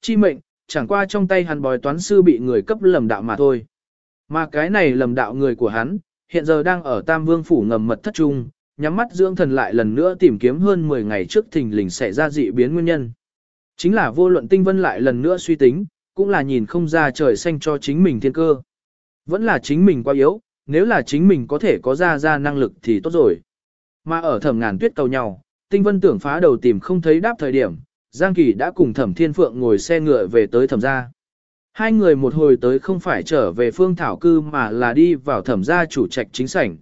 Chi mệnh, chẳng qua trong tay hắn bói toán sư bị người cấp lầm đạo mà thôi. Mà cái này lầm đạo người của hắn, hiện giờ đang ở Tam Vương Phủ ngầm mật thất trung, nhắm mắt dưỡng thần lại lần nữa tìm kiếm hơn 10 ngày trước thình lình xảy ra dị biến nguyên nhân. Chính là vô luận tinh vân lại lần nữa suy tính, cũng là nhìn không ra trời xanh cho chính mình thiên cơ. Vẫn là chính mình quá yếu, nếu là chính mình có thể có ra ra năng lực thì tốt rồi. Mà ở thẩm ngàn tuyết cầu nhau, tinh vân tưởng phá đầu tìm không thấy đáp thời điểm, Giang Kỳ đã cùng thẩm thiên phượng ngồi xe ngựa về tới thẩm gia. Hai người một hồi tới không phải trở về phương thảo cư mà là đi vào thẩm gia chủ trạch chính sảnh.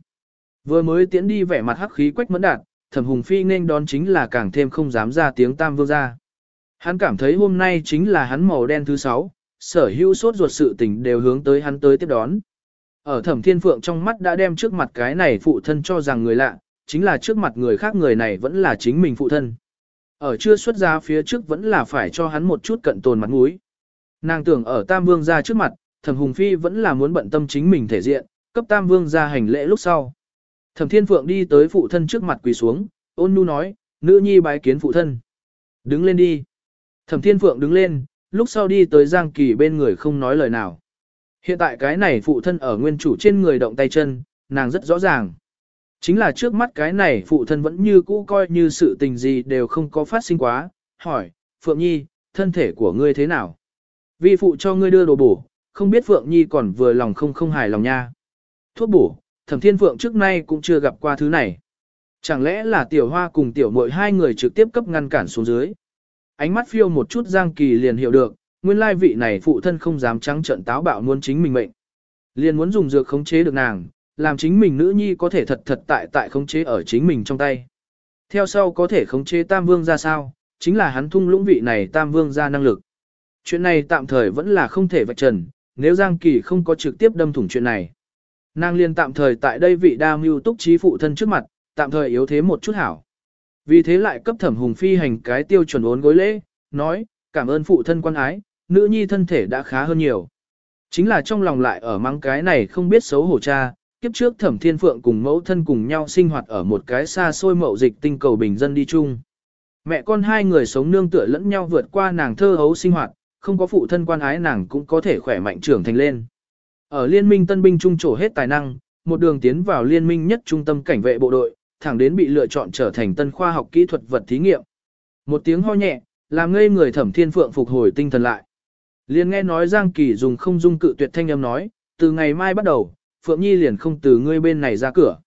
Vừa mới tiễn đi vẻ mặt hắc khí quách mẫn đạt, thẩm hùng phi nên đón chính là càng thêm không dám ra tiếng tam vương gia. Hắn cảm thấy hôm nay chính là hắn màu đen thứ sáu, sở hữu sốt ruột sự tình đều hướng tới hắn tới tiếp đón. Ở thẩm thiên phượng trong mắt đã đem trước mặt cái này phụ thân cho rằng người lạ, chính là trước mặt người khác người này vẫn là chính mình phụ thân. Ở chưa xuất ra phía trước vẫn là phải cho hắn một chút cận tồn mặt mũi. Nàng tưởng ở Tam Vương ra trước mặt, Thẩm Hùng Phi vẫn là muốn bận tâm chính mình thể diện, cấp Tam Vương ra hành lễ lúc sau. Thẩm Thiên Phượng đi tới phụ thân trước mặt quỳ xuống, ôn nhu nói, nữ nhi bái kiến phụ thân. Đứng lên đi. Thẩm Thiên Phượng đứng lên, lúc sau đi tới Giang Kỳ bên người không nói lời nào. Hiện tại cái này phụ thân ở nguyên chủ trên người động tay chân, nàng rất rõ ràng. Chính là trước mắt cái này phụ thân vẫn như cũ coi như sự tình gì đều không có phát sinh quá, hỏi, Phượng Nhi, thân thể của ngươi thế nào? Vi phụ cho ngươi đưa đồ bổ, không biết Phượng Nhi còn vừa lòng không không hài lòng nha. Thuốc bổ, thẩm thiên Phượng trước nay cũng chưa gặp qua thứ này. Chẳng lẽ là tiểu hoa cùng tiểu muội hai người trực tiếp cấp ngăn cản xuống dưới. Ánh mắt phiêu một chút Giang Kỳ liền hiểu được, nguyên lai vị này phụ thân không dám trắng trận táo bạo muốn chính mình mệnh. Liền muốn dùng dược khống chế được nàng, làm chính mình nữ nhi có thể thật thật tại tại khống chế ở chính mình trong tay. Theo sau có thể khống chế Tam Vương ra sao, chính là hắn thung lũng vị này Tam Vương ra năng lực. Chuyện này tạm thời vẫn là không thể vạch trần, nếu Giang Kỳ không có trực tiếp đâm thủng chuyện này. Nàng liên tạm thời tại đây vị đa mưu túc trí phụ thân trước mặt, tạm thời yếu thế một chút hảo. Vì thế lại cấp thẩm hùng phi hành cái tiêu chuẩn ốn gối lễ, nói, cảm ơn phụ thân quan ái, nữ nhi thân thể đã khá hơn nhiều. Chính là trong lòng lại ở mắng cái này không biết xấu hổ cha, kiếp trước thẩm thiên phượng cùng mẫu thân cùng nhau sinh hoạt ở một cái xa xôi mậu dịch tinh cầu bình dân đi chung. Mẹ con hai người sống nương tựa lẫn nhau vượt qua nàng thơ hấu sinh hoạt, không có phụ thân quan ái nàng cũng có thể khỏe mạnh trưởng thành lên. Ở liên minh tân binh trung trổ hết tài năng, một đường tiến vào liên minh nhất trung tâm cảnh vệ bộ đội, thẳng đến bị lựa chọn trở thành tân khoa học kỹ thuật vật thí nghiệm. Một tiếng ho nhẹ, làm ngây người thẩm thiên phượng phục hồi tinh thần lại. Liên nghe nói Giang Kỳ dùng không dung cự tuyệt thanh âm nói, từ ngày mai bắt đầu, Phượng Nhi liền không từ ngươi bên này ra cửa.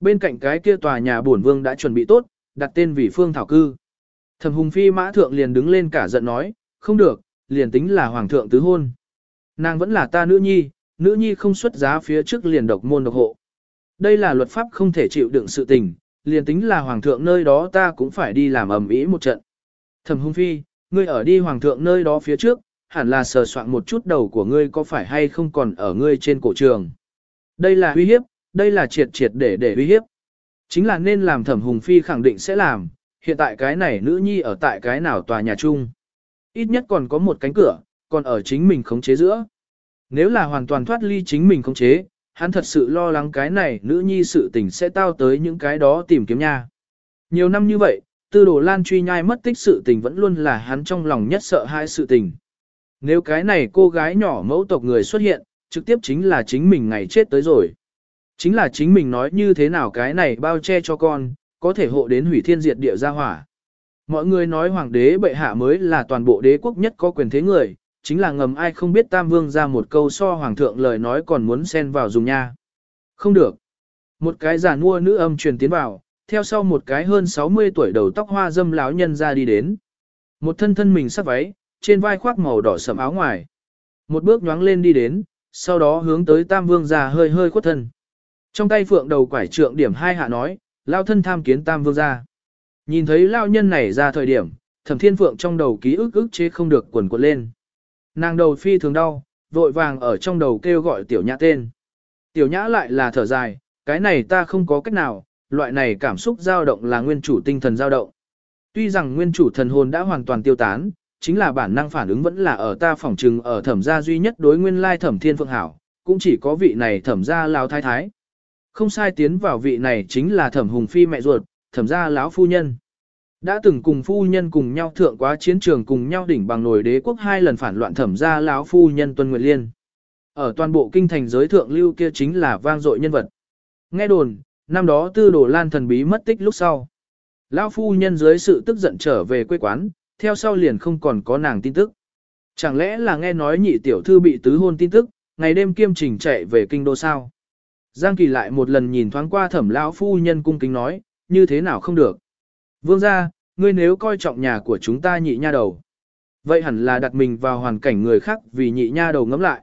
Bên cạnh cái kia tòa nhà bổn vương đã chuẩn bị tốt, đặt tên vì Phương Thảo Cư. Thẩm Hùng Phi mã thượng liền đứng lên cả giận nói, không được, liền tính là hoàng thượng tứ hôn. Nàng vẫn là ta nữ nhi, nữ nhi không xuất giá phía trước liền độc môn độc hộ. Đây là luật pháp không thể chịu đựng sự tình, liền tính là hoàng thượng nơi đó ta cũng phải đi làm ầm ĩ một trận. Thẩm Hùng Phi, ngươi ở đi hoàng thượng nơi đó phía trước, hẳn là sờ soạn một chút đầu của ngươi có phải hay không còn ở ngươi trên cổ trường. Đây là uy hiếp, đây là triệt triệt để để uy hiếp. Chính là nên làm Thẩm Hùng Phi khẳng định sẽ làm, hiện tại cái này nữ nhi ở tại cái nào tòa nhà chung. Ít nhất còn có một cánh cửa, còn ở chính mình khống chế giữa. Nếu là hoàn toàn thoát ly chính mình khống chế, hắn thật sự lo lắng cái này nữ nhi sự tình sẽ tao tới những cái đó tìm kiếm nha. Nhiều năm như vậy, tư đồ lan truy nhai mất tích sự tình vẫn luôn là hắn trong lòng nhất sợ hai sự tình. Nếu cái này cô gái nhỏ mẫu tộc người xuất hiện, trực tiếp chính là chính mình ngày chết tới rồi. Chính là chính mình nói như thế nào cái này bao che cho con, có thể hộ đến hủy thiên diệt địa ra hỏa. Mọi người nói hoàng đế bệ hạ mới là toàn bộ đế quốc nhất có quyền thế người, chính là ngầm ai không biết Tam Vương ra một câu so hoàng thượng lời nói còn muốn xen vào dùng nha. Không được. Một cái giả mua nữ âm truyền tiến vào, theo sau một cái hơn 60 tuổi đầu tóc hoa dâm láo nhân ra đi đến. Một thân thân mình sắc váy, trên vai khoác màu đỏ sẫm áo ngoài. Một bước nhoáng lên đi đến, sau đó hướng tới Tam Vương gia hơi hơi khuất thân. Trong tay phượng đầu quải trượng điểm hai hạ nói, lao thân tham kiến Tam Vương gia. Nhìn thấy lao nhân này ra thời điểm, thẩm thiên phượng trong đầu ký ức ức chế không được quần quật lên. Nàng đầu phi thường đau, vội vàng ở trong đầu kêu gọi tiểu nhã tên. Tiểu nhã lại là thở dài, cái này ta không có cách nào, loại này cảm xúc dao động là nguyên chủ tinh thần dao động. Tuy rằng nguyên chủ thần hồn đã hoàn toàn tiêu tán, chính là bản năng phản ứng vẫn là ở ta phỏng trừng ở thẩm gia duy nhất đối nguyên lai thẩm thiên phượng hảo, cũng chỉ có vị này thẩm gia lão thái thái. Không sai tiến vào vị này chính là thẩm hùng phi mẹ ruột, thẩm gia lão phu nhân. Đã từng cùng phu nhân cùng nhau thượng quá chiến trường cùng nhau đỉnh bằng nổi đế quốc hai lần phản loạn thẩm gia lão phu nhân Tuân Nguyệt Liên. Ở toàn bộ kinh thành giới thượng lưu kia chính là vang dội nhân vật. Nghe đồn, năm đó tư đồ lan thần bí mất tích lúc sau. Lão phu nhân dưới sự tức giận trở về quê quán, theo sau liền không còn có nàng tin tức. Chẳng lẽ là nghe nói nhị tiểu thư bị tứ hôn tin tức, ngày đêm kiêm trình chạy về kinh đô sao? Giang Kỳ lại một lần nhìn thoáng qua thẩm lão phu nhân cung kính nói, như thế nào không được. Vương gia, ngươi nếu coi trọng nhà của chúng ta nhị nha đầu. Vậy hẳn là đặt mình vào hoàn cảnh người khác vì nhị nha đầu ngẫm lại.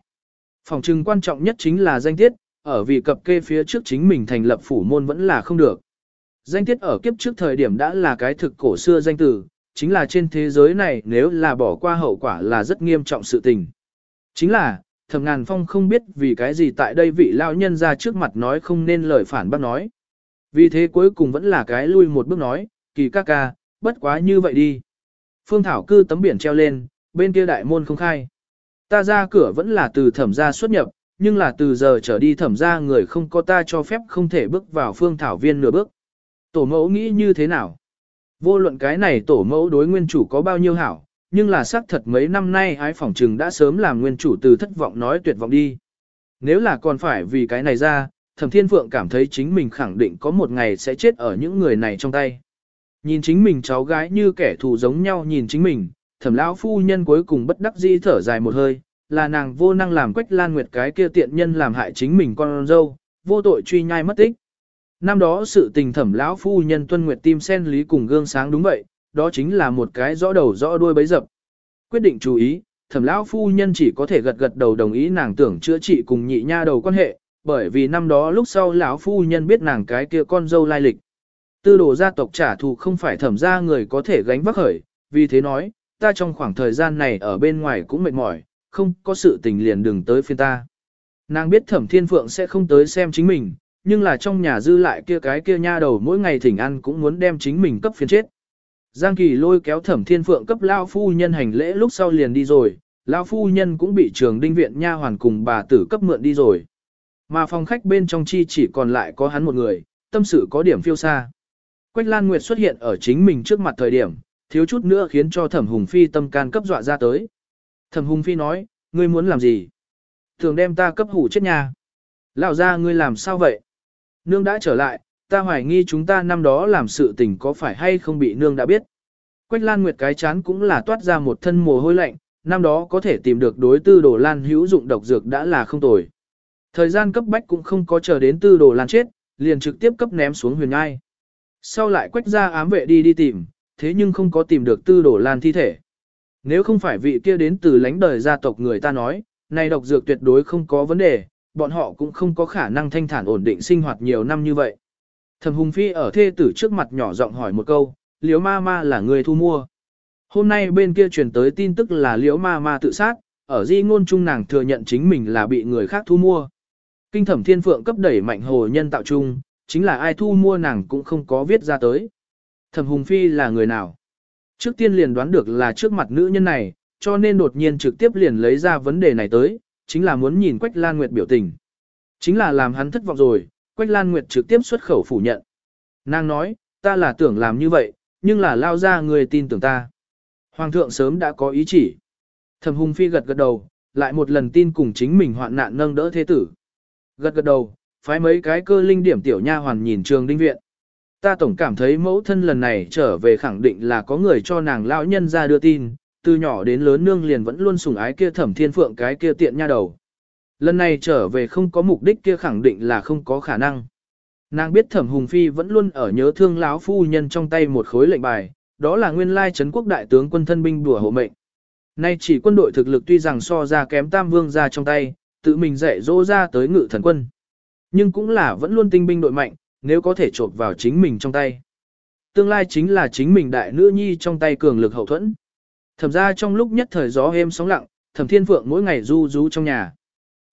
Phòng trừng quan trọng nhất chính là danh tiết, ở vì cập kê phía trước chính mình thành lập phủ môn vẫn là không được. Danh tiết ở kiếp trước thời điểm đã là cái thực cổ xưa danh từ, chính là trên thế giới này nếu là bỏ qua hậu quả là rất nghiêm trọng sự tình. Chính là, thầm ngàn phong không biết vì cái gì tại đây vị lao nhân ra trước mặt nói không nên lời phản bác nói. Vì thế cuối cùng vẫn là cái lui một bước nói, kỳ ca ca, bất quá như vậy đi. Phương Thảo cư tấm biển treo lên, bên kia đại môn không khai. Ta ra cửa vẫn là từ thẩm gia xuất nhập, nhưng là từ giờ trở đi thẩm gia người không có ta cho phép không thể bước vào Phương Thảo viên nửa bước. Tổ mẫu nghĩ như thế nào? Vô luận cái này tổ mẫu đối nguyên chủ có bao nhiêu hảo, nhưng là xác thật mấy năm nay ái phỏng trừng đã sớm làm nguyên chủ từ thất vọng nói tuyệt vọng đi. Nếu là còn phải vì cái này ra, thẩm thiên phượng cảm thấy chính mình khẳng định có một ngày sẽ chết ở những người này trong tay. Nhìn chính mình cháu gái như kẻ thù giống nhau nhìn chính mình, thẩm lão phu nhân cuối cùng bất đắc dĩ thở dài một hơi, là nàng vô năng làm quách lan nguyệt cái kia tiện nhân làm hại chính mình con dâu, vô tội truy nhai mất tích. Năm đó sự tình thẩm lão phu nhân tuân nguyệt tim sen lý cùng gương sáng đúng vậy, đó chính là một cái rõ đầu rõ đuôi bấy dập. Quyết định chú ý, thẩm lão phu nhân chỉ có thể gật gật đầu đồng ý nàng tưởng chữa trị cùng nhị nha đầu quan hệ, bởi vì năm đó lúc sau lão phu nhân biết nàng cái kia con dâu lai lịch. Tư đồ gia tộc trả thù không phải thẩm gia người có thể gánh vác khởi, vì thế nói, ta trong khoảng thời gian này ở bên ngoài cũng mệt mỏi, không có sự tình liền đừng tới phiên ta. Nàng biết thẩm thiên phượng sẽ không tới xem chính mình, nhưng là trong nhà dư lại kia cái kia nha đầu mỗi ngày thỉnh ăn cũng muốn đem chính mình cấp phiền chết. Giang Kỳ lôi kéo thẩm thiên phượng cấp lão phu nhân hành lễ lúc sau liền đi rồi, lão phu nhân cũng bị trường đinh viện nha hoàn cùng bà tử cấp mượn đi rồi. Mà phòng khách bên trong chi chỉ còn lại có hắn một người, tâm sự có điểm phiêu xa. Quách Lan Nguyệt xuất hiện ở chính mình trước mặt thời điểm, thiếu chút nữa khiến cho Thẩm Hùng Phi tâm can cấp dọa ra tới. Thẩm Hùng Phi nói, ngươi muốn làm gì? Thường đem ta cấp hủ chết nhà. Lão ra ngươi làm sao vậy? Nương đã trở lại, ta hoài nghi chúng ta năm đó làm sự tình có phải hay không bị nương đã biết. Quách Lan Nguyệt cái chán cũng là toát ra một thân mồ hôi lạnh, năm đó có thể tìm được đối tư đồ lan hữu dụng độc dược đã là không tồi. Thời gian cấp bách cũng không có chờ đến tư đồ lan chết, liền trực tiếp cấp ném xuống huyền ngai. Sau lại quách ra ám vệ đi đi tìm, thế nhưng không có tìm được tư đồ lan thi thể. Nếu không phải vị kia đến từ lãnh đời gia tộc người ta nói, này độc dược tuyệt đối không có vấn đề, bọn họ cũng không có khả năng thanh thản ổn định sinh hoạt nhiều năm như vậy. Thẩm Hùng Phi ở thê tử trước mặt nhỏ giọng hỏi một câu, liễu ma ma là người thu mua. Hôm nay bên kia truyền tới tin tức là liễu ma ma tự sát, ở di ngôn trung nàng thừa nhận chính mình là bị người khác thu mua. Kinh thẩm thiên phượng cấp đẩy mạnh hồ nhân tạo trung, chính là ai thu mua nàng cũng không có viết ra tới. Thẩm Hùng Phi là người nào? Trước tiên liền đoán được là trước mặt nữ nhân này, cho nên đột nhiên trực tiếp liền lấy ra vấn đề này tới, chính là muốn nhìn Quách Lan Nguyệt biểu tình. Chính là làm hắn thất vọng rồi, Quách Lan Nguyệt trực tiếp xuất khẩu phủ nhận. Nàng nói, ta là tưởng làm như vậy, nhưng là lao ra người tin tưởng ta. Hoàng thượng sớm đã có ý chỉ. Thẩm Hùng Phi gật gật đầu, lại một lần tin cùng chính mình hoạn nạn nâng đỡ thế tử. Gật gật đầu, phái mấy cái cơ linh điểm tiểu nha hoàn nhìn trường đinh viện. Ta tổng cảm thấy mẫu thân lần này trở về khẳng định là có người cho nàng lão nhân ra đưa tin, từ nhỏ đến lớn nương liền vẫn luôn sủng ái kia thẩm thiên phượng cái kia tiện nha đầu. Lần này trở về không có mục đích kia khẳng định là không có khả năng. Nàng biết thẩm hùng phi vẫn luôn ở nhớ thương lão phu nhân trong tay một khối lệnh bài, đó là nguyên lai trấn quốc đại tướng quân thân binh đùa hộ mệnh. Nay chỉ quân đội thực lực tuy rằng so ra kém tam vương ra trong tay, tự mình dạy dỗ ra tới ngự thần quân. Nhưng cũng là vẫn luôn tinh binh đội mạnh, nếu có thể trộn vào chính mình trong tay. Tương lai chính là chính mình đại nữ nhi trong tay cường lực hậu thuẫn. Thẩm ra trong lúc nhất thời gió êm sóng lặng, thẩm thiên phượng mỗi ngày du du trong nhà.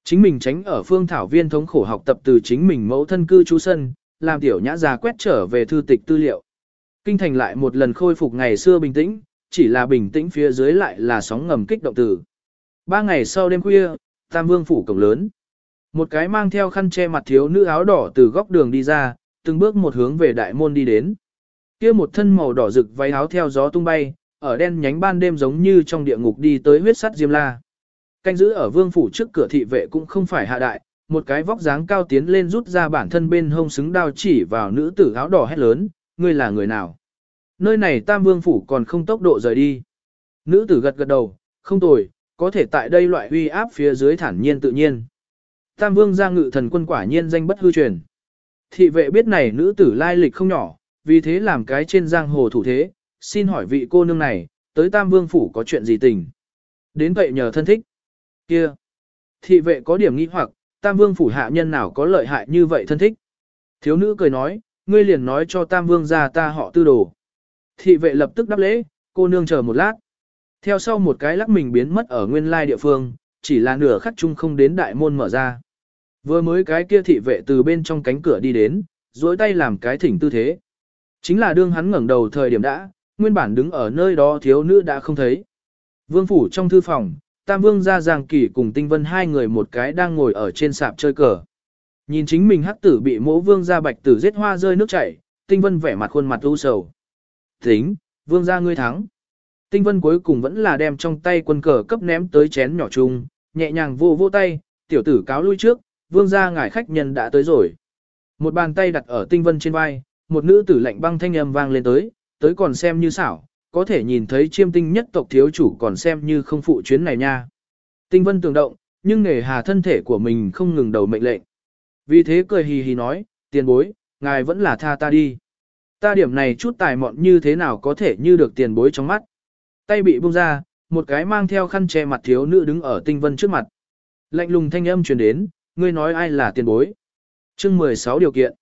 Chính mình tránh ở phương thảo viên thống khổ học tập từ chính mình mẫu thân cư trú sân, làm tiểu nhã già quét trở về thư tịch tư liệu. Kinh thành lại một lần khôi phục ngày xưa bình tĩnh, chỉ là bình tĩnh phía dưới lại là sóng ngầm kích động từ. Ba ngày sau đêm khuya, Tam Vương phủ cổng lớn. Một cái mang theo khăn che mặt thiếu nữ áo đỏ từ góc đường đi ra, từng bước một hướng về đại môn đi đến. Kia một thân màu đỏ rực váy áo theo gió tung bay, ở đen nhánh ban đêm giống như trong địa ngục đi tới huyết sắt Diêm La. Canh giữ ở vương phủ trước cửa thị vệ cũng không phải hạ đại, một cái vóc dáng cao tiến lên rút ra bản thân bên hông xứng đao chỉ vào nữ tử áo đỏ hét lớn, ngươi là người nào? Nơi này tam vương phủ còn không tốc độ rời đi. Nữ tử gật gật đầu, không tồi, có thể tại đây loại uy áp phía dưới thản nhiên tự nhiên. Tam vương ra ngự thần quân quả nhiên danh bất hư truyền. Thị vệ biết này nữ tử lai lịch không nhỏ, vì thế làm cái trên giang hồ thủ thế, xin hỏi vị cô nương này, tới tam vương phủ có chuyện gì tình. Đến vậy nhờ thân thích. Kia. Thị vệ có điểm nghi hoặc, tam vương phủ hạ nhân nào có lợi hại như vậy thân thích. Thiếu nữ cười nói, ngươi liền nói cho tam vương gia ta họ tư đồ. Thị vệ lập tức đáp lễ, cô nương chờ một lát. Theo sau một cái lắc mình biến mất ở nguyên lai địa phương, chỉ là nửa khắc chung không đến đại môn mở ra. Vừa mới cái kia thị vệ từ bên trong cánh cửa đi đến, duỗi tay làm cái thỉnh tư thế. Chính là đương hắn ngẩng đầu thời điểm đã, nguyên bản đứng ở nơi đó thiếu nữ đã không thấy. Vương phủ trong thư phòng, Tam Vương ra Giang Kỳ cùng Tinh Vân hai người một cái đang ngồi ở trên sạp chơi cờ. Nhìn chính mình hắc tử bị mỗ Vương ra bạch tử giết hoa rơi nước chảy, Tinh Vân vẻ mặt khuôn mặt u sầu. Tính, Vương ra ngươi thắng. Tinh Vân cuối cùng vẫn là đem trong tay quân cờ cấp ném tới chén nhỏ chung, nhẹ nhàng vô vô tay, tiểu tử cáo lui trước, Vương ra ngài khách nhân đã tới rồi. Một bàn tay đặt ở Tinh Vân trên vai, một nữ tử lạnh băng thanh âm vang lên tới, tới còn xem như xảo, có thể nhìn thấy chiêm tinh nhất tộc thiếu chủ còn xem như không phụ chuyến này nha. Tinh vân tường động, nhưng nghề hà thân thể của mình không ngừng đầu mệnh lệnh. Vì thế cười hì hì nói, tiền bối, ngài vẫn là tha ta đi. Ta điểm này chút tài mọn như thế nào có thể như được tiền bối trong mắt. Tay bị buông ra, một cái mang theo khăn che mặt thiếu nữ đứng ở tinh vân trước mặt. Lạnh lùng thanh âm truyền đến, ngươi nói ai là tiền bối. Chương 16 điều kiện.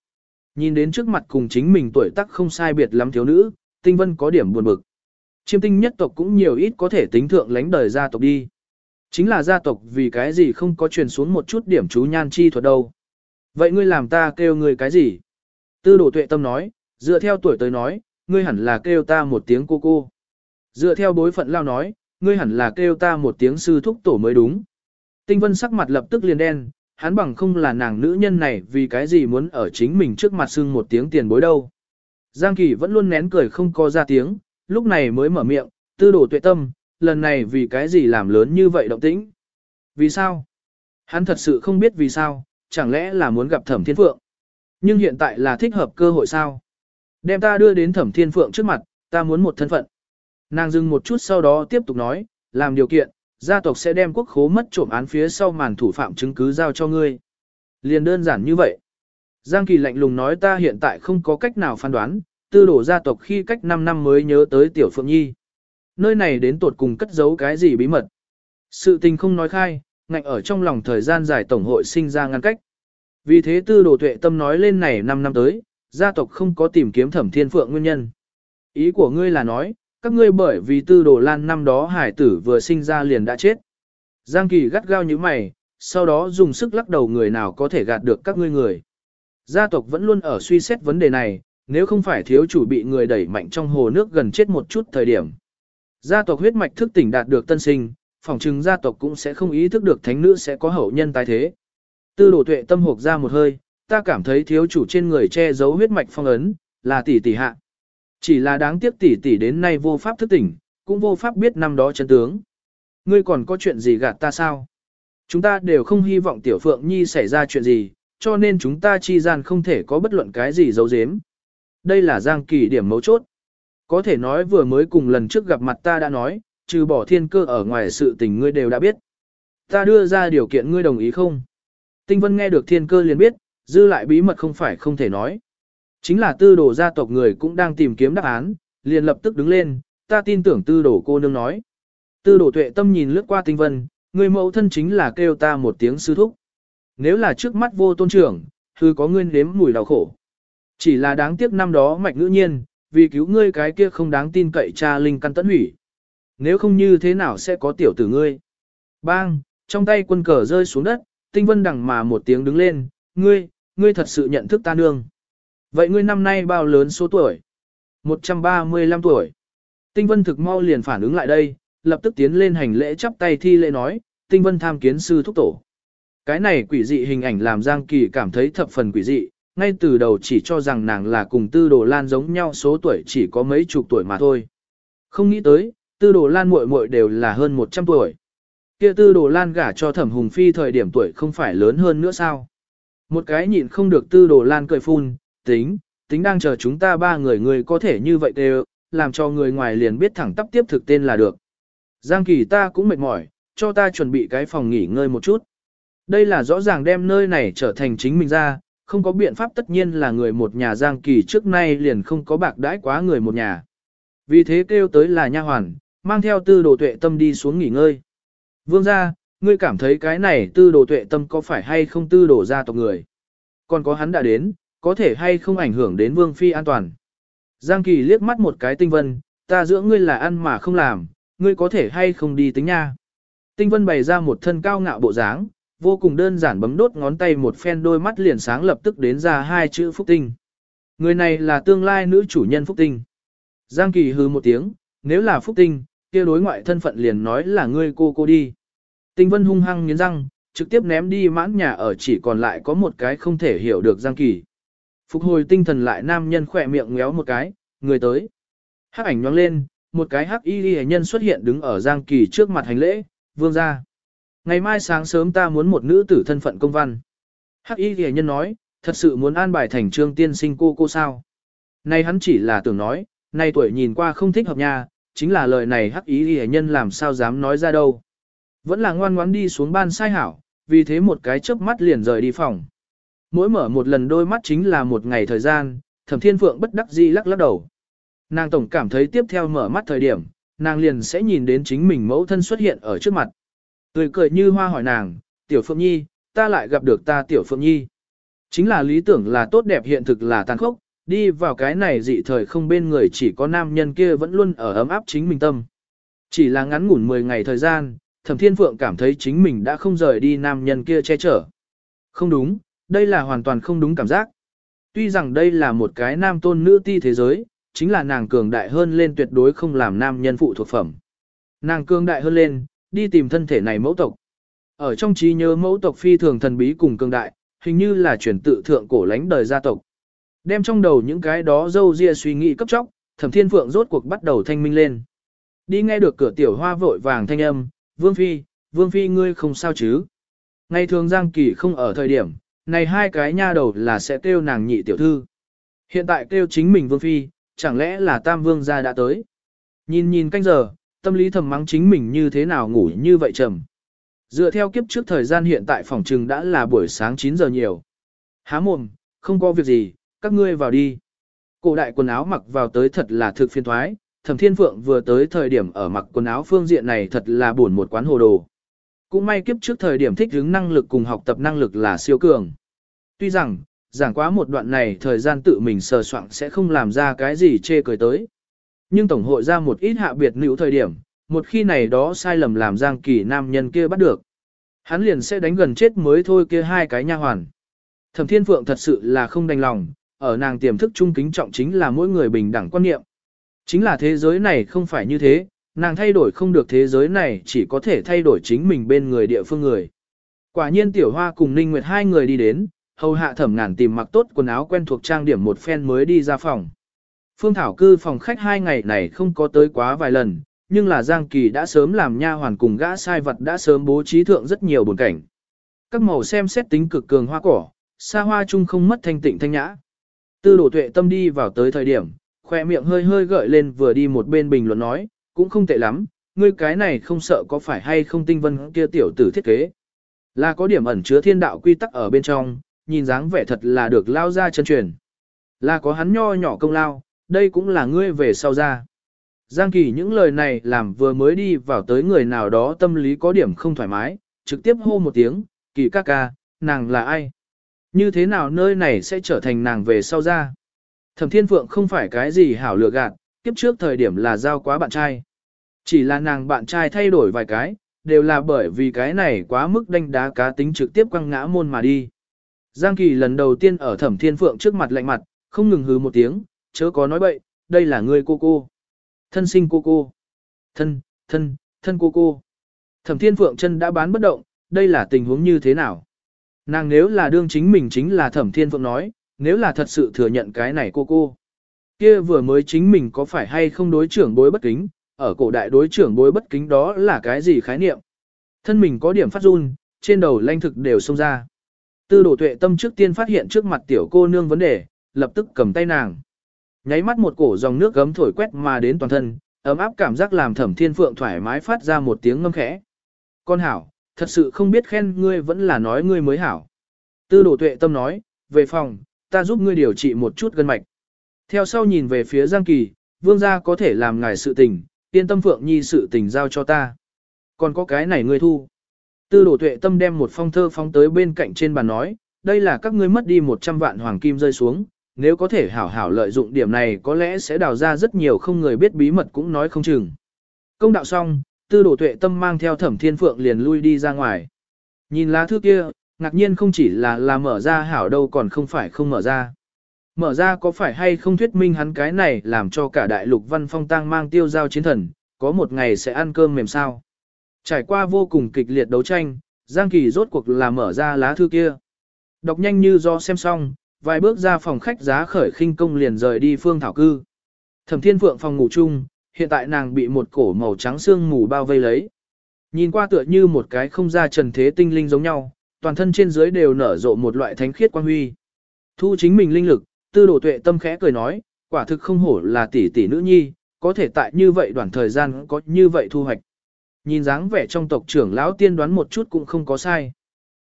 Nhìn đến trước mặt cùng chính mình tuổi tác không sai biệt lắm thiếu nữ, tinh vân có điểm buồn bực. Chiêm tinh nhất tộc cũng nhiều ít có thể tính thượng lãnh đời gia tộc đi. Chính là gia tộc vì cái gì không có truyền xuống một chút điểm chú nhan chi thuật đâu. Vậy ngươi làm ta kêu ngươi cái gì? Tư đồ tuệ tâm nói, dựa theo tuổi tới nói, ngươi hẳn là kêu ta một tiếng cô cô. Dựa theo bối phận lao nói, ngươi hẳn là kêu ta một tiếng sư thúc tổ mới đúng. Tinh vân sắc mặt lập tức liền đen, hắn bằng không là nàng nữ nhân này vì cái gì muốn ở chính mình trước mặt xưng một tiếng tiền bối đâu. Giang Kỳ vẫn luôn nén cười không có ra tiếng, lúc này mới mở miệng, tư đổ tuệ tâm, lần này vì cái gì làm lớn như vậy động tĩnh. Vì sao? Hắn thật sự không biết vì sao, chẳng lẽ là muốn gặp thẩm thiên phượng. Nhưng hiện tại là thích hợp cơ hội sao? Đem ta đưa đến thẩm thiên phượng trước mặt, ta muốn một thân phận. Nàng dừng một chút sau đó tiếp tục nói, làm điều kiện, gia tộc sẽ đem quốc khố mất trộm án phía sau màn thủ phạm chứng cứ giao cho ngươi. Liền đơn giản như vậy. Giang Kỳ lạnh lùng nói ta hiện tại không có cách nào phán đoán, tư đổ gia tộc khi cách 5 năm mới nhớ tới Tiểu Phượng Nhi. Nơi này đến tột cùng cất giấu cái gì bí mật. Sự tình không nói khai, ngạnh ở trong lòng thời gian dài tổng hội sinh ra ngăn cách. Vì thế tư đồ tuệ tâm nói lên này 5 năm tới, gia tộc không có tìm kiếm thẩm thiên phượng nguyên nhân. Ý của ngươi là nói, các ngươi bởi vì tư đồ lan năm đó hải tử vừa sinh ra liền đã chết. Giang Kỳ gắt gao như mày, sau đó dùng sức lắc đầu người nào có thể gạt được các ngươi người. Gia tộc vẫn luôn ở suy xét vấn đề này, nếu không phải thiếu chủ bị người đẩy mạnh trong hồ nước gần chết một chút thời điểm. Gia tộc huyết mạch thức tỉnh đạt được tân sinh, phỏng chừng gia tộc cũng sẽ không ý thức được thánh nữ sẽ có hậu nhân tái thế. Tư đổ tuệ tâm hộp ra một hơi, ta cảm thấy thiếu chủ trên người che giấu huyết mạch phong ấn, là tỷ tỷ hạ. Chỉ là đáng tiếc tỷ tỷ đến nay vô pháp thức tỉnh, cũng vô pháp biết năm đó chân tướng. Ngươi còn có chuyện gì gạt ta sao? Chúng ta đều không hy vọng tiểu phượng nhi xảy ra chuyện gì, cho nên chúng ta chi gian không thể có bất luận cái gì giấu giếm. Đây là giang kỳ điểm mấu chốt. Có thể nói vừa mới cùng lần trước gặp mặt ta đã nói, trừ bỏ thiên cơ ở ngoài sự tình ngươi đều đã biết. Ta đưa ra điều kiện ngươi đồng ý không? Tinh vân nghe được thiên cơ liền biết, dư lại bí mật không phải không thể nói. Chính là tư đồ gia tộc người cũng đang tìm kiếm đáp án, liền lập tức đứng lên, ta tin tưởng tư đồ cô nương nói. Tư đồ tuệ tâm nhìn lướt qua tinh vân, người mẫu thân chính là kêu ta một tiếng sư thúc. Nếu là trước mắt vô tôn trưởng, hư có ngươi nếm mùi đau khổ. Chỉ là đáng tiếc năm đó mạch ngữ nhiên, vì cứu ngươi cái kia không đáng tin cậy cha linh căn tẫn hủy. Nếu không như thế nào sẽ có tiểu tử ngươi. Bang, trong tay quân cờ rơi xuống đất, tinh vân đằng mà một tiếng đứng lên, ngươi, ngươi thật sự nhận thức ta nương. Vậy ngươi năm nay bao lớn số tuổi? 135 tuổi. Tinh vân thực mau liền phản ứng lại đây, lập tức tiến lên hành lễ chắp tay thi lễ nói, tinh vân tham kiến sư thúc tổ. Cái này quỷ dị hình ảnh làm Giang Kỳ cảm thấy thập phần quỷ dị, ngay từ đầu chỉ cho rằng nàng là cùng tư đồ lan giống nhau số tuổi chỉ có mấy chục tuổi mà thôi. Không nghĩ tới, tư đồ lan muội muội đều là hơn 100 tuổi. Kia tư đồ lan gả cho thẩm hùng phi thời điểm tuổi không phải lớn hơn nữa sao. Một cái nhịn không được tư đồ lan cười phun, tính, tính đang chờ chúng ta ba người người có thể như vậy đều, làm cho người ngoài liền biết thẳng tắp tiếp thực tên là được. Giang kỳ ta cũng mệt mỏi, cho ta chuẩn bị cái phòng nghỉ ngơi một chút. Đây là rõ ràng đem nơi này trở thành chính mình ra, không có biện pháp tất nhiên là người một nhà Giang Kỳ trước nay liền không có bạc đãi quá người một nhà. Vì thế kêu tới là nha hoàn, mang theo tư đồ tuệ tâm đi xuống nghỉ ngơi. Vương gia, ngươi cảm thấy cái này tư đồ tuệ tâm có phải hay không tư đồ gia tộc người? Còn có hắn đã đến, có thể hay không ảnh hưởng đến vương phi an toàn? Giang Kỳ liếc mắt một cái tinh vân, ta dưỡng ngươi là ăn mà không làm, ngươi có thể hay không đi tính nha. Tinh vân bày ra một thân cao ngạo bộ dáng, vô cùng đơn giản bấm đốt ngón tay một phen đôi mắt liền sáng lập tức đến ra hai chữ Phúc Tinh. Người này là tương lai nữ chủ nhân Phúc Tinh. Giang Kỳ hư một tiếng, nếu là Phúc Tinh, kia đối ngoại thân phận liền nói là ngươi cô cô đi. Tinh Vân hung hăng nghiến răng, trực tiếp ném đi mãn nhà ở chỉ còn lại có một cái không thể hiểu được Giang Kỳ. Phục hồi tinh thần lại nam nhân khỏe miệng ngéo một cái, người tới. Hắc ảnh nhoáng lên, một cái hắc y ghi nhân xuất hiện đứng ở Giang Kỳ trước mặt hành lễ, vương ra. Ngày mai sáng sớm ta muốn một nữ tử thân phận công văn. Hắc y ghi nhân nói, thật sự muốn an bài thành trương tiên sinh cô cô sao. Này hắn chỉ là tưởng nói, nay tuổi nhìn qua không thích hợp nha, chính là lời này hắc y ghi nhân làm sao dám nói ra đâu. Vẫn là ngoan ngoãn đi xuống ban sai hảo, vì thế một cái chớp mắt liền rời đi phòng. Mỗi mở một lần đôi mắt chính là một ngày thời gian, thẩm thiên phượng bất đắc dĩ lắc lắc đầu. Nàng tổng cảm thấy tiếp theo mở mắt thời điểm, nàng liền sẽ nhìn đến chính mình mẫu thân xuất hiện ở trước mặt. Tươi cười như hoa hỏi nàng, tiểu phượng nhi, ta lại gặp được ta tiểu phượng nhi. Chính là lý tưởng là tốt đẹp hiện thực là tàn khốc, đi vào cái này dị thời không bên người chỉ có nam nhân kia vẫn luôn ở ấm áp chính mình tâm. Chỉ là ngắn ngủn 10 ngày thời gian, thẩm thiên phượng cảm thấy chính mình đã không rời đi nam nhân kia che chở. Không đúng, đây là hoàn toàn không đúng cảm giác. Tuy rằng đây là một cái nam tôn nữ ti thế giới, chính là nàng cường đại hơn lên tuyệt đối không làm nam nhân phụ thuộc phẩm. Nàng cường đại hơn lên, đi tìm thân thể này mẫu tộc. Ở trong trí nhớ mẫu tộc phi thường thần bí cùng cường đại, hình như là chuyển tự thượng cổ lãnh đời gia tộc. Đem trong đầu những cái đó dâu ria suy nghĩ cấp chóc, thẩm thiên phượng rốt cuộc bắt đầu thanh minh lên. Đi nghe được cửa tiểu hoa vội vàng thanh âm, vương phi, vương phi ngươi không sao chứ. Ngày thường Giang Kỳ không ở thời điểm, này hai cái nha đầu là sẽ kêu nàng nhị tiểu thư. Hiện tại kêu chính mình vương phi, chẳng lẽ là tam vương gia đã tới. Nhìn nhìn canh giờ, tâm lý thầm mắng chính mình như thế nào ngủ như vậy trầm. Dựa theo kiếp trước thời gian hiện tại phòng trừng đã là buổi sáng 9 giờ nhiều. Há mồm, không có việc gì, các ngươi vào đi. Cổ đại quần áo mặc vào tới thật là thực phiên thoái, thẩm thiên phượng vừa tới thời điểm ở mặc quần áo phương diện này thật là buồn một quán hồ đồ. Cũng may kiếp trước thời điểm thích ứng năng lực cùng học tập năng lực là siêu cường. Tuy rằng, giảng quá một đoạn này thời gian tự mình sờ soạn sẽ không làm ra cái gì chê cười tới. Nhưng Tổng hội ra một ít hạ biệt nữ thời điểm, một khi này đó sai lầm làm Giang Kỳ nam nhân kia bắt được. Hắn liền sẽ đánh gần chết mới thôi kia hai cái nha hoàn. Thẩm Thiên Phượng thật sự là không đành lòng, ở nàng tiềm thức trung kính trọng chính là mỗi người bình đẳng quan niệm. Chính là thế giới này không phải như thế, nàng thay đổi không được thế giới này chỉ có thể thay đổi chính mình bên người địa phương người. Quả nhiên Tiểu Hoa cùng Ninh Nguyệt hai người đi đến, hầu hạ thẩm ngàn tìm mặc tốt quần áo quen thuộc trang điểm một phen mới đi ra phòng. Phương Thảo cư phòng khách hai ngày này không có tới quá vài lần, nhưng là Giang Kỳ đã sớm làm nha hoàn cùng gã sai vật đã sớm bố trí thượng rất nhiều buồn cảnh. Các màu xem xét tính cực cường hoa cỏ, xa hoa chung không mất thanh tịnh thanh nhã. Tư đổ tuệ tâm đi vào tới thời điểm, khoe miệng hơi hơi gợi lên vừa đi một bên bình luận nói, cũng không tệ lắm, ngươi cái này không sợ có phải hay không tinh vân kia tiểu tử thiết kế. Là có điểm ẩn chứa thiên đạo quy tắc ở bên trong, nhìn dáng vẻ thật là được lao ra chân truyền. Là có hắn nho nhỏ công lao, đây cũng là ngươi về sau ra. Giang Kỳ những lời này làm vừa mới đi vào tới người nào đó tâm lý có điểm không thoải mái, trực tiếp hô một tiếng, Kỳ ca ca, nàng là ai? Như thế nào nơi này sẽ trở thành nàng về sau ra? Thẩm Thiên Phượng không phải cái gì hảo lừa gạt, kiếp trước thời điểm là giao quá bạn trai. Chỉ là nàng bạn trai thay đổi vài cái, đều là bởi vì cái này quá mức đánh đá cá tính trực tiếp quăng ngã môn mà đi. Giang Kỳ lần đầu tiên ở Thẩm Thiên Phượng trước mặt lạnh mặt, không ngừng hứ một tiếng, chớ có nói bậy, đây là người cô cô. Thân sinh cô cô. Thân, thân, thân cô cô. Thẩm Thiên Phượng chân đã bán bất động, đây là tình huống như thế nào? Nàng nếu là đương chính mình chính là Thẩm Thiên Phượng nói, nếu là thật sự thừa nhận cái này cô cô. Kia vừa mới chính mình có phải hay không đối trưởng bối bất kính, ở cổ đại đối trưởng bối bất kính đó là cái gì khái niệm. Thân mình có điểm phát run, trên đầu lanh thực đều xông ra. Tư đổ tuệ tâm trước tiên phát hiện trước mặt tiểu cô nương vấn đề, lập tức cầm tay nàng. Nháy mắt một cổ dòng nước gấm thổi quét mà đến toàn thân, ấm áp cảm giác làm thẩm thiên phượng thoải mái phát ra một tiếng ngâm khẽ. Con hảo, thật sự không biết khen ngươi vẫn là nói ngươi mới hảo. Tư đổ tuệ tâm nói, về phòng, ta giúp ngươi điều trị một chút gân mạch. Theo sau nhìn về phía Giang Kỳ, vương gia có thể làm ngài sự tình, yên tâm Phượng Nhi sự tình giao cho ta. Còn có cái này ngươi thu. Tư đổ tuệ tâm đem một phong thơ phong tới bên cạnh trên bàn nói, đây là các ngươi mất đi 100 vạn hoàng kim rơi xuống, nếu có thể hảo hảo lợi dụng điểm này có lẽ sẽ đào ra rất nhiều không người biết bí mật cũng nói không chừng. Công đạo xong, tư đồ tuệ tâm mang theo thẩm thiên phượng liền lui đi ra ngoài. Nhìn lá thư kia, ngạc nhiên không chỉ là là mở ra hảo đâu còn không phải không mở ra. Mở ra có phải hay không thuyết minh hắn cái này làm cho cả đại lục văn phong tăng mang tiêu giao chiến thần, có một ngày sẽ ăn cơm mềm sao. Trải qua vô cùng kịch liệt đấu tranh, Giang Kỳ rốt cuộc là mở ra lá thư kia. Đọc nhanh như do xem xong, vài bước ra phòng khách giá khởi khinh công liền rời đi phương thảo cư. Thẩm Thiên Phượng phòng ngủ chung, hiện tại nàng bị một cổ màu trắng xương mù bao vây lấy. Nhìn qua tựa như một cái không ra trần thế tinh linh giống nhau, toàn thân trên dưới đều nở rộ một loại thánh khiết quang huy. Thu chính mình linh lực, tư đồ tuệ tâm khẽ cười nói, quả thực không hổ là tỷ tỷ nữ nhi, có thể tại như vậy đoạn thời gian có như vậy thu hoạch. Nhìn dáng vẻ trong tộc trưởng lão tiên đoán một chút cũng không có sai.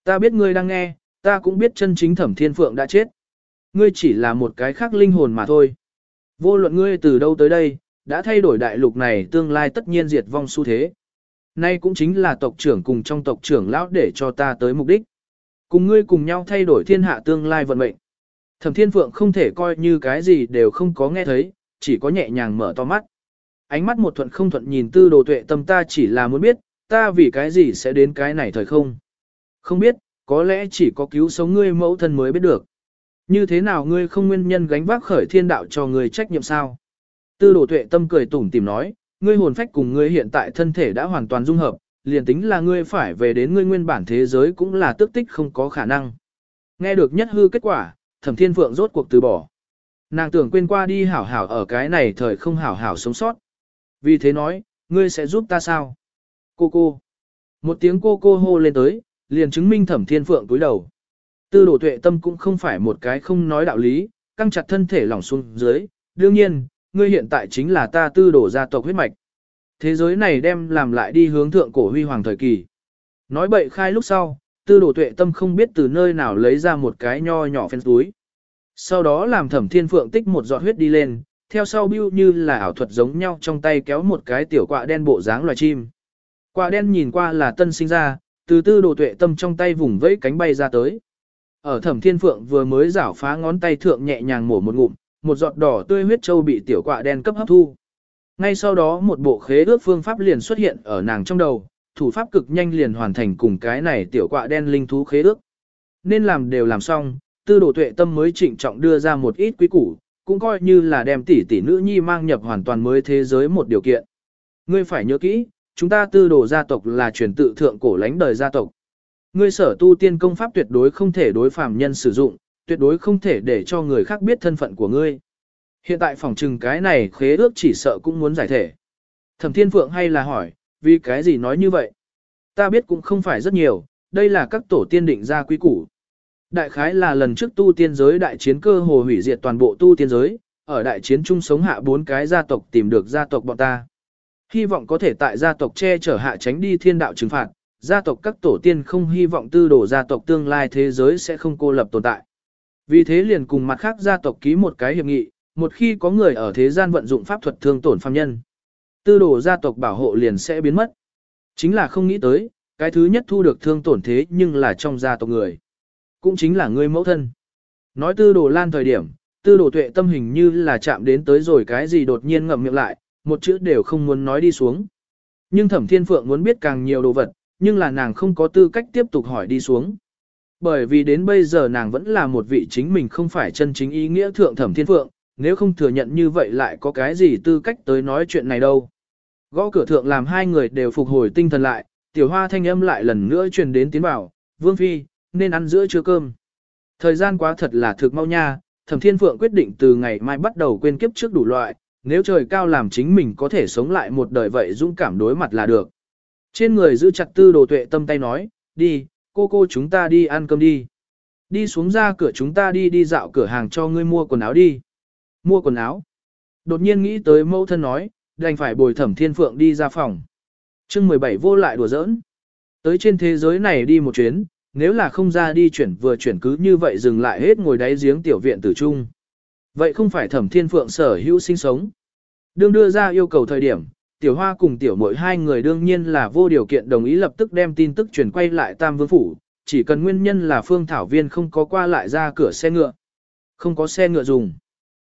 Ta biết ngươi đang nghe, ta cũng biết chân chính thẩm thiên phượng đã chết. Ngươi chỉ là một cái khác linh hồn mà thôi. Vô luận ngươi từ đâu tới đây, đã thay đổi đại lục này tương lai tất nhiên diệt vong xu thế. Nay cũng chính là tộc trưởng cùng trong tộc trưởng lão để cho ta tới mục đích. Cùng ngươi cùng nhau thay đổi thiên hạ tương lai vận mệnh. Thẩm Thiên Phượng không thể coi như cái gì đều không có nghe thấy, chỉ có nhẹ nhàng mở to mắt. Ánh mắt một thuận không thuận nhìn tư đồ tuệ tâm ta chỉ là muốn biết, ta vì cái gì sẽ đến cái này thời không. Không biết, có lẽ chỉ có cứu sống ngươi mẫu thân mới biết được. Như thế nào ngươi không nguyên nhân gánh vác khởi thiên đạo cho ngươi trách nhiệm sao? Tư đồ tuệ tâm cười tủm tìm nói, ngươi hồn phách cùng ngươi hiện tại thân thể đã hoàn toàn dung hợp, liền tính là ngươi phải về đến ngươi nguyên bản thế giới cũng là tước tích không có khả năng. Nghe được nhất hư kết quả, thẩm thiên phượng rốt cuộc từ bỏ. Nàng tưởng quên qua đi hảo hảo ở cái này thời không hảo hảo sống sót. Vì thế nói, ngươi sẽ giúp ta sao? Cô cô. Một tiếng cô cô hô lên tới, liền chứng minh thẩm thiên phượng túi đầu. Tư đồ tuệ tâm cũng không phải một cái không nói đạo lý, căng chặt thân thể lỏng xuống dưới. Đương nhiên, ngươi hiện tại chính là ta tư đồ gia tộc huyết mạch. Thế giới này đem làm lại đi hướng thượng cổ huy hoàng thời kỳ. Nói bậy khai lúc sau, tư đồ tuệ tâm không biết từ nơi nào lấy ra một cái nho nhỏ phen túi. Sau đó làm thẩm thiên phượng tích một giọt huyết đi lên, theo sau bưu như là ảo thuật giống nhau trong tay kéo một cái tiểu quạ đen bộ dáng loài chim. Quạ đen nhìn qua là tân sinh ra, từ tư đồ tuệ tâm trong tay vùng vẫy cánh bay ra tới. Ở thẩm thiên phượng vừa mới rảo phá ngón tay thượng nhẹ nhàng mổ một ngụm, một giọt đỏ tươi huyết châu bị tiểu quạ đen cấp hấp thu. Ngay sau đó một bộ khế ước phương pháp liền xuất hiện ở nàng trong đầu, thủ pháp cực nhanh liền hoàn thành cùng cái này tiểu quạ đen linh thú khế ước. Nên làm đều làm xong, tư đồ tuệ tâm mới trịnh trọng đưa ra một ít quý củ, cũng coi như là đem tỷ tỷ nữ nhi mang nhập hoàn toàn mới thế giới một điều kiện. Ngươi phải nhớ kỹ, chúng ta tư đồ gia tộc là truyền tự thượng cổ lãnh đời gia tộc. Ngươi sở tu tiên công pháp tuyệt đối không thể đối phàm nhân sử dụng, tuyệt đối không thể để cho người khác biết thân phận của ngươi. Hiện tại phòng trừng cái này khế ước chỉ sợ cũng muốn giải thể. Thẩm Thiên Phượng hay là hỏi, vì cái gì nói như vậy? Ta biết cũng không phải rất nhiều, đây là các tổ tiên định ra quy củ. Đại khái là lần trước tu tiên giới đại chiến cơ hồ hủy diệt toàn bộ tu tiên giới, ở đại chiến chung sống hạ bốn cái gia tộc tìm được gia tộc bọn ta. Hy vọng có thể tại gia tộc che chở hạ tránh đi thiên đạo trừng phạt, gia tộc các tổ tiên không hy vọng tư đồ gia tộc tương lai thế giới sẽ không cô lập tồn tại. Vì thế liền cùng mặt khác gia tộc ký một cái hiệp nghị, một khi có người ở thế gian vận dụng pháp thuật thương tổn phàm nhân, tư đồ gia tộc bảo hộ liền sẽ biến mất. Chính là không nghĩ tới, cái thứ nhất thu được thương tổn thế nhưng là trong gia tộc người. Cũng chính là người mẫu thân. Nói tư đồ lan thời điểm, tư đồ tuệ tâm hình như là chạm đến tới rồi cái gì đột nhiên ngậm miệng lại, một chữ đều không muốn nói đi xuống. Nhưng thẩm thiên phượng muốn biết càng nhiều đồ vật, nhưng là nàng không có tư cách tiếp tục hỏi đi xuống. Bởi vì đến bây giờ nàng vẫn là một vị chính mình không phải chân chính ý nghĩa thượng thẩm thiên phượng, nếu không thừa nhận như vậy lại có cái gì tư cách tới nói chuyện này đâu. Gõ cửa thượng làm hai người đều phục hồi tinh thần lại, tiểu hoa thanh âm lại lần nữa truyền đến tiến bảo, vương phi, nên ăn giữa trưa cơm. Thời gian quá thật là thực mau nha, Thẩm Thiên Phượng quyết định từ ngày mai bắt đầu quên kiếp trước đủ loại, nếu trời cao làm chính mình có thể sống lại một đời vậy dũng cảm đối mặt là được. Trên người giữ chặt tư đồ tuệ tâm tay nói, đi, cô cô chúng ta đi ăn cơm đi. Đi xuống ra cửa chúng ta đi đi dạo cửa hàng cho ngươi mua quần áo đi. Mua quần áo. Đột nhiên nghĩ tới mẫu thân nói, đành phải bồi thẩm thiên phượng đi ra phòng. chương 17 vô lại đùa giỡn. Tới trên thế giới này đi một chuyến, nếu là không ra đi chuyển vừa chuyển cứ như vậy dừng lại hết ngồi đáy giếng tiểu viện tử trung. Vậy không phải thẩm thiên phượng sở hữu sinh sống. Đương đưa ra yêu cầu thời điểm, tiểu hoa cùng tiểu mội hai người đương nhiên là vô điều kiện đồng ý lập tức đem tin tức truyền quay lại Tam Vương Phủ, chỉ cần nguyên nhân là Phương Thảo Viên không có qua lại ra cửa xe ngựa. Không có xe ngựa dùng.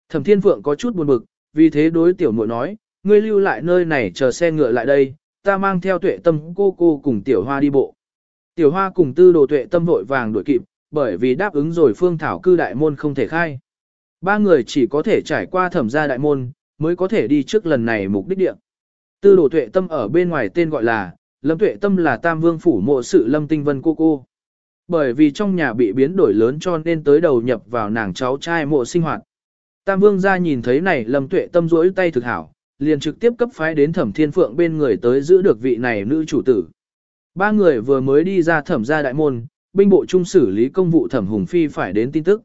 Thẩm Thiên Phượng có chút buồn bực, vì thế đối tiểu mội nói, ngươi lưu lại nơi này chờ xe ngựa lại đây, ta mang theo tuệ tâm cô cô cùng tiểu hoa đi bộ. Tiểu hoa cùng tư đồ tuệ tâm vội vàng đuổi kịp, bởi vì đáp ứng rồi Phương Thảo cư đại môn không thể khai. Ba người chỉ có thể trải qua thẩm gia đại môn, mới có thể đi trước lần này mục đích địa. Tư đồ tuệ tâm ở bên ngoài tên gọi là, Lâm tuệ tâm là tam vương phủ mộ sự Lâm Tinh Vân cô cô. Bởi vì trong nhà bị biến đổi lớn cho nên tới đầu nhập vào nàng cháu trai mộ sinh hoạt. Tam vương ra nhìn thấy này Lâm tuệ tâm rỗi tay thực hảo, liền trực tiếp cấp phái đến thẩm thiên phượng bên người tới giữ được vị này nữ chủ tử. Ba người vừa mới đi ra thẩm gia đại môn, binh bộ trung xử lý công vụ thẩm hùng phi phải đến tin tức.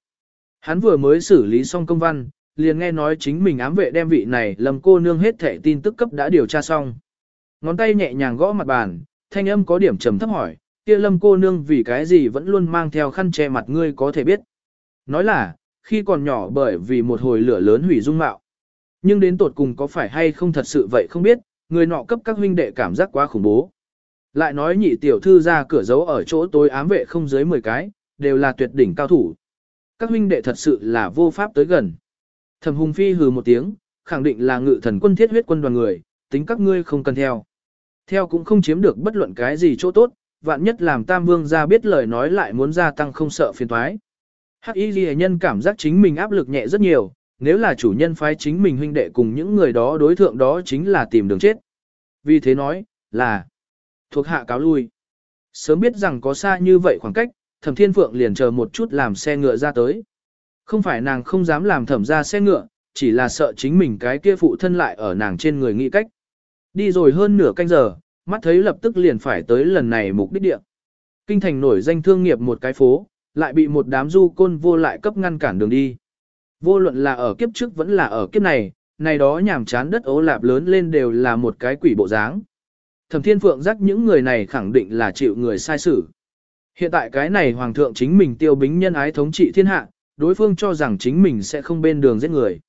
Hắn vừa mới xử lý xong công văn, liền nghe nói chính mình ám vệ đem vị này lầm cô nương hết thẻ tin tức cấp đã điều tra xong. Ngón tay nhẹ nhàng gõ mặt bàn, thanh âm có điểm trầm thấp hỏi, kia lâm cô nương vì cái gì vẫn luôn mang theo khăn che mặt ngươi có thể biết. Nói là, khi còn nhỏ bởi vì một hồi lửa lớn hủy dung mạo. Nhưng đến tột cùng có phải hay không thật sự vậy không biết, người nọ cấp các huynh đệ cảm giác quá khủng bố. Lại nói nhị tiểu thư ra cửa giấu ở chỗ tối ám vệ không dưới 10 cái, đều là tuyệt đỉnh cao thủ. Các huynh đệ thật sự là vô pháp tới gần. Thẩm Hùng Phi hừ một tiếng, khẳng định là ngự thần quân thiết huyết quân đoàn người, tính các ngươi không cần theo. Theo cũng không chiếm được bất luận cái gì chỗ tốt, vạn nhất làm Tam Vương ra biết lời nói lại muốn gia tăng không sợ phiền toái. Hắc Y Ghi nhân cảm giác chính mình áp lực nhẹ rất nhiều, nếu là chủ nhân phái chính mình huynh đệ cùng những người đó đối thượng đó chính là tìm đường chết. Vì thế nói, là thuộc hạ cáo lui. Sớm biết rằng có xa như vậy khoảng cách, Thẩm Thiên Phượng liền chờ một chút làm xe ngựa ra tới. Không phải nàng không dám làm thẩm ra xe ngựa, chỉ là sợ chính mình cái kia phụ thân lại ở nàng trên người nghĩ cách. Đi rồi hơn nửa canh giờ, mắt thấy lập tức liền phải tới lần này mục đích địa. Kinh thành nổi danh thương nghiệp một cái phố, lại bị một đám du côn vô lại cấp ngăn cản đường đi. Vô luận là ở kiếp trước vẫn là ở kiếp này, này đó nhảm chán đất ố lạp lớn lên đều là một cái quỷ bộ dáng. Thẩm Thiên Phượng giác những người này khẳng định là chịu người sai xử. Hiện tại cái này hoàng thượng chính mình tiêu bính nhân ái thống trị thiên hạ, đối phương cho rằng chính mình sẽ không bên đường giết người.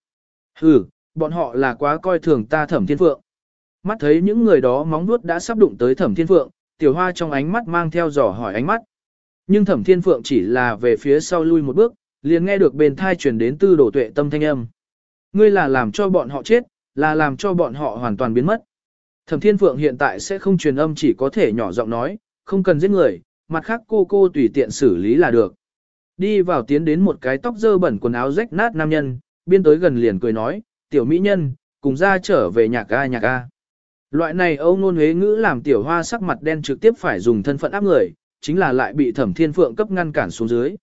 Hừ, bọn họ là quá coi thường ta thẩm thiên phượng. Mắt thấy những người đó móng vuốt đã sắp đụng tới thẩm thiên phượng, tiểu hoa trong ánh mắt mang theo dò hỏi ánh mắt. Nhưng thẩm thiên phượng chỉ là về phía sau lui một bước, liền nghe được bên thai truyền đến tư đổ tuệ tâm thanh âm. Ngươi là làm cho bọn họ chết, là làm cho bọn họ hoàn toàn biến mất. Thẩm thiên phượng hiện tại sẽ không truyền âm chỉ có thể nhỏ giọng nói, không cần giết người, mặt khác cô cô tùy tiện xử lý là được. Đi vào tiến đến một cái tóc dơ bẩn quần áo rách nát nam nhân, biên tới gần liền cười nói, tiểu mỹ nhân, cùng ra trở về nhạc ca nhạc ca Loại này âu ngôn huế ngữ làm tiểu hoa sắc mặt đen trực tiếp phải dùng thân phận áp người, chính là lại bị thẩm thiên phượng cấp ngăn cản xuống dưới.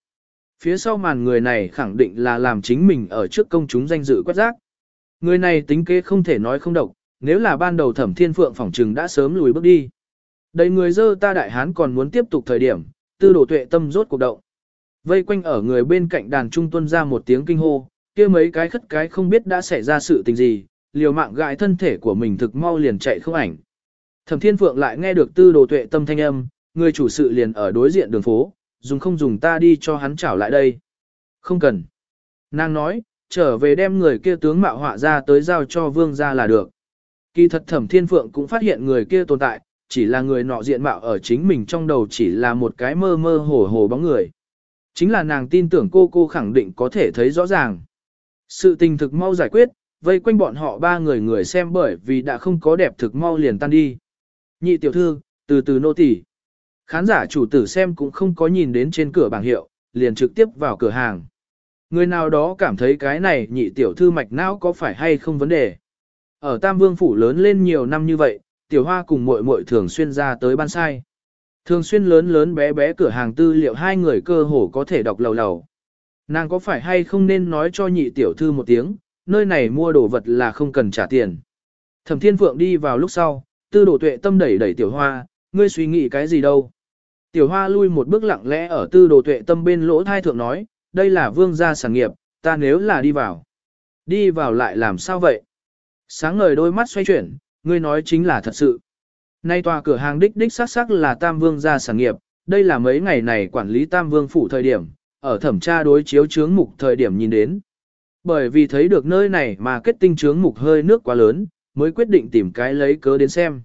Phía sau màn người này khẳng định là làm chính mình ở trước công chúng danh dự quét rác. Người này tính kế không thể nói không độc, nếu là ban đầu thẩm thiên phượng phỏng trừng đã sớm lùi bước đi. Đầy người dơ ta đại hán còn muốn tiếp tục thời điểm, tư đổ tuệ tâm rốt cuộc động. Vây quanh ở người bên cạnh đàn trung tuân ra một tiếng kinh hô, kia mấy cái khất cái không biết đã xảy ra sự tình gì, liều mạng gại thân thể của mình thực mau liền chạy không ảnh. Thẩm Thiên Phượng lại nghe được tư đồ tuệ tâm thanh âm, người chủ sự liền ở đối diện đường phố, dùng không dùng ta đi cho hắn trảo lại đây. Không cần. Nàng nói, trở về đem người kia tướng mạo họa ra tới giao cho vương ra là được. Kỳ thật Thẩm Thiên Phượng cũng phát hiện người kia tồn tại, chỉ là người nọ diện mạo ở chính mình trong đầu chỉ là một cái mơ mơ hồ hồ bóng người. Chính là nàng tin tưởng cô cô khẳng định có thể thấy rõ ràng. Sự tình thực mau giải quyết, vây quanh bọn họ ba người người xem bởi vì đã không có đẹp thực mau liền tan đi. Nhị tiểu thư, từ từ nô tỳ. Khán giả chủ tử xem cũng không có nhìn đến trên cửa bảng hiệu, liền trực tiếp vào cửa hàng. Người nào đó cảm thấy cái này nhị tiểu thư mạch não có phải hay không vấn đề. Ở Tam Vương Phủ lớn lên nhiều năm như vậy, tiểu hoa cùng muội muội thường xuyên ra tới ban sai. Thường xuyên lớn lớn bé bé cửa hàng tư liệu hai người cơ hồ có thể đọc lầu lầu. Nàng có phải hay không nên nói cho nhị tiểu thư một tiếng, nơi này mua đồ vật là không cần trả tiền. Thẩm Thiên Phượng đi vào lúc sau, tư đồ tuệ tâm đẩy đẩy tiểu hoa, ngươi suy nghĩ cái gì đâu. Tiểu hoa lui một bước lặng lẽ ở tư đồ tuệ tâm bên lỗ thai thượng nói, đây là vương gia sản nghiệp, ta nếu là đi vào. Đi vào lại làm sao vậy? Sáng ngời đôi mắt xoay chuyển, ngươi nói chính là thật sự. Nay tòa cửa hàng đích đích xác sắc là tam vương gia sản nghiệp, đây là mấy ngày này quản lý tam vương phủ thời điểm, ở thẩm tra đối chiếu chướng mục thời điểm nhìn đến. Bởi vì thấy được nơi này mà kết tinh chướng mục hơi nước quá lớn, mới quyết định tìm cái lấy cớ đến xem.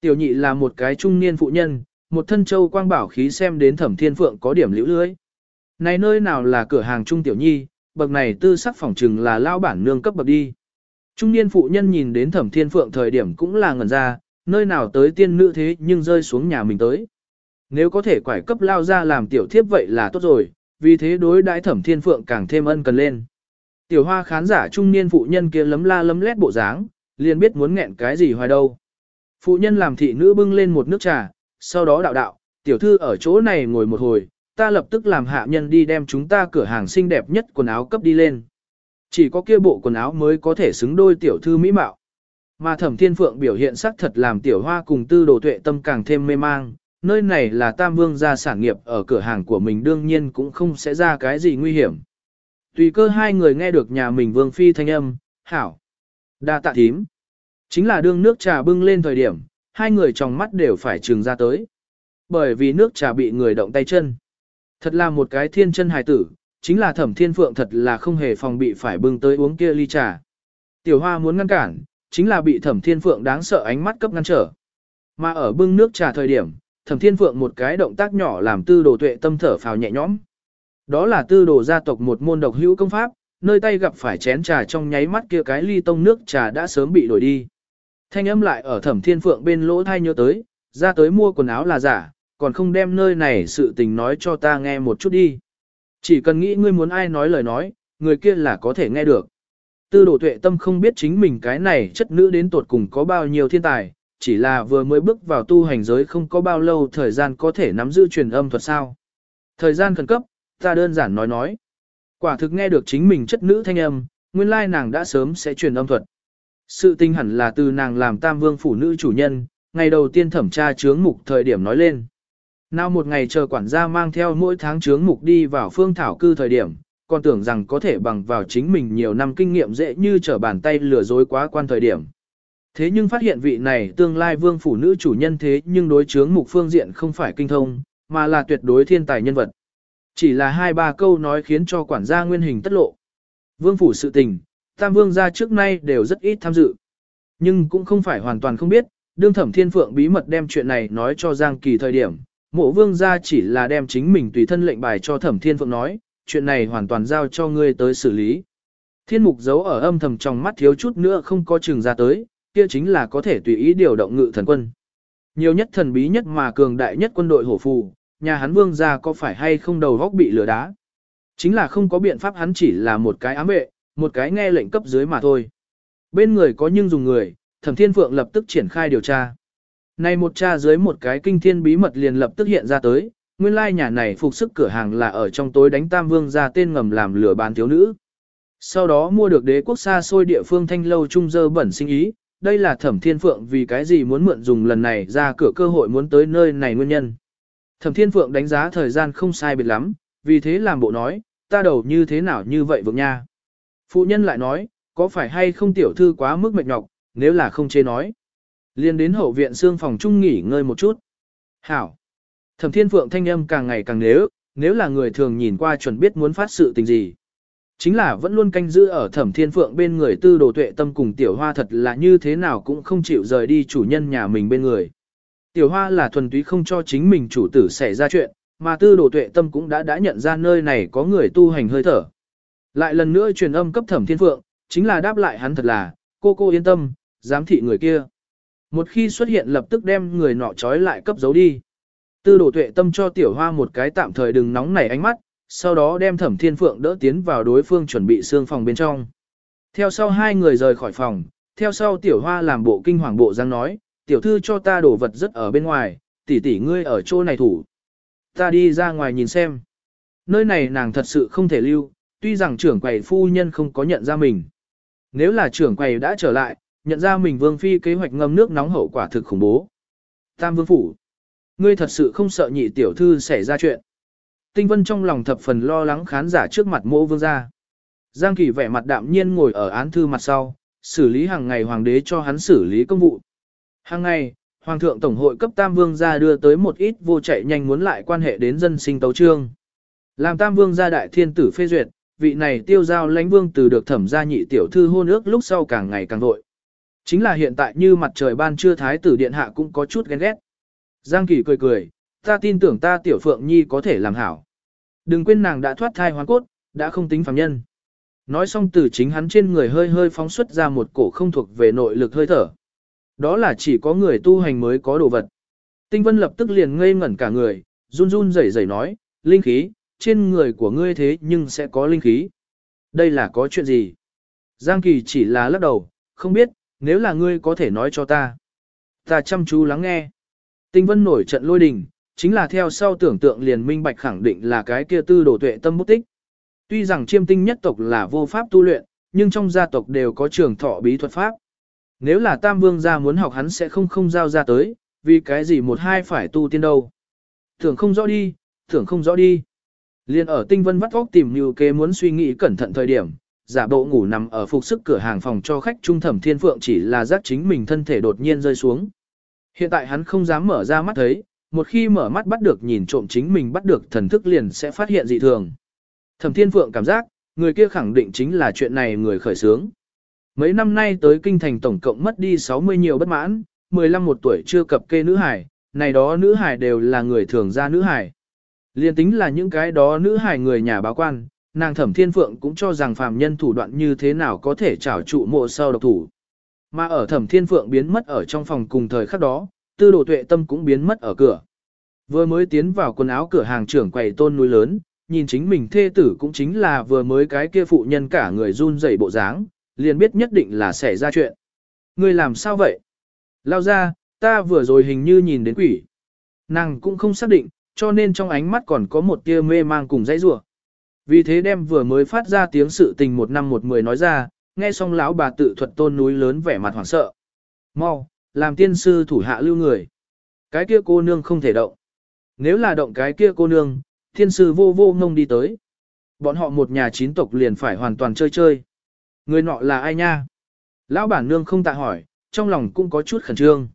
Tiểu nhị là một cái trung niên phụ nhân, một thân châu quang bảo khí xem đến thẩm thiên phượng có điểm liễu lưới. Này nơi nào là cửa hàng trung tiểu nhi, bậc này tư sắc phỏng trừng là lao bản nương cấp bậc đi. Trung niên phụ nhân nhìn đến thẩm thiên phượng thời điểm cũng là ngẩn ra, nơi nào tới tiên nữ thế nhưng rơi xuống nhà mình tới. Nếu có thể quải cấp lao ra làm tiểu thiếp vậy là tốt rồi, vì thế đối đãi thẩm thiên phượng càng thêm ân cần lên. Tiểu hoa khán giả trung niên phụ nhân kia lấm la lấm lét bộ dáng, liền biết muốn nghẹn cái gì hoài đâu. Phụ nhân làm thị nữ bưng lên một nước trà, sau đó đạo đạo, tiểu thư ở chỗ này ngồi một hồi, ta lập tức làm hạ nhân đi đem chúng ta cửa hàng xinh đẹp nhất quần áo cấp đi lên. Chỉ có kia bộ quần áo mới có thể xứng đôi tiểu thư mỹ mạo. Mà thẩm thiên phượng biểu hiện sắc thật làm tiểu hoa cùng tư đồ tuệ tâm càng thêm mê mang, nơi này là tam vương gia sản nghiệp ở cửa hàng của mình đương nhiên cũng không sẽ ra cái gì nguy hiểm. Tùy cơ hai người nghe được nhà mình vương phi thanh âm, hảo, đa tạ thím. Chính là đương nước trà bưng lên thời điểm, hai người trong mắt đều phải trừng ra tới. Bởi vì nước trà bị người động tay chân. Thật là một cái thiên chân hài tử, chính là thẩm thiên phượng thật là không hề phòng bị phải bưng tới uống kia ly trà. Tiểu hoa muốn ngăn cản, chính là bị thẩm thiên phượng đáng sợ ánh mắt cấp ngăn trở. Mà ở bưng nước trà thời điểm, thẩm thiên phượng một cái động tác nhỏ làm tư đồ tuệ tâm thở phào nhẹ nhõm. Đó là tư đồ gia tộc một môn độc hữu công pháp, nơi tay gặp phải chén trà trong nháy mắt kia cái ly tông nước trà đã sớm bị đổi đi. Thanh âm lại ở thẩm thiên phượng bên lỗ thai nhớ tới, ra tới mua quần áo là giả, còn không đem nơi này sự tình nói cho ta nghe một chút đi. Chỉ cần nghĩ ngươi muốn ai nói lời nói, người kia là có thể nghe được. Tư đồ tuệ tâm không biết chính mình cái này chất nữ đến tột cùng có bao nhiêu thiên tài, chỉ là vừa mới bước vào tu hành giới không có bao lâu thời gian có thể nắm giữ truyền âm thuật sao. Thời gian khẩn cấp, ta đơn giản nói nói. Quả thực nghe được chính mình chất nữ thanh âm, nguyên lai nàng đã sớm sẽ truyền âm thuật. Sự tinh hẳn là từ nàng làm tam vương phủ nữ chủ nhân, ngày đầu tiên thẩm tra chướng mục thời điểm nói lên. Nào một ngày chờ quản gia mang theo mỗi tháng chướng mục đi vào phương thảo cư thời điểm, còn tưởng rằng có thể bằng vào chính mình nhiều năm kinh nghiệm dễ như trở bàn tay lừa dối quá quan thời điểm. Thế nhưng phát hiện vị này tương lai vương phủ nữ chủ nhân thế nhưng đối chướng mục phương diện không phải kinh thông, mà là tuyệt đối thiên tài nhân vật. Chỉ là hai ba câu nói khiến cho quản gia nguyên hình tất lộ. Vương phủ sự tình, tam vương gia trước nay đều rất ít tham dự. Nhưng cũng không phải hoàn toàn không biết, đương thẩm thiên phượng bí mật đem chuyện này nói cho Giang Kỳ thời điểm, mộ vương gia chỉ là đem chính mình tùy thân lệnh bài cho thẩm thiên phượng nói, chuyện này hoàn toàn giao cho ngươi tới xử lý. Thiên mục giấu ở âm thầm trong mắt thiếu chút nữa không có chừng ra tới, kia chính là có thể tùy ý điều động ngự thần quân. Nhiều nhất thần bí nhất mà cường đại nhất quân đội hổ phù, nhà hắn vương gia có phải hay không đầu góc bị lửa đá. Chính là không có biện pháp hắn chỉ là một cái ám vệ, một cái nghe lệnh cấp dưới mà thôi. Bên người có nhưng dùng người, thẩm thiên phượng lập tức triển khai điều tra. Này một cha dưới một cái kinh thiên bí mật liền lập tức hiện ra tới, nguyên lai nhà này phục sức cửa hàng là ở trong tối đánh tam vương ra tên ngầm làm lửa bán thiếu nữ. Sau đó mua được đế quốc xa xôi địa phương thanh lâu trung dơ bẩn sinh ý, đây là thẩm thiên phượng vì cái gì muốn mượn dùng lần này ra cửa cơ hội muốn tới nơi này nguyên nhân. Thẩm thiên phượng đánh giá thời gian không sai biệt lắm, vì thế làm bộ nói, ta đầu như thế nào như vậy vượng nha. Phụ nhân lại nói, có phải hay không tiểu thư quá mức mệt nhọc, nếu là không chê nói. liền đến hậu viện xương phòng trung nghỉ ngơi một chút. Hảo. Thẩm thiên phượng thanh âm càng ngày càng nếu, nếu là người thường nhìn qua chuẩn biết muốn phát sự tình gì. Chính là vẫn luôn canh giữ ở thẩm thiên phượng bên người tư đồ tuệ tâm cùng tiểu hoa thật là như thế nào cũng không chịu rời đi chủ nhân nhà mình bên người. Tiểu hoa là thuần túy không cho chính mình chủ tử xảy ra chuyện, mà tư đồ tuệ tâm cũng đã đã nhận ra nơi này có người tu hành hơi thở. Lại lần nữa truyền âm cấp thẩm thiên phượng, chính là đáp lại hắn thật là, cô cô yên tâm, giám thị người kia. Một khi xuất hiện lập tức đem người nọ trói lại cấp giấu đi. Tư đổ tuệ tâm cho tiểu hoa một cái tạm thời đừng nóng nảy ánh mắt, sau đó đem thẩm thiên phượng đỡ tiến vào đối phương chuẩn bị xương phòng bên trong. Theo sau hai người rời khỏi phòng, theo sau tiểu hoa làm bộ kinh hoàng bộ giang nói, tiểu thư cho ta đổ vật rất ở bên ngoài, tỷ tỷ ngươi ở chỗ này thủ. Ta đi ra ngoài nhìn xem. Nơi này nàng thật sự không thể lưu, tuy rằng trưởng quầy phu nhân không có nhận ra mình. Nếu là trưởng quầy đã trở lại, nhận ra mình vương phi kế hoạch ngâm nước nóng hậu quả thực khủng bố. Tam vương phủ. Ngươi thật sự không sợ nhị tiểu thư xảy ra chuyện. Tinh vân trong lòng thập phần lo lắng khán giả trước mặt mộ vương gia. Giang kỳ vẻ mặt đạm nhiên ngồi ở án thư mặt sau, xử lý hàng ngày hoàng đế cho hắn xử lý công vụ. Hàng ngày, hoàng thượng tổng hội cấp tam vương gia đưa tới một ít vô chạy nhanh muốn lại quan hệ đến dân sinh tấu trương. Làm tam vương gia đại thiên tử phê duyệt, vị này tiêu giao lãnh vương từ được thẩm gia nhị tiểu thư hôn ước lúc sau càng ngày càng vội. Chính là hiện tại như mặt trời ban trưa thái tử điện hạ cũng có chút ghen ghét. Giang Kỳ cười cười, ta tin tưởng ta tiểu phượng nhi có thể làm hảo. Đừng quên nàng đã thoát thai hoàn cốt, đã không tính phàm nhân. Nói xong từ chính hắn trên người hơi hơi phóng xuất ra một cổ không thuộc về nội lực hơi thở. Đó là chỉ có người tu hành mới có đồ vật. Tinh vân lập tức liền ngây ngẩn cả người, run run rẩy rẩy nói, linh khí, trên người của ngươi thế nhưng sẽ có linh khí. Đây là có chuyện gì? Giang Kỳ chỉ là lắc đầu, không biết, nếu là ngươi có thể nói cho ta. Ta chăm chú lắng nghe. Tinh vân nổi trận lôi đình, chính là theo sau tưởng tượng liền minh bạch khẳng định là cái kia tư đồ tuệ tâm bút tích. Tuy rằng chiêm tinh nhất tộc là vô pháp tu luyện, nhưng trong gia tộc đều có trường thọ bí thuật pháp. Nếu là tam vương gia muốn học hắn sẽ không không giao ra tới, vì cái gì một hai phải tu tiên đâu. Tưởng không rõ đi, tưởng không rõ đi. Liên ở tinh vân vắt óc tìm như kế muốn suy nghĩ cẩn thận thời điểm, giả bộ ngủ nằm ở phục sức cửa hàng phòng cho khách trung thẩm thiên phượng chỉ là giác chính mình thân thể đột nhiên rơi xuống. Hiện tại hắn không dám mở ra mắt thấy, một khi mở mắt bắt được nhìn trộm chính mình bắt được thần thức liền sẽ phát hiện dị thường. Thẩm thiên phượng cảm giác, người kia khẳng định chính là chuyện này người khởi sướng. Mấy năm nay tới kinh thành tổng cộng mất đi 60 nhiều bất mãn, 15 một tuổi chưa cập kê nữ hải, này đó nữ hải đều là người thường gia nữ hải. Liên tính là những cái đó nữ hải người nhà báo quan, nàng thẩm thiên phượng cũng cho rằng phàm nhân thủ đoạn như thế nào có thể trảo trụ mộ sau độc thủ. Mà ở thẩm thiên phượng biến mất ở trong phòng cùng thời khắc đó, tư đồ tuệ tâm cũng biến mất ở cửa. Vừa mới tiến vào quần áo cửa hàng trưởng quầy tôn núi lớn, nhìn chính mình thê tử cũng chính là vừa mới cái kia phụ nhân cả người run rẩy bộ dáng, liền biết nhất định là xảy ra chuyện. Người làm sao vậy? Lao ra, ta vừa rồi hình như nhìn đến quỷ. Nàng cũng không xác định, cho nên trong ánh mắt còn có một tia mê mang cùng dãy rủa. Vì thế đem vừa mới phát ra tiếng sự tình một năm một mười nói ra, nghe xong lão bà tự thuật tôn núi lớn vẻ mặt hoảng sợ. Mau, làm tiên sư thủ hạ lưu người. Cái kia cô nương không thể động. Nếu là động cái kia cô nương, tiên sư vô vô ngông đi tới. Bọn họ một nhà chín tộc liền phải hoàn toàn chơi chơi. Người nọ là ai nha? Lão bản nương không tạ hỏi, trong lòng cũng có chút khẩn trương.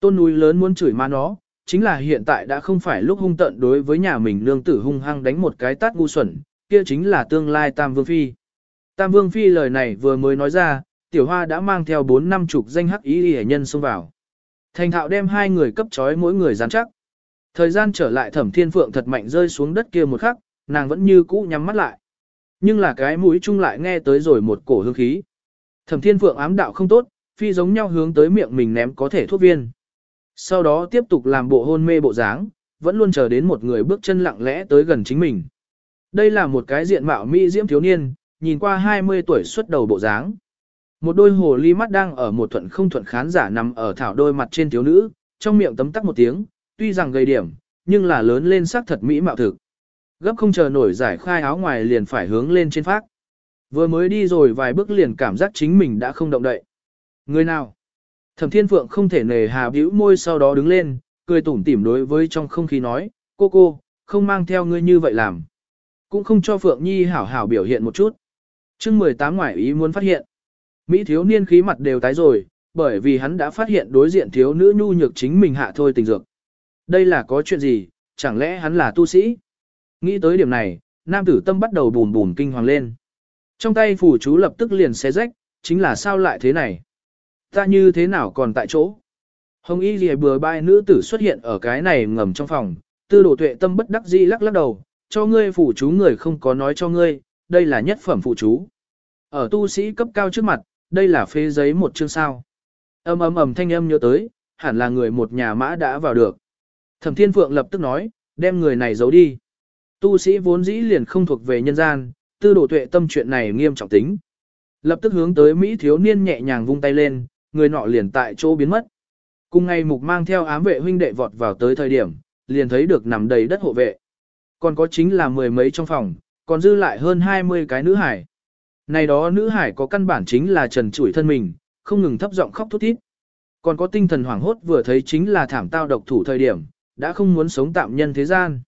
Tôn núi lớn muốn chửi ma nó, chính là hiện tại đã không phải lúc hung tận đối với nhà mình nương tử hung hăng đánh một cái tát ngu xuẩn, kia chính là tương lai Tam Vương Phi. Tam Vương Phi lời này vừa mới nói ra, tiểu hoa đã mang theo bốn năm chục danh hắc ý hệ nhân xông vào. Thành thạo đem hai người cấp trói mỗi người dán chắc. Thời gian trở lại thẩm thiên phượng thật mạnh rơi xuống đất kia một khắc, nàng vẫn như cũ nhắm mắt lại. Nhưng là cái mũi chung lại nghe tới rồi một cổ hương khí. Thẩm thiên phượng ám đạo không tốt, phi giống nhau hướng tới miệng mình ném có thể thuốc viên. Sau đó tiếp tục làm bộ hôn mê bộ dáng, vẫn luôn chờ đến một người bước chân lặng lẽ tới gần chính mình. Đây là một cái diện mạo mỹ diễm thiếu niên, nhìn qua 20 tuổi xuất đầu bộ dáng. Một đôi hồ ly mắt đang ở một thuận không thuận khán giả nằm ở thảo đôi mặt trên thiếu nữ, trong miệng tấm tắc một tiếng, tuy rằng gây điểm, nhưng là lớn lên sắc thật mỹ mạo thực. Gấp không chờ nổi giải khai áo ngoài liền phải hướng lên trên phác. Vừa mới đi rồi vài bước liền cảm giác chính mình đã không động đậy. Người nào? Thẩm Thiên Phượng không thể nề hà bĩu môi sau đó đứng lên, cười tủm tỉm đối với trong không khí nói, cô cô, không mang theo ngươi như vậy làm. Cũng không cho Phượng Nhi hảo hảo biểu hiện một chút chương 18 ngoại ý muốn phát hiện. Mỹ thiếu niên khí mặt đều tái rồi, bởi vì hắn đã phát hiện đối diện thiếu nữ nhu nhược chính mình hạ thôi tình dược. Đây là có chuyện gì, chẳng lẽ hắn là tu sĩ? Nghĩ tới điểm này, nam tử tâm bắt đầu bùn bùn kinh hoàng lên. Trong tay phủ chú lập tức liền xé rách, chính là sao lại thế này? Ta như thế nào còn tại chỗ? Hồng y lìa bừa bai nữ tử xuất hiện ở cái này ngầm trong phòng, tư đồ tuệ tâm bất đắc dĩ lắc lắc đầu, cho ngươi phủ chú người không có nói cho ngươi, đây là nhất phẩm phụ chú. Ở tu sĩ cấp cao trước mặt, đây là phê giấy một chương sao. Âm ầm ầm thanh âm nhớ tới, hẳn là người một nhà mã đã vào được. Thẩm Thiên Phượng lập tức nói, đem người này giấu đi. Tu sĩ vốn dĩ liền không thuộc về nhân gian, tư đồ tuệ tâm chuyện này nghiêm trọng tính. Lập tức hướng tới Mỹ thiếu niên nhẹ nhàng vung tay lên, người nọ liền tại chỗ biến mất. Cùng ngày mục mang theo ám vệ huynh đệ vọt vào tới thời điểm, liền thấy được nằm đầy đất hộ vệ. Còn có chính là mười mấy trong phòng, còn dư lại hơn 20 cái nữ hải. Này đó nữ hải có căn bản chính là trần trụi thân mình, không ngừng thấp giọng khóc thút thít. Còn có tinh thần hoảng hốt vừa thấy chính là thảm tao độc thủ thời điểm, đã không muốn sống tạm nhân thế gian.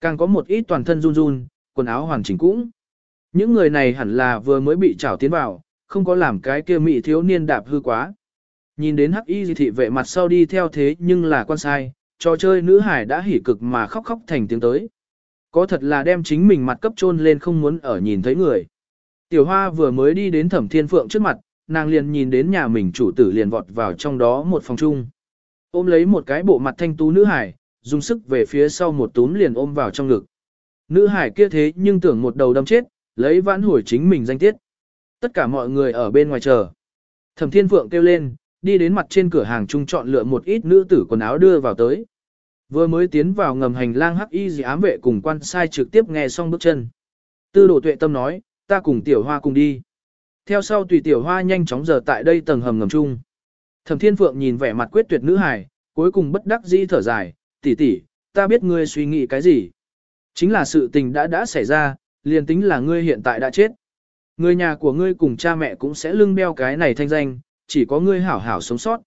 Càng có một ít toàn thân run run, quần áo hoàn chỉnh cũng. Những người này hẳn là vừa mới bị trảo tiến vào, không có làm cái kia mị thiếu niên đạp hư quá. Nhìn đến hắc y thị vệ mặt sau đi theo thế nhưng là quan sai, trò chơi nữ hải đã hỉ cực mà khóc khóc thành tiếng tới. Có thật là đem chính mình mặt cấp chôn lên không muốn ở nhìn thấy người. Tiểu hoa vừa mới đi đến thẩm thiên phượng trước mặt, nàng liền nhìn đến nhà mình chủ tử liền vọt vào trong đó một phòng chung. Ôm lấy một cái bộ mặt thanh tú nữ hải, dùng sức về phía sau một túm liền ôm vào trong ngực. Nữ hải kia thế nhưng tưởng một đầu đâm chết, lấy vãn hồi chính mình danh tiết. Tất cả mọi người ở bên ngoài chờ. Thẩm Thiên Phượng kêu lên, đi đến mặt trên cửa hàng trung chọn lựa một ít nữ tử quần áo đưa vào tới. Vừa mới tiến vào ngầm hành lang hắc y gì ám vệ cùng quan sai trực tiếp nghe xong bước chân. Tư đồ tuệ tâm nói, ta cùng tiểu hoa cùng đi. Theo sau tùy tiểu hoa nhanh chóng giờ tại đây tầng hầm ngầm chung. Thẩm Thiên Phượng nhìn vẻ mặt quyết tuyệt nữ hài, cuối cùng bất đắc dĩ thở dài, tỷ tỷ, ta biết ngươi suy nghĩ cái gì. Chính là sự tình đã đã xảy ra, liền tính là ngươi hiện tại đã chết. Người nhà của ngươi cùng cha mẹ cũng sẽ lưng beo cái này thanh danh, chỉ có ngươi hảo hảo sống sót.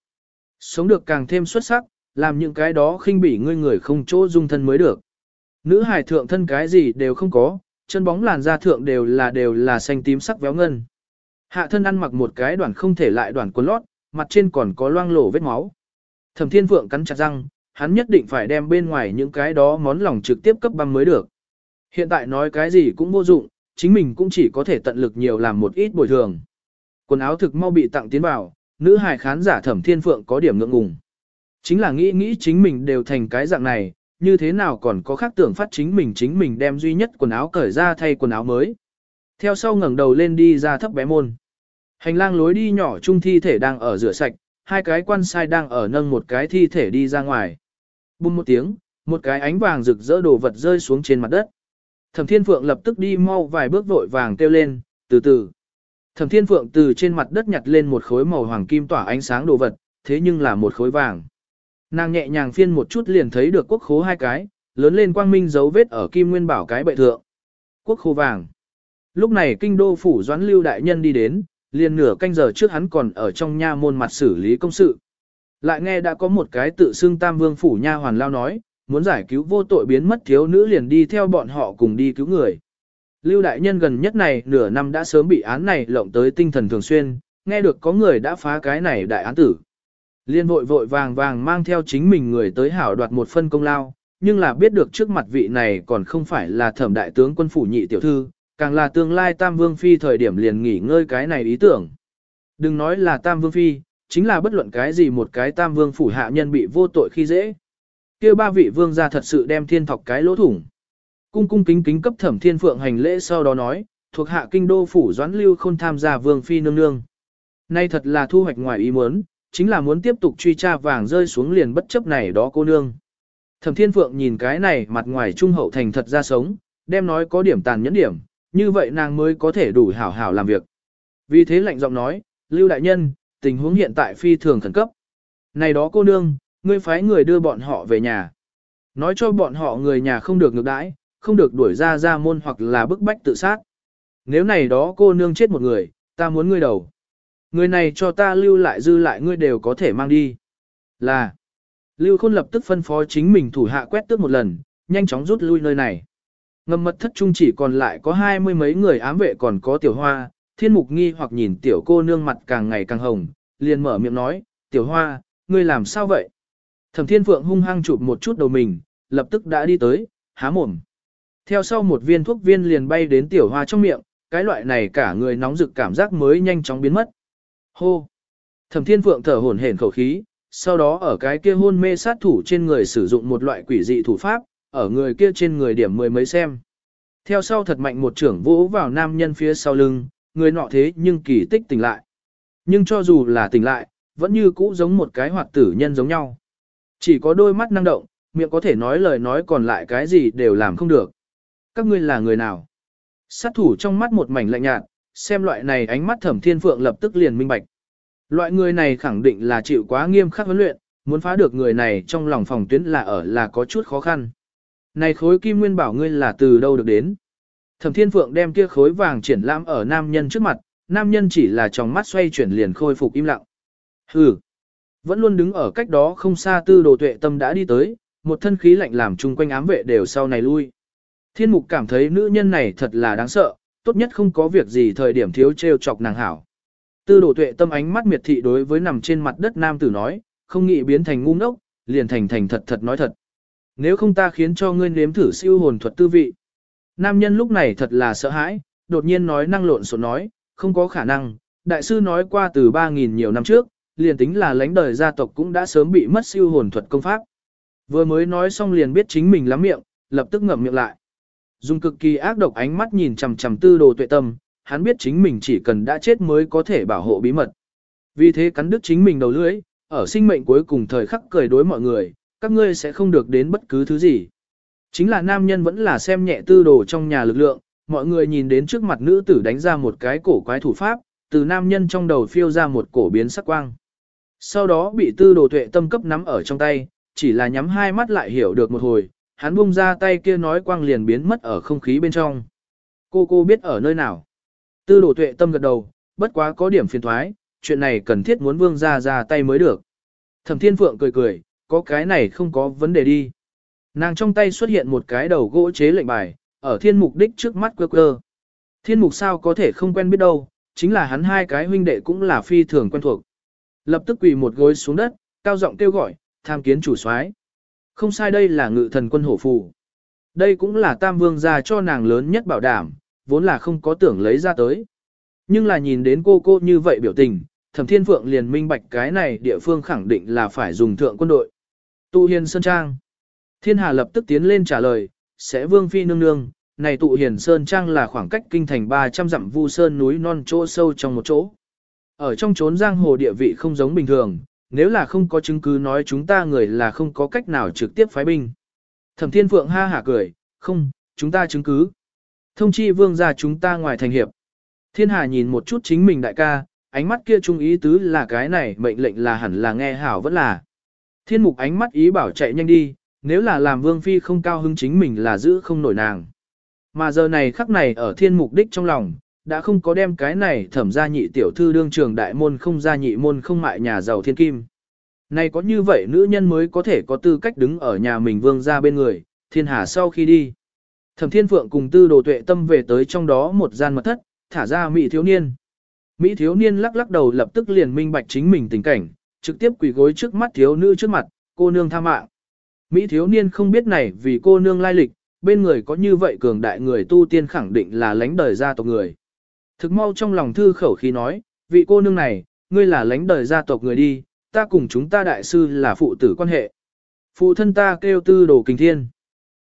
Sống được càng thêm xuất sắc, làm những cái đó khinh bỉ ngươi người không chỗ dung thân mới được. Nữ hải thượng thân cái gì đều không có, chân bóng làn da thượng đều là đều là xanh tím sắc véo ngân. Hạ thân ăn mặc một cái đoạn không thể lại đoạn quần lót, mặt trên còn có loang lổ vết máu. Thẩm Thiên Phượng cắn chặt răng, hắn nhất định phải đem bên ngoài những cái đó món lòng trực tiếp cấp băm mới được. Hiện tại nói cái gì cũng vô dụng, chính mình cũng chỉ có thể tận lực nhiều làm một ít bồi thường. Quần áo thực mau bị tặng tiến vào, nữ hài khán giả Thẩm Thiên Phượng có điểm ngượng ngùng. Chính là nghĩ nghĩ chính mình đều thành cái dạng này, như thế nào còn có khác tưởng phát chính mình chính mình đem duy nhất quần áo cởi ra thay quần áo mới. Theo sau ngẩng đầu lên đi ra thấp bé môn. Hành lang lối đi nhỏ trung thi thể đang ở rửa sạch, hai cái quan sai đang ở nâng một cái thi thể đi ra ngoài. Bùm một tiếng, một cái ánh vàng rực rỡ đồ vật rơi xuống trên mặt đất. Thẩm Thiên Phượng lập tức đi mau vài bước vội vàng kêu lên, từ từ. Thẩm Thiên Phượng từ trên mặt đất nhặt lên một khối màu hoàng kim tỏa ánh sáng đồ vật, thế nhưng là một khối vàng. Nàng nhẹ nhàng phiên một chút liền thấy được quốc khố hai cái, lớn lên quang minh dấu vết ở kim nguyên bảo cái bệ thượng. Quốc khố vàng. Lúc này kinh đô phủ doãn lưu đại nhân đi đến, liền nửa canh giờ trước hắn còn ở trong nha môn mặt xử lý công sự. Lại nghe đã có một cái tự xưng tam vương phủ nha hoàn lao nói, muốn giải cứu vô tội biến mất thiếu nữ liền đi theo bọn họ cùng đi cứu người. Lưu đại nhân gần nhất này nửa năm đã sớm bị án này lộng tới tinh thần thường xuyên, nghe được có người đã phá cái này đại án tử. Liên vội vội vàng vàng mang theo chính mình người tới hảo đoạt một phân công lao, nhưng là biết được trước mặt vị này còn không phải là thẩm đại tướng quân phủ nhị tiểu thư, càng là tương lai Tam Vương Phi thời điểm liền nghỉ ngơi cái này ý tưởng. Đừng nói là Tam Vương Phi, chính là bất luận cái gì một cái Tam Vương phủ hạ nhân bị vô tội khi dễ. kêu ba vị vương gia thật sự đem thiên thọc cái lỗ thủng. Cung cung kính kính cấp thẩm thiên phượng hành lễ sau đó nói, thuộc hạ kinh đô phủ doãn lưu không tham gia Vương Phi nương nương. Nay thật là thu hoạch ngoài ý muốn, chính là muốn tiếp tục truy tra vàng rơi xuống liền bất chấp này đó cô nương. Thẩm Thiên Phượng nhìn cái này mặt ngoài trung hậu thành thật ra sống, đem nói có điểm tàn nhẫn điểm, như vậy nàng mới có thể đủ hảo hảo làm việc. Vì thế lạnh giọng nói, Lưu Đại Nhân, tình huống hiện tại phi thường khẩn cấp. Này đó cô nương, ngươi phái người đưa bọn họ về nhà. Nói cho bọn họ người nhà không được ngược đãi, không được đuổi ra ra môn hoặc là bức bách tự sát. Nếu này đó cô nương chết một người, ta muốn ngươi đầu. Người này cho ta lưu lại dư lại ngươi đều có thể mang đi. Là, Lưu Khôn lập tức phân phó chính mình thủ hạ quét tước một lần, nhanh chóng rút lui nơi này. Ngầm mật thất trung chỉ còn lại có hai mươi mấy người ám vệ còn có tiểu hoa, thiên mục nghi hoặc nhìn tiểu cô nương mặt càng ngày càng hồng, liền mở miệng nói, tiểu hoa, ngươi làm sao vậy? Thẩm thiên phượng hung hăng chụp một chút đầu mình, lập tức đã đi tới, há mồm. Theo sau một viên thuốc viên liền bay đến tiểu hoa trong miệng, cái loại này cả người nóng rực cảm giác mới nhanh chóng biến mất. Hô! Thẩm thiên phượng thở hổn hển khẩu khí, sau đó ở cái kia hôn mê sát thủ trên người sử dụng một loại quỷ dị thủ pháp, ở người kia trên người điểm mười mấy xem. Theo sau thật mạnh một trưởng vỗ vào nam nhân phía sau lưng, người nọ thế nhưng kỳ tích tỉnh lại. Nhưng cho dù là tỉnh lại, vẫn như cũ giống một cái hoạt tử nhân giống nhau. Chỉ có đôi mắt năng động, miệng có thể nói lời nói còn lại cái gì đều làm không được. Các ngươi là người nào? Sát thủ trong mắt một mảnh lạnh nhạt, xem loại này ánh mắt thẩm thiên phượng lập tức liền minh bạch. Loại người này khẳng định là chịu quá nghiêm khắc huấn luyện, muốn phá được người này trong lòng phòng tuyến là ở là có chút khó khăn. Này khối kim nguyên bảo ngươi là từ đâu được đến? Thẩm Thiên Phượng đem kia khối vàng triển lãm ở nam nhân trước mặt, nam nhân chỉ là tròng mắt xoay chuyển liền khôi phục im lặng. Hừ. Vẫn luôn đứng ở cách đó không xa tư đồ tuệ tâm đã đi tới, một thân khí lạnh làm chung quanh ám vệ đều sau này lui. Thiên mục cảm thấy nữ nhân này thật là đáng sợ, tốt nhất không có việc gì thời điểm thiếu trêu chọc nàng hảo. Tư đổ tuệ tâm ánh mắt miệt thị đối với nằm trên mặt đất nam tử nói, không nghĩ biến thành ngu ngốc, liền thành thành thật thật nói thật. Nếu không ta khiến cho ngươi nếm thử siêu hồn thuật tư vị. Nam nhân lúc này thật là sợ hãi, đột nhiên nói năng lộn xộn nói, không có khả năng, đại sư nói qua từ 3.000 nhiều năm trước, liền tính là lãnh đời gia tộc cũng đã sớm bị mất siêu hồn thuật công pháp. Vừa mới nói xong liền biết chính mình lắm miệng, lập tức ngậm miệng lại. Dùng cực kỳ ác độc ánh mắt nhìn chằm chằm tư đồ tuệ tâm, hắn biết chính mình chỉ cần đã chết mới có thể bảo hộ bí mật. Vì thế cắn đứt chính mình đầu lưỡi, ở sinh mệnh cuối cùng thời khắc cười đối mọi người, các ngươi sẽ không được đến bất cứ thứ gì. Chính là nam nhân vẫn là xem nhẹ tư đồ trong nhà lực lượng, mọi người nhìn đến trước mặt nữ tử đánh ra một cái cổ quái thủ pháp, từ nam nhân trong đầu phiêu ra một cổ biến sắc quang. Sau đó bị tư đồ tuệ tâm cấp nắm ở trong tay, chỉ là nhắm hai mắt lại hiểu được một hồi, hắn buông ra tay kia nói quang liền biến mất ở không khí bên trong. Cô cô biết ở nơi nào. Tư đồ tuệ tâm gật đầu, bất quá có điểm phiền thoái, chuyện này cần thiết muốn vương ra ra tay mới được. Thẩm thiên phượng cười cười, có cái này không có vấn đề đi. Nàng trong tay xuất hiện một cái đầu gỗ chế lệnh bài, ở thiên mục đích trước mắt quơ quơ. Thiên mục sao có thể không quen biết đâu, chính là hắn hai cái huynh đệ cũng là phi thường quen thuộc. Lập tức quỳ một gối xuống đất, cao giọng kêu gọi, tham kiến chủ soái. Không sai đây là ngự thần quân hổ phù. Đây cũng là tam vương gia cho nàng lớn nhất bảo đảm, vốn là không có tưởng lấy ra tới. Nhưng là nhìn đến cô cô như vậy biểu tình, thẩm thiên phượng liền minh bạch cái này địa phương khẳng định là phải dùng thượng quân đội. Tụ hiền sơn trang. Thiên hà lập tức tiến lên trả lời, sẽ vương phi nương nương, này tụ hiền sơn trang là khoảng cách kinh thành 300 dặm vu sơn núi non chỗ sâu trong một chỗ. Ở trong chốn giang hồ địa vị không giống bình thường, nếu là không có chứng cứ nói chúng ta người là không có cách nào trực tiếp phái binh. Thẩm Thiên Phượng ha hả cười, không, chúng ta chứng cứ. Thông chi vương ra chúng ta ngoài thành hiệp. Thiên Hà nhìn một chút chính mình đại ca, ánh mắt kia trung ý tứ là cái này mệnh lệnh là hẳn là nghe hảo vẫn là. Thiên mục ánh mắt ý bảo chạy nhanh đi, nếu là làm vương phi không cao hứng chính mình là giữ không nổi nàng. Mà giờ này khắc này ở thiên mục đích trong lòng, đã không có đem cái này thẩm gia nhị tiểu thư đương trường đại môn không gia nhị môn không mại nhà giàu thiên kim. Này có như vậy nữ nhân mới có thể có tư cách đứng ở nhà mình vương gia bên người, thiên hà sau khi đi. Thẩm thiên phượng cùng tư đồ tuệ tâm về tới trong đó một gian mật thất, thả ra mỹ thiếu niên. Mỹ thiếu niên lắc lắc đầu lập tức liền minh bạch chính mình tình cảnh, trực tiếp quỳ gối trước mắt thiếu nữ trước mặt, cô nương tha mạng. Mỹ thiếu niên không biết này vì cô nương lai lịch, bên người có như vậy cường đại người tu tiên khẳng định là lãnh đời gia tộc người. Thực mau trong lòng thư khẩu khí nói, vị cô nương này, ngươi là lãnh đời gia tộc người đi, ta cùng chúng ta đại sư là phụ tử quan hệ. Phụ thân ta kêu tư đồ kình thiên.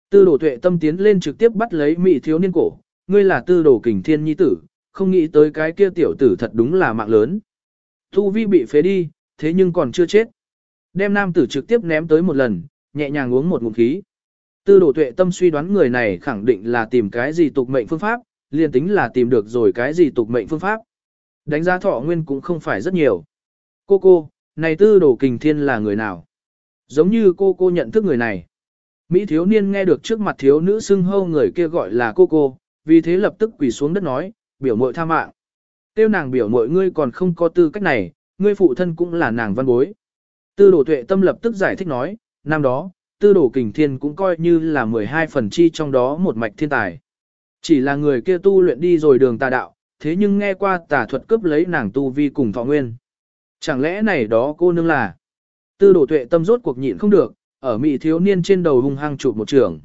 Tư đồ tuệ tâm tiến lên trực tiếp bắt lấy mỹ thiếu niên cổ, ngươi là tư đồ kình thiên nhi tử, không nghĩ tới cái kia tiểu tử thật đúng là mạng lớn. Thu vi bị phế đi, thế nhưng còn chưa chết. Đem nam tử trực tiếp ném tới một lần, nhẹ nhàng uống một ngụm khí. Tư đồ tuệ tâm suy đoán người này khẳng định là tìm cái gì tục mệnh phương pháp, liền tính là tìm được rồi cái gì tục mệnh phương pháp. Đánh giá thọ nguyên cũng không phải rất nhiều. Cô cô, này tư đồ kình thiên là người nào? Giống như cô cô nhận thức người này. Mỹ thiếu niên nghe được trước mặt thiếu nữ xưng hâu người kia gọi là cô cô, vì thế lập tức quỳ xuống đất nói, biểu mội tha mạng. Tiêu nàng biểu mội ngươi còn không có tư cách này, ngươi phụ thân cũng là nàng văn bối. Tư đồ tuệ tâm lập tức giải thích nói, năm đó, tư đồ kình thiên cũng coi như là 12 phần chi trong đó một mạch thiên tài. Chỉ là người kia tu luyện đi rồi đường tà đạo, thế nhưng nghe qua tà thuật cướp lấy nàng tu vi cùng thọ nguyên. Chẳng lẽ này đó cô nương là? Tư đồ tuệ tâm rốt cuộc nhịn không được, ở Mỹ thiếu niên trên đầu hung hăng chụp một trường.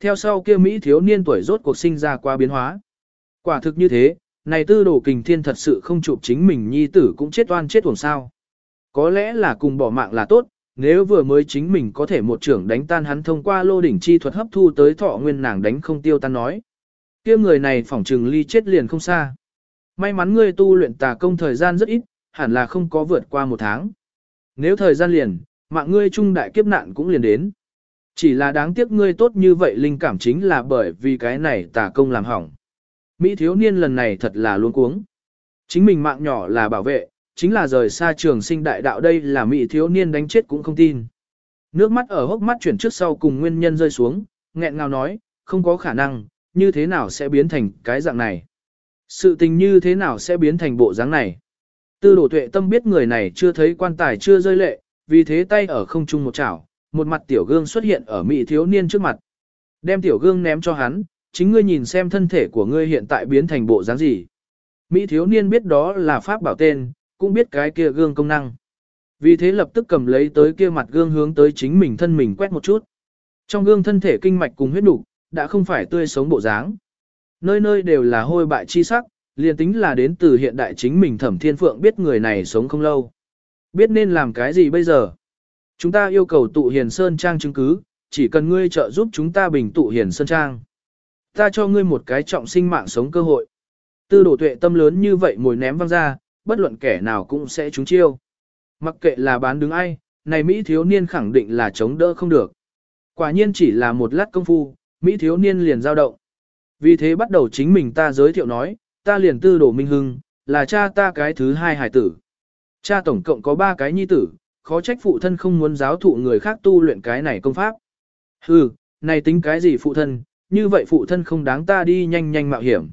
Theo sau kia Mỹ thiếu niên tuổi rốt cuộc sinh ra qua biến hóa. Quả thực như thế, này tư đồ kình thiên thật sự không chụp chính mình nhi tử cũng chết oan chết uổng sao. Có lẽ là cùng bỏ mạng là tốt, nếu vừa mới chính mình có thể một trưởng đánh tan hắn thông qua lô đỉnh chi thuật hấp thu tới thọ nguyên nàng đánh không tiêu tan nói kia người này phỏng trừng ly chết liền không xa. May mắn ngươi tu luyện tà công thời gian rất ít, hẳn là không có vượt qua một tháng. Nếu thời gian liền, mạng ngươi trung đại kiếp nạn cũng liền đến. Chỉ là đáng tiếc ngươi tốt như vậy linh cảm chính là bởi vì cái này tà công làm hỏng. Mỹ thiếu niên lần này thật là luôn cuống. Chính mình mạng nhỏ là bảo vệ, chính là rời xa trường sinh đại đạo đây là Mỹ thiếu niên đánh chết cũng không tin. Nước mắt ở hốc mắt chuyển trước sau cùng nguyên nhân rơi xuống, nghẹn ngào nói, không có khả năng, như thế nào sẽ biến thành cái dạng này. Sự tình như thế nào sẽ biến thành bộ dáng này. Tư đổ tuệ tâm biết người này chưa thấy quan tài chưa rơi lệ, vì thế tay ở không trung một chảo, một mặt tiểu gương xuất hiện ở mỹ thiếu niên trước mặt. Đem tiểu gương ném cho hắn, chính ngươi nhìn xem thân thể của ngươi hiện tại biến thành bộ dáng gì. Mỹ thiếu niên biết đó là pháp bảo tên, cũng biết cái kia gương công năng. Vì thế lập tức cầm lấy tới kia mặt gương hướng tới chính mình thân mình quét một chút. Trong gương thân thể kinh mạch cùng huyết đủ, đã không phải tươi sống bộ dáng. Nơi nơi đều là hôi bại chi sắc, liền tính là đến từ hiện đại chính mình thẩm thiên phượng biết người này sống không lâu. Biết nên làm cái gì bây giờ? Chúng ta yêu cầu tụ hiền sơn trang chứng cứ, chỉ cần ngươi trợ giúp chúng ta bình tụ hiền sơn trang. Ta cho ngươi một cái trọng sinh mạng sống cơ hội. Tư đổ tuệ tâm lớn như vậy mồi ném văng ra, bất luận kẻ nào cũng sẽ trúng chiêu. Mặc kệ là bán đứng ai, này Mỹ thiếu niên khẳng định là chống đỡ không được. Quả nhiên chỉ là một lát công phu, Mỹ thiếu niên liền giao động. Vì thế bắt đầu chính mình ta giới thiệu nói, ta liền tư đổ minh hưng, là cha ta cái thứ hai hải tử. Cha tổng cộng có ba cái nhi tử, khó trách phụ thân không muốn giáo thụ người khác tu luyện cái này công pháp. Hừ, này tính cái gì phụ thân, như vậy phụ thân không đáng ta đi nhanh nhanh mạo hiểm.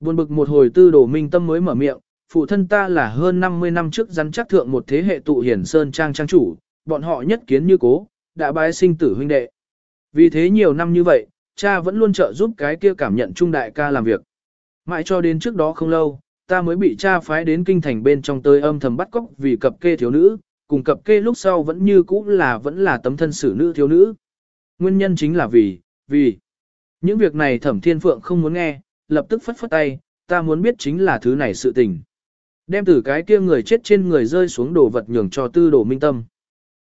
Buồn bực một hồi tư đồ minh tâm mới mở miệng, phụ thân ta là hơn 50 năm trước rắn chắc thượng một thế hệ tụ hiển sơn trang trang chủ, bọn họ nhất kiến như cố, đã bái sinh tử huynh đệ. Vì thế nhiều năm như vậy, cha vẫn luôn trợ giúp cái kia cảm nhận trung đại ca làm việc. Mãi cho đến trước đó không lâu, ta mới bị cha phái đến kinh thành bên trong tới âm thầm bắt cóc vì cập kê thiếu nữ, cùng cập kê lúc sau vẫn như cũ là vẫn là tấm thân xử nữ thiếu nữ. Nguyên nhân chính là vì, vì, những việc này thẩm thiên phượng không muốn nghe, lập tức phất phất tay, ta muốn biết chính là thứ này sự tình. Đem từ cái kia người chết trên người rơi xuống đồ vật nhường cho tư đồ minh tâm.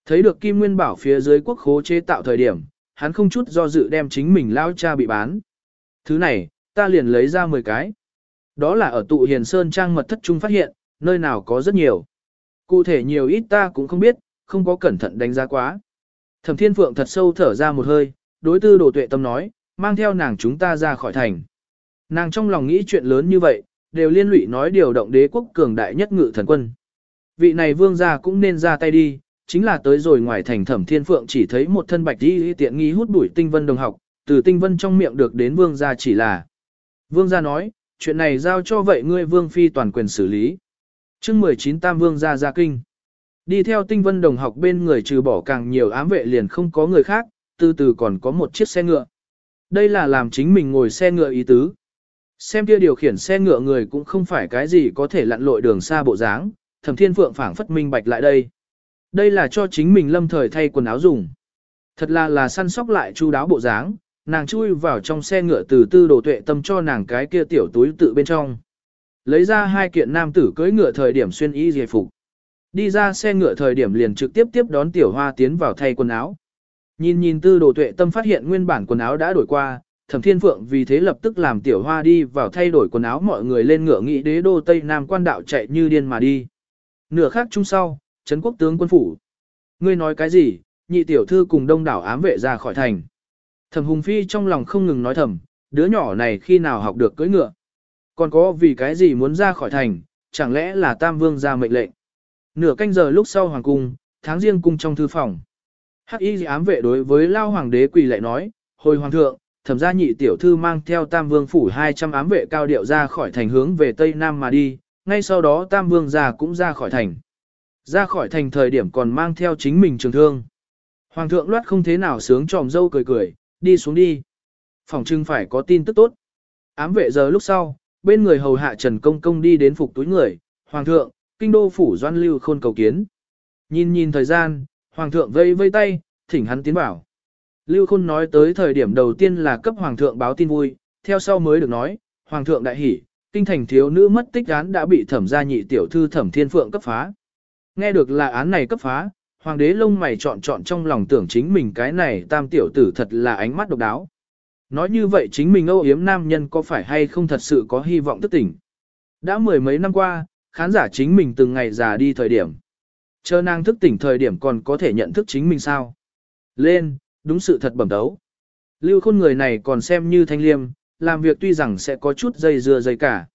Thấy được Kim Nguyên Bảo phía dưới quốc khố chế tạo thời điểm, hắn không chút do dự đem chính mình lao cha bị bán. Thứ này, ta liền lấy ra 10 cái. Đó là ở tụ hiền sơn trang mật thất trung phát hiện, nơi nào có rất nhiều. Cụ thể nhiều ít ta cũng không biết, không có cẩn thận đánh giá quá. Thẩm Thiên Phượng thật sâu thở ra một hơi, đối tư đồ tuệ tâm nói, mang theo nàng chúng ta ra khỏi thành. Nàng trong lòng nghĩ chuyện lớn như vậy, đều liên lụy nói điều động đế quốc cường đại nhất ngự thần quân. Vị này vương gia cũng nên ra tay đi, chính là tới rồi ngoài thành thẩm thiên phượng chỉ thấy một thân bạch đi tiện nghi hút bụi tinh vân đồng học, từ tinh vân trong miệng được đến vương gia chỉ là. Vương gia nói, chuyện này giao cho vậy ngươi vương phi toàn quyền xử lý. chương 19 tam vương gia gia kinh. Đi theo tinh vân đồng học bên người trừ bỏ càng nhiều ám vệ liền không có người khác, từ từ còn có một chiếc xe ngựa. Đây là làm chính mình ngồi xe ngựa ý tứ. Xem kia điều khiển xe ngựa người cũng không phải cái gì có thể lặn lội đường xa bộ dáng, thẩm thiên phượng phảng phất minh bạch lại đây. Đây là cho chính mình lâm thời thay quần áo dùng. Thật là là săn sóc lại chu đáo bộ dáng, nàng chui vào trong xe ngựa từ tư đồ tuệ tâm cho nàng cái kia tiểu túi tự bên trong. Lấy ra hai kiện nam tử cưỡi ngựa thời điểm xuyên y dề phục. Đi ra xe ngựa thời điểm liền trực tiếp tiếp đón tiểu hoa tiến vào thay quần áo. Nhìn nhìn tư đồ tuệ tâm phát hiện nguyên bản quần áo đã đổi qua, thẩm thiên phượng vì thế lập tức làm tiểu hoa đi vào thay đổi quần áo mọi người lên ngựa nghị đế đô Tây Nam quan đạo chạy như điên mà đi. Nửa khác chung sau, Trấn quốc tướng quân phủ. Ngươi nói cái gì, nhị tiểu thư cùng đông đảo ám vệ ra khỏi thành. Thẩm Hùng Phi trong lòng không ngừng nói thầm, đứa nhỏ này khi nào học được cưỡi ngựa. Còn có vì cái gì muốn ra khỏi thành, chẳng lẽ là Tam Vương ra mệnh lệnh. Nửa canh giờ lúc sau hoàng cung, tháng riêng cung trong thư phòng. Hắc y ám vệ đối với lao hoàng đế quỳ lại nói, hồi hoàng thượng, thẩm gia nhị tiểu thư mang theo tam vương phủ 200 ám vệ cao điệu ra khỏi thành hướng về tây nam mà đi, ngay sau đó tam vương gia cũng ra khỏi thành. Ra khỏi thành thời điểm còn mang theo chính mình trường thương. Hoàng thượng loát không thế nào sướng tròm dâu cười cười, đi xuống đi. Phòng trưng phải có tin tức tốt. Ám vệ giờ lúc sau, bên người hầu hạ Trần Công Công đi đến phục túi người, Hoàng thượng, kinh đô phủ doan lưu khôn cầu kiến. Nhìn nhìn thời gian, Hoàng thượng vây vây tay, thỉnh hắn tiến bảo. Lưu khôn nói tới thời điểm đầu tiên là cấp Hoàng thượng báo tin vui, theo sau mới được nói, Hoàng thượng đại hỉ, kinh thành thiếu nữ mất tích án đã bị thẩm gia nhị tiểu thư thẩm thiên phượng cấp phá. Nghe được là án này cấp phá, hoàng đế lông mày chọn chọn trong lòng tưởng chính mình cái này tam tiểu tử thật là ánh mắt độc đáo. Nói như vậy chính mình âu yếm nam nhân có phải hay không thật sự có hy vọng thức tỉnh. Đã mười mấy năm qua, khán giả chính mình từng ngày già đi thời điểm. Chờ nàng thức tỉnh thời điểm còn có thể nhận thức chính mình sao. Lên, đúng sự thật bẩm đấu. Lưu khôn người này còn xem như thanh liêm, làm việc tuy rằng sẽ có chút dây dưa dây cả.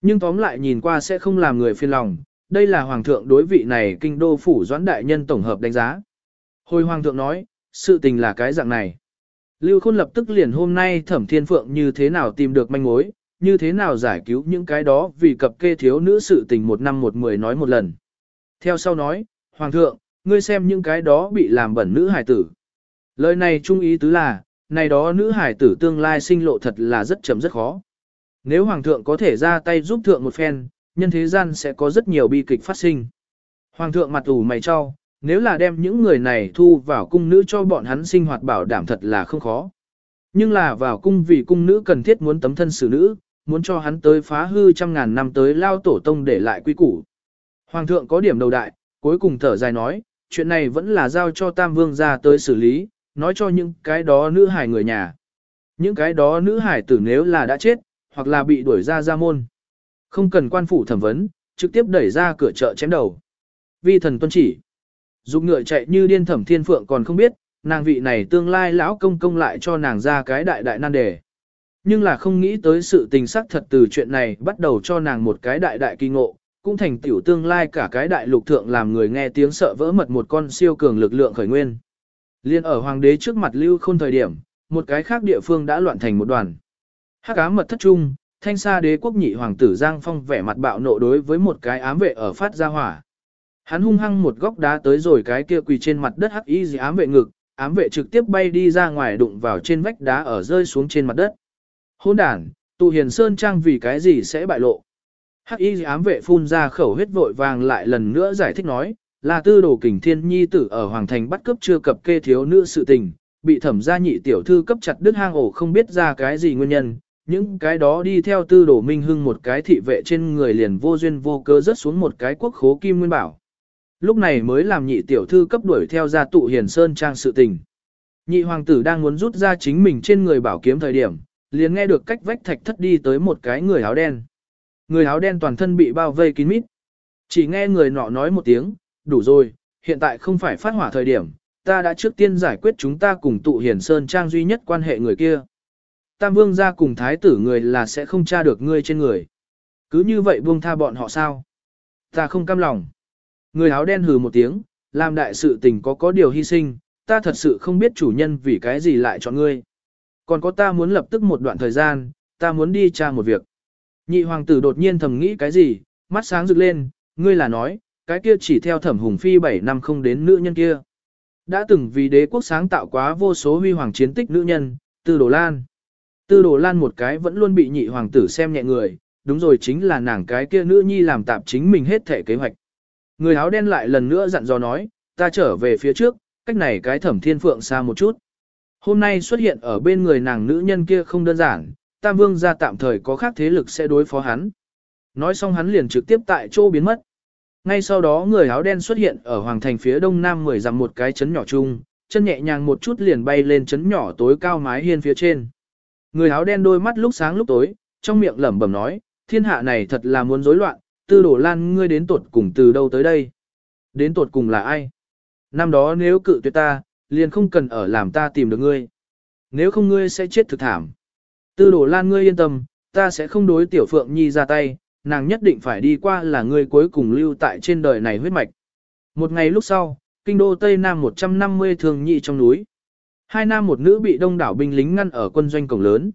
Nhưng tóm lại nhìn qua sẽ không làm người phiền lòng, đây là hoàng thượng đối vị này kinh đô phủ doãn đại nhân tổng hợp đánh giá. Hồi hoàng thượng nói, sự tình là cái dạng này. Lưu Khôn lập tức liền hôm nay thẩm thiên phượng như thế nào tìm được manh mối, như thế nào giải cứu những cái đó vì cập kê thiếu nữ sự tình một năm một mười nói một lần. Theo sau nói, Hoàng thượng, ngươi xem những cái đó bị làm bẩn nữ hải tử. Lời này trung ý tứ là, này đó nữ hải tử tương lai sinh lộ thật là rất chậm rất khó. Nếu Hoàng thượng có thể ra tay giúp thượng một phen, nhân thế gian sẽ có rất nhiều bi kịch phát sinh. Hoàng thượng mặt ủ mày cho, nếu là đem những người này thu vào cung nữ cho bọn hắn sinh hoạt bảo đảm thật là không khó. Nhưng là vào cung vì cung nữ cần thiết muốn tấm thân xử nữ, muốn cho hắn tới phá hư trăm ngàn năm tới lao tổ tông để lại quy củ. Hoàng thượng có điểm đầu đại, cuối cùng thở dài nói, chuyện này vẫn là giao cho Tam Vương ra tới xử lý, nói cho những cái đó nữ hải người nhà. Những cái đó nữ hải tử nếu là đã chết, hoặc là bị đuổi ra ra môn. Không cần quan phủ thẩm vấn, trực tiếp đẩy ra cửa chợ chém đầu. Vi thần tuân chỉ. Dục ngựa chạy như điên thẩm thiên phượng còn không biết, nàng vị này tương lai lão công công lại cho nàng ra cái đại đại nan đề. Nhưng là không nghĩ tới sự tình sắc thật từ chuyện này bắt đầu cho nàng một cái đại đại kỳ ngộ, cũng thành tiểu tương lai cả cái đại lục thượng làm người nghe tiếng sợ vỡ mật một con siêu cường lực lượng khởi nguyên. Liên ở hoàng đế trước mặt lưu khôn thời điểm, một cái khác địa phương đã loạn thành một đoàn. Hắc ám mật thất trung, thanh sa đế quốc nhị hoàng tử Giang Phong vẻ mặt bạo nộ đối với một cái ám vệ ở phát ra hỏa. Hắn hung hăng một góc đá tới rồi cái kia quỳ trên mặt đất hắc y gì ám vệ ngực, ám vệ trực tiếp bay đi ra ngoài đụng vào trên vách đá ở rơi xuống trên mặt đất. Hôn đàn, tụ hiền sơn trang vì cái gì sẽ bại lộ. Hắc y ám vệ phun ra khẩu huyết vội vàng lại lần nữa giải thích nói, là tư đồ kình thiên nhi tử ở Hoàng Thành bắt cướp chưa cập kê thiếu nữ sự tình, bị thẩm gia nhị tiểu thư cấp chặt đứt hang ổ không biết ra cái gì nguyên nhân, những cái đó đi theo tư đồ minh hưng một cái thị vệ trên người liền vô duyên vô cớ rớt xuống một cái quốc khố kim nguyên bảo. Lúc này mới làm nhị tiểu thư cấp đuổi theo ra tụ hiền sơn trang sự tình. Nhị hoàng tử đang muốn rút ra chính mình trên người bảo kiếm thời điểm, liền nghe được cách vách thạch thất đi tới một cái người áo đen. Người áo đen toàn thân bị bao vây kín mít. Chỉ nghe người nọ nói một tiếng, đủ rồi, hiện tại không phải phát hỏa thời điểm, ta đã trước tiên giải quyết chúng ta cùng tụ hiền sơn trang duy nhất quan hệ người kia. Tam vương ra cùng thái tử người là sẽ không tra được ngươi trên người. Cứ như vậy buông tha bọn họ sao? Ta không cam lòng. Người áo đen hừ một tiếng, làm đại sự tình có có điều hy sinh, ta thật sự không biết chủ nhân vì cái gì lại chọn ngươi. Còn có ta muốn lập tức một đoạn thời gian, ta muốn đi tra một việc. Nhị hoàng tử đột nhiên thầm nghĩ cái gì, mắt sáng rực lên, ngươi là nói, cái kia chỉ theo thẩm hùng phi 7 năm không đến nữ nhân kia. Đã từng vì đế quốc sáng tạo quá vô số huy hoàng chiến tích nữ nhân, từ đồ lan. Tư đồ lan một cái vẫn luôn bị nhị hoàng tử xem nhẹ người, đúng rồi chính là nàng cái kia nữ nhi làm tạp chính mình hết thể kế hoạch. Người áo đen lại lần nữa dặn dò nói, ta trở về phía trước, cách này cái thẩm thiên phượng xa một chút. Hôm nay xuất hiện ở bên người nàng nữ nhân kia không đơn giản, Tam Vương gia tạm thời có khác thế lực sẽ đối phó hắn. Nói xong hắn liền trực tiếp tại chỗ biến mất. Ngay sau đó người áo đen xuất hiện ở hoàng thành phía đông nam mười dặm một cái chấn nhỏ chung, chân nhẹ nhàng một chút liền bay lên chấn nhỏ tối cao mái hiên phía trên. Người áo đen đôi mắt lúc sáng lúc tối, trong miệng lẩm bẩm nói, thiên hạ này thật là muốn rối loạn, tư đổ lan ngươi đến tột cùng từ đâu tới đây? Đến tột cùng là ai? Năm đó nếu cự tuyệt ta, liền không cần ở làm ta tìm được ngươi. Nếu không ngươi sẽ chết thực thảm. Tư đổ lan ngươi yên tâm, ta sẽ không đối tiểu phượng nhi ra tay, nàng nhất định phải đi qua là ngươi cuối cùng lưu tại trên đời này huyết mạch. Một ngày lúc sau, kinh đô Tây Nam 150 thường nhị trong núi. Hai nam một nữ bị đông đảo binh lính ngăn ở quân doanh cổng lớn.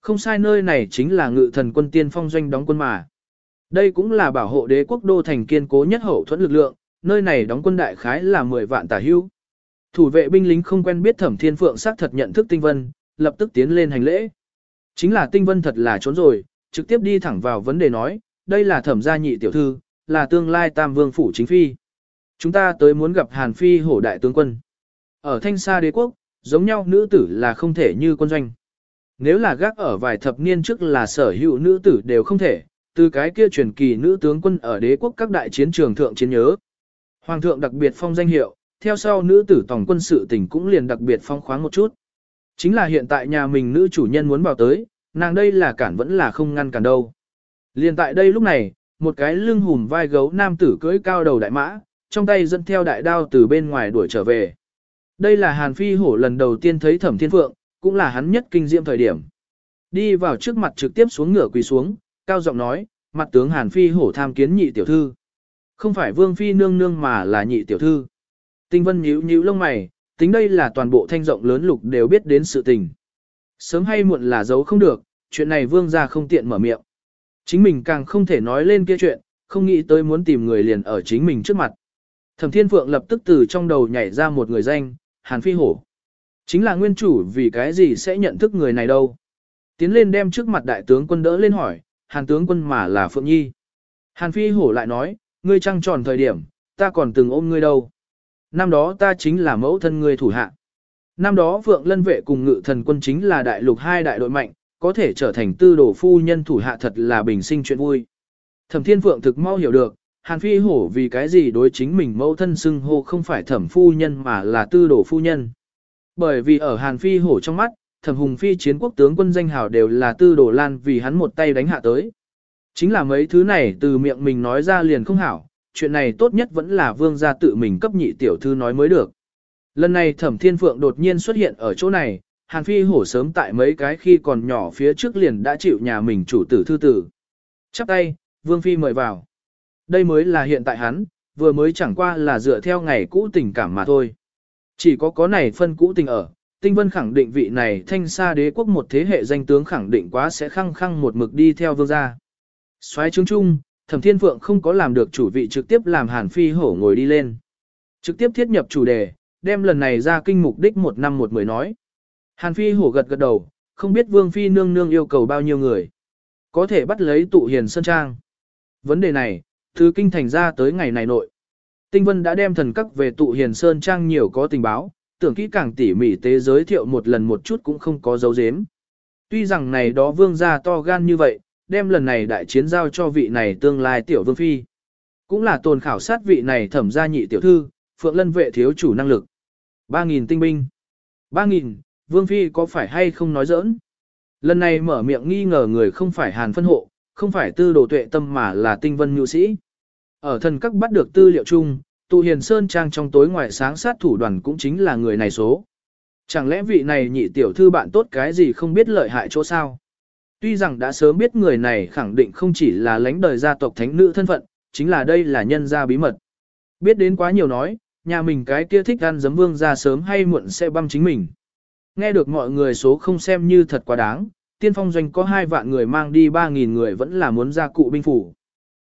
Không sai nơi này chính là ngự thần quân tiên phong doanh đóng quân mà. Đây cũng là bảo hộ đế quốc đô thành kiên cố nhất hậu thuẫn lực lượng, nơi này đóng quân đại khái là 10 vạn tả hưu. Thủ vệ binh lính không quen biết thẩm thiên phượng xác thật nhận thức tinh vân, lập tức tiến lên hành lễ. Chính là tinh vân thật là trốn rồi, trực tiếp đi thẳng vào vấn đề nói, đây là thẩm gia nhị tiểu thư, là tương lai tam vương phủ chính phi. Chúng ta tới muốn gặp Hàn Phi hổ đại tướng quân. Ở thanh sa đế quốc, giống nhau nữ tử là không thể như quân doanh. Nếu là gác ở vài thập niên trước là sở hữu nữ tử đều không thể, từ cái kia truyền kỳ nữ tướng quân ở đế quốc các đại chiến trường thượng chiến nhớ. Hoàng thượng đặc biệt phong danh hiệu, theo sau nữ tử tổng quân sự tình cũng liền đặc biệt phong khoáng một chút. Chính là hiện tại nhà mình nữ chủ nhân muốn vào tới, nàng đây là cản vẫn là không ngăn cản đâu. Liền tại đây lúc này, một cái lưng hùm vai gấu nam tử cưỡi cao đầu đại mã, trong tay dẫn theo đại đao từ bên ngoài đuổi trở về. Đây là Hàn Phi Hổ lần đầu tiên thấy Thẩm Thiên Phượng, cũng là hắn nhất kinh diệm thời điểm. Đi vào trước mặt trực tiếp xuống ngựa quỳ xuống, cao giọng nói, mặt tướng Hàn Phi Hổ tham kiến nhị tiểu thư. Không phải Vương Phi nương nương mà là nhị tiểu thư. Tinh Vân nhíu nhíu lông mày, tính đây là toàn bộ thanh rộng lớn lục đều biết đến sự tình. Sớm hay muộn là giấu không được, chuyện này vương gia không tiện mở miệng. Chính mình càng không thể nói lên kia chuyện, không nghĩ tới muốn tìm người liền ở chính mình trước mặt. Thẩm Thiên Phượng lập tức từ trong đầu nhảy ra một người danh, Hàn Phi Hổ. Chính là nguyên chủ vì cái gì sẽ nhận thức người này đâu. Tiến lên đem trước mặt đại tướng quân đỡ lên hỏi, Hàn tướng quân mà là Phượng Nhi. Hàn Phi Hổ lại nói, ngươi trăng tròn thời điểm, ta còn từng ôm ngươi đâu. Năm đó ta chính là mẫu thân ngươi thủ hạ. Năm đó Phượng Lân Vệ cùng ngự thần quân chính là đại lục hai đại đội mạnh, có thể trở thành tư đồ phu nhân thủ hạ thật là bình sinh chuyện vui. Thẩm Thiên Phượng thực mau hiểu được, Hàn Phi Hổ vì cái gì đối chính mình mẫu thân xưng hô không phải thẩm phu nhân mà là tư đồ phu nhân. Bởi vì ở Hàn Phi Hổ trong mắt, thẩm hùng phi chiến quốc tướng quân danh hào đều là tư đồ lan vì hắn một tay đánh hạ tới. Chính là mấy thứ này từ miệng mình nói ra liền không hảo, chuyện này tốt nhất vẫn là vương gia tự mình cấp nhị tiểu thư nói mới được. Lần này thẩm thiên phượng đột nhiên xuất hiện ở chỗ này, Hàn Phi hổ sớm tại mấy cái khi còn nhỏ phía trước liền đã chịu nhà mình chủ tử thư tử. Chắp tay, Vương Phi mời vào. Đây mới là hiện tại hắn, vừa mới chẳng qua là dựa theo ngày cũ tình cảm mà thôi. Chỉ có có này phân cũ tình ở, Tinh Vân khẳng định vị này thanh xa đế quốc một thế hệ danh tướng khẳng định quá sẽ khăng khăng một mực đi theo vương gia. Xoáy chứng chung, Thẩm Thiên Phượng không có làm được chủ vị trực tiếp làm Hàn Phi hổ ngồi đi lên. Trực tiếp thiết nhập chủ đề, đem lần này ra kinh mục đích một năm một mười nói. Hàn Phi hổ gật gật đầu, không biết Vương Phi nương nương yêu cầu bao nhiêu người. Có thể bắt lấy tụ hiền sơn trang. Vấn đề này, thứ kinh thành ra tới ngày này nội. Tinh Vân đã đem thần các về tụ hiền sơn trang nhiều có tình báo, tưởng kỹ càng tỉ mỉ tế giới thiệu một lần một chút cũng không có dấu dếm. Tuy rằng này đó vương gia to gan như vậy, đem lần này đại chiến giao cho vị này tương lai tiểu vương phi. Cũng là tồn khảo sát vị này thẩm gia nhị tiểu thư, phượng lân vệ thiếu chủ năng lực. 3.000 tinh binh. 3.000, vương phi có phải hay không nói giỡn? Lần này mở miệng nghi ngờ người không phải hàn phân hộ, không phải tư đồ tuệ tâm mà là tinh vân nhu sĩ. Ở thần các bắt được tư liệu chung, tụ hiền sơn trang trong tối ngoài sáng sát thủ đoàn cũng chính là người này số. Chẳng lẽ vị này nhị tiểu thư bạn tốt cái gì không biết lợi hại chỗ sao? Tuy rằng đã sớm biết người này khẳng định không chỉ là lãnh đời gia tộc thánh nữ thân phận, chính là đây là nhân gia bí mật. Biết đến quá nhiều nói, nhà mình cái kia thích ăn giấm vương ra sớm hay muộn sẽ băm chính mình. Nghe được mọi người số không xem như thật quá đáng, tiên phong doanh có hai vạn người mang đi ba nghìn người vẫn là muốn ra cụ binh phủ.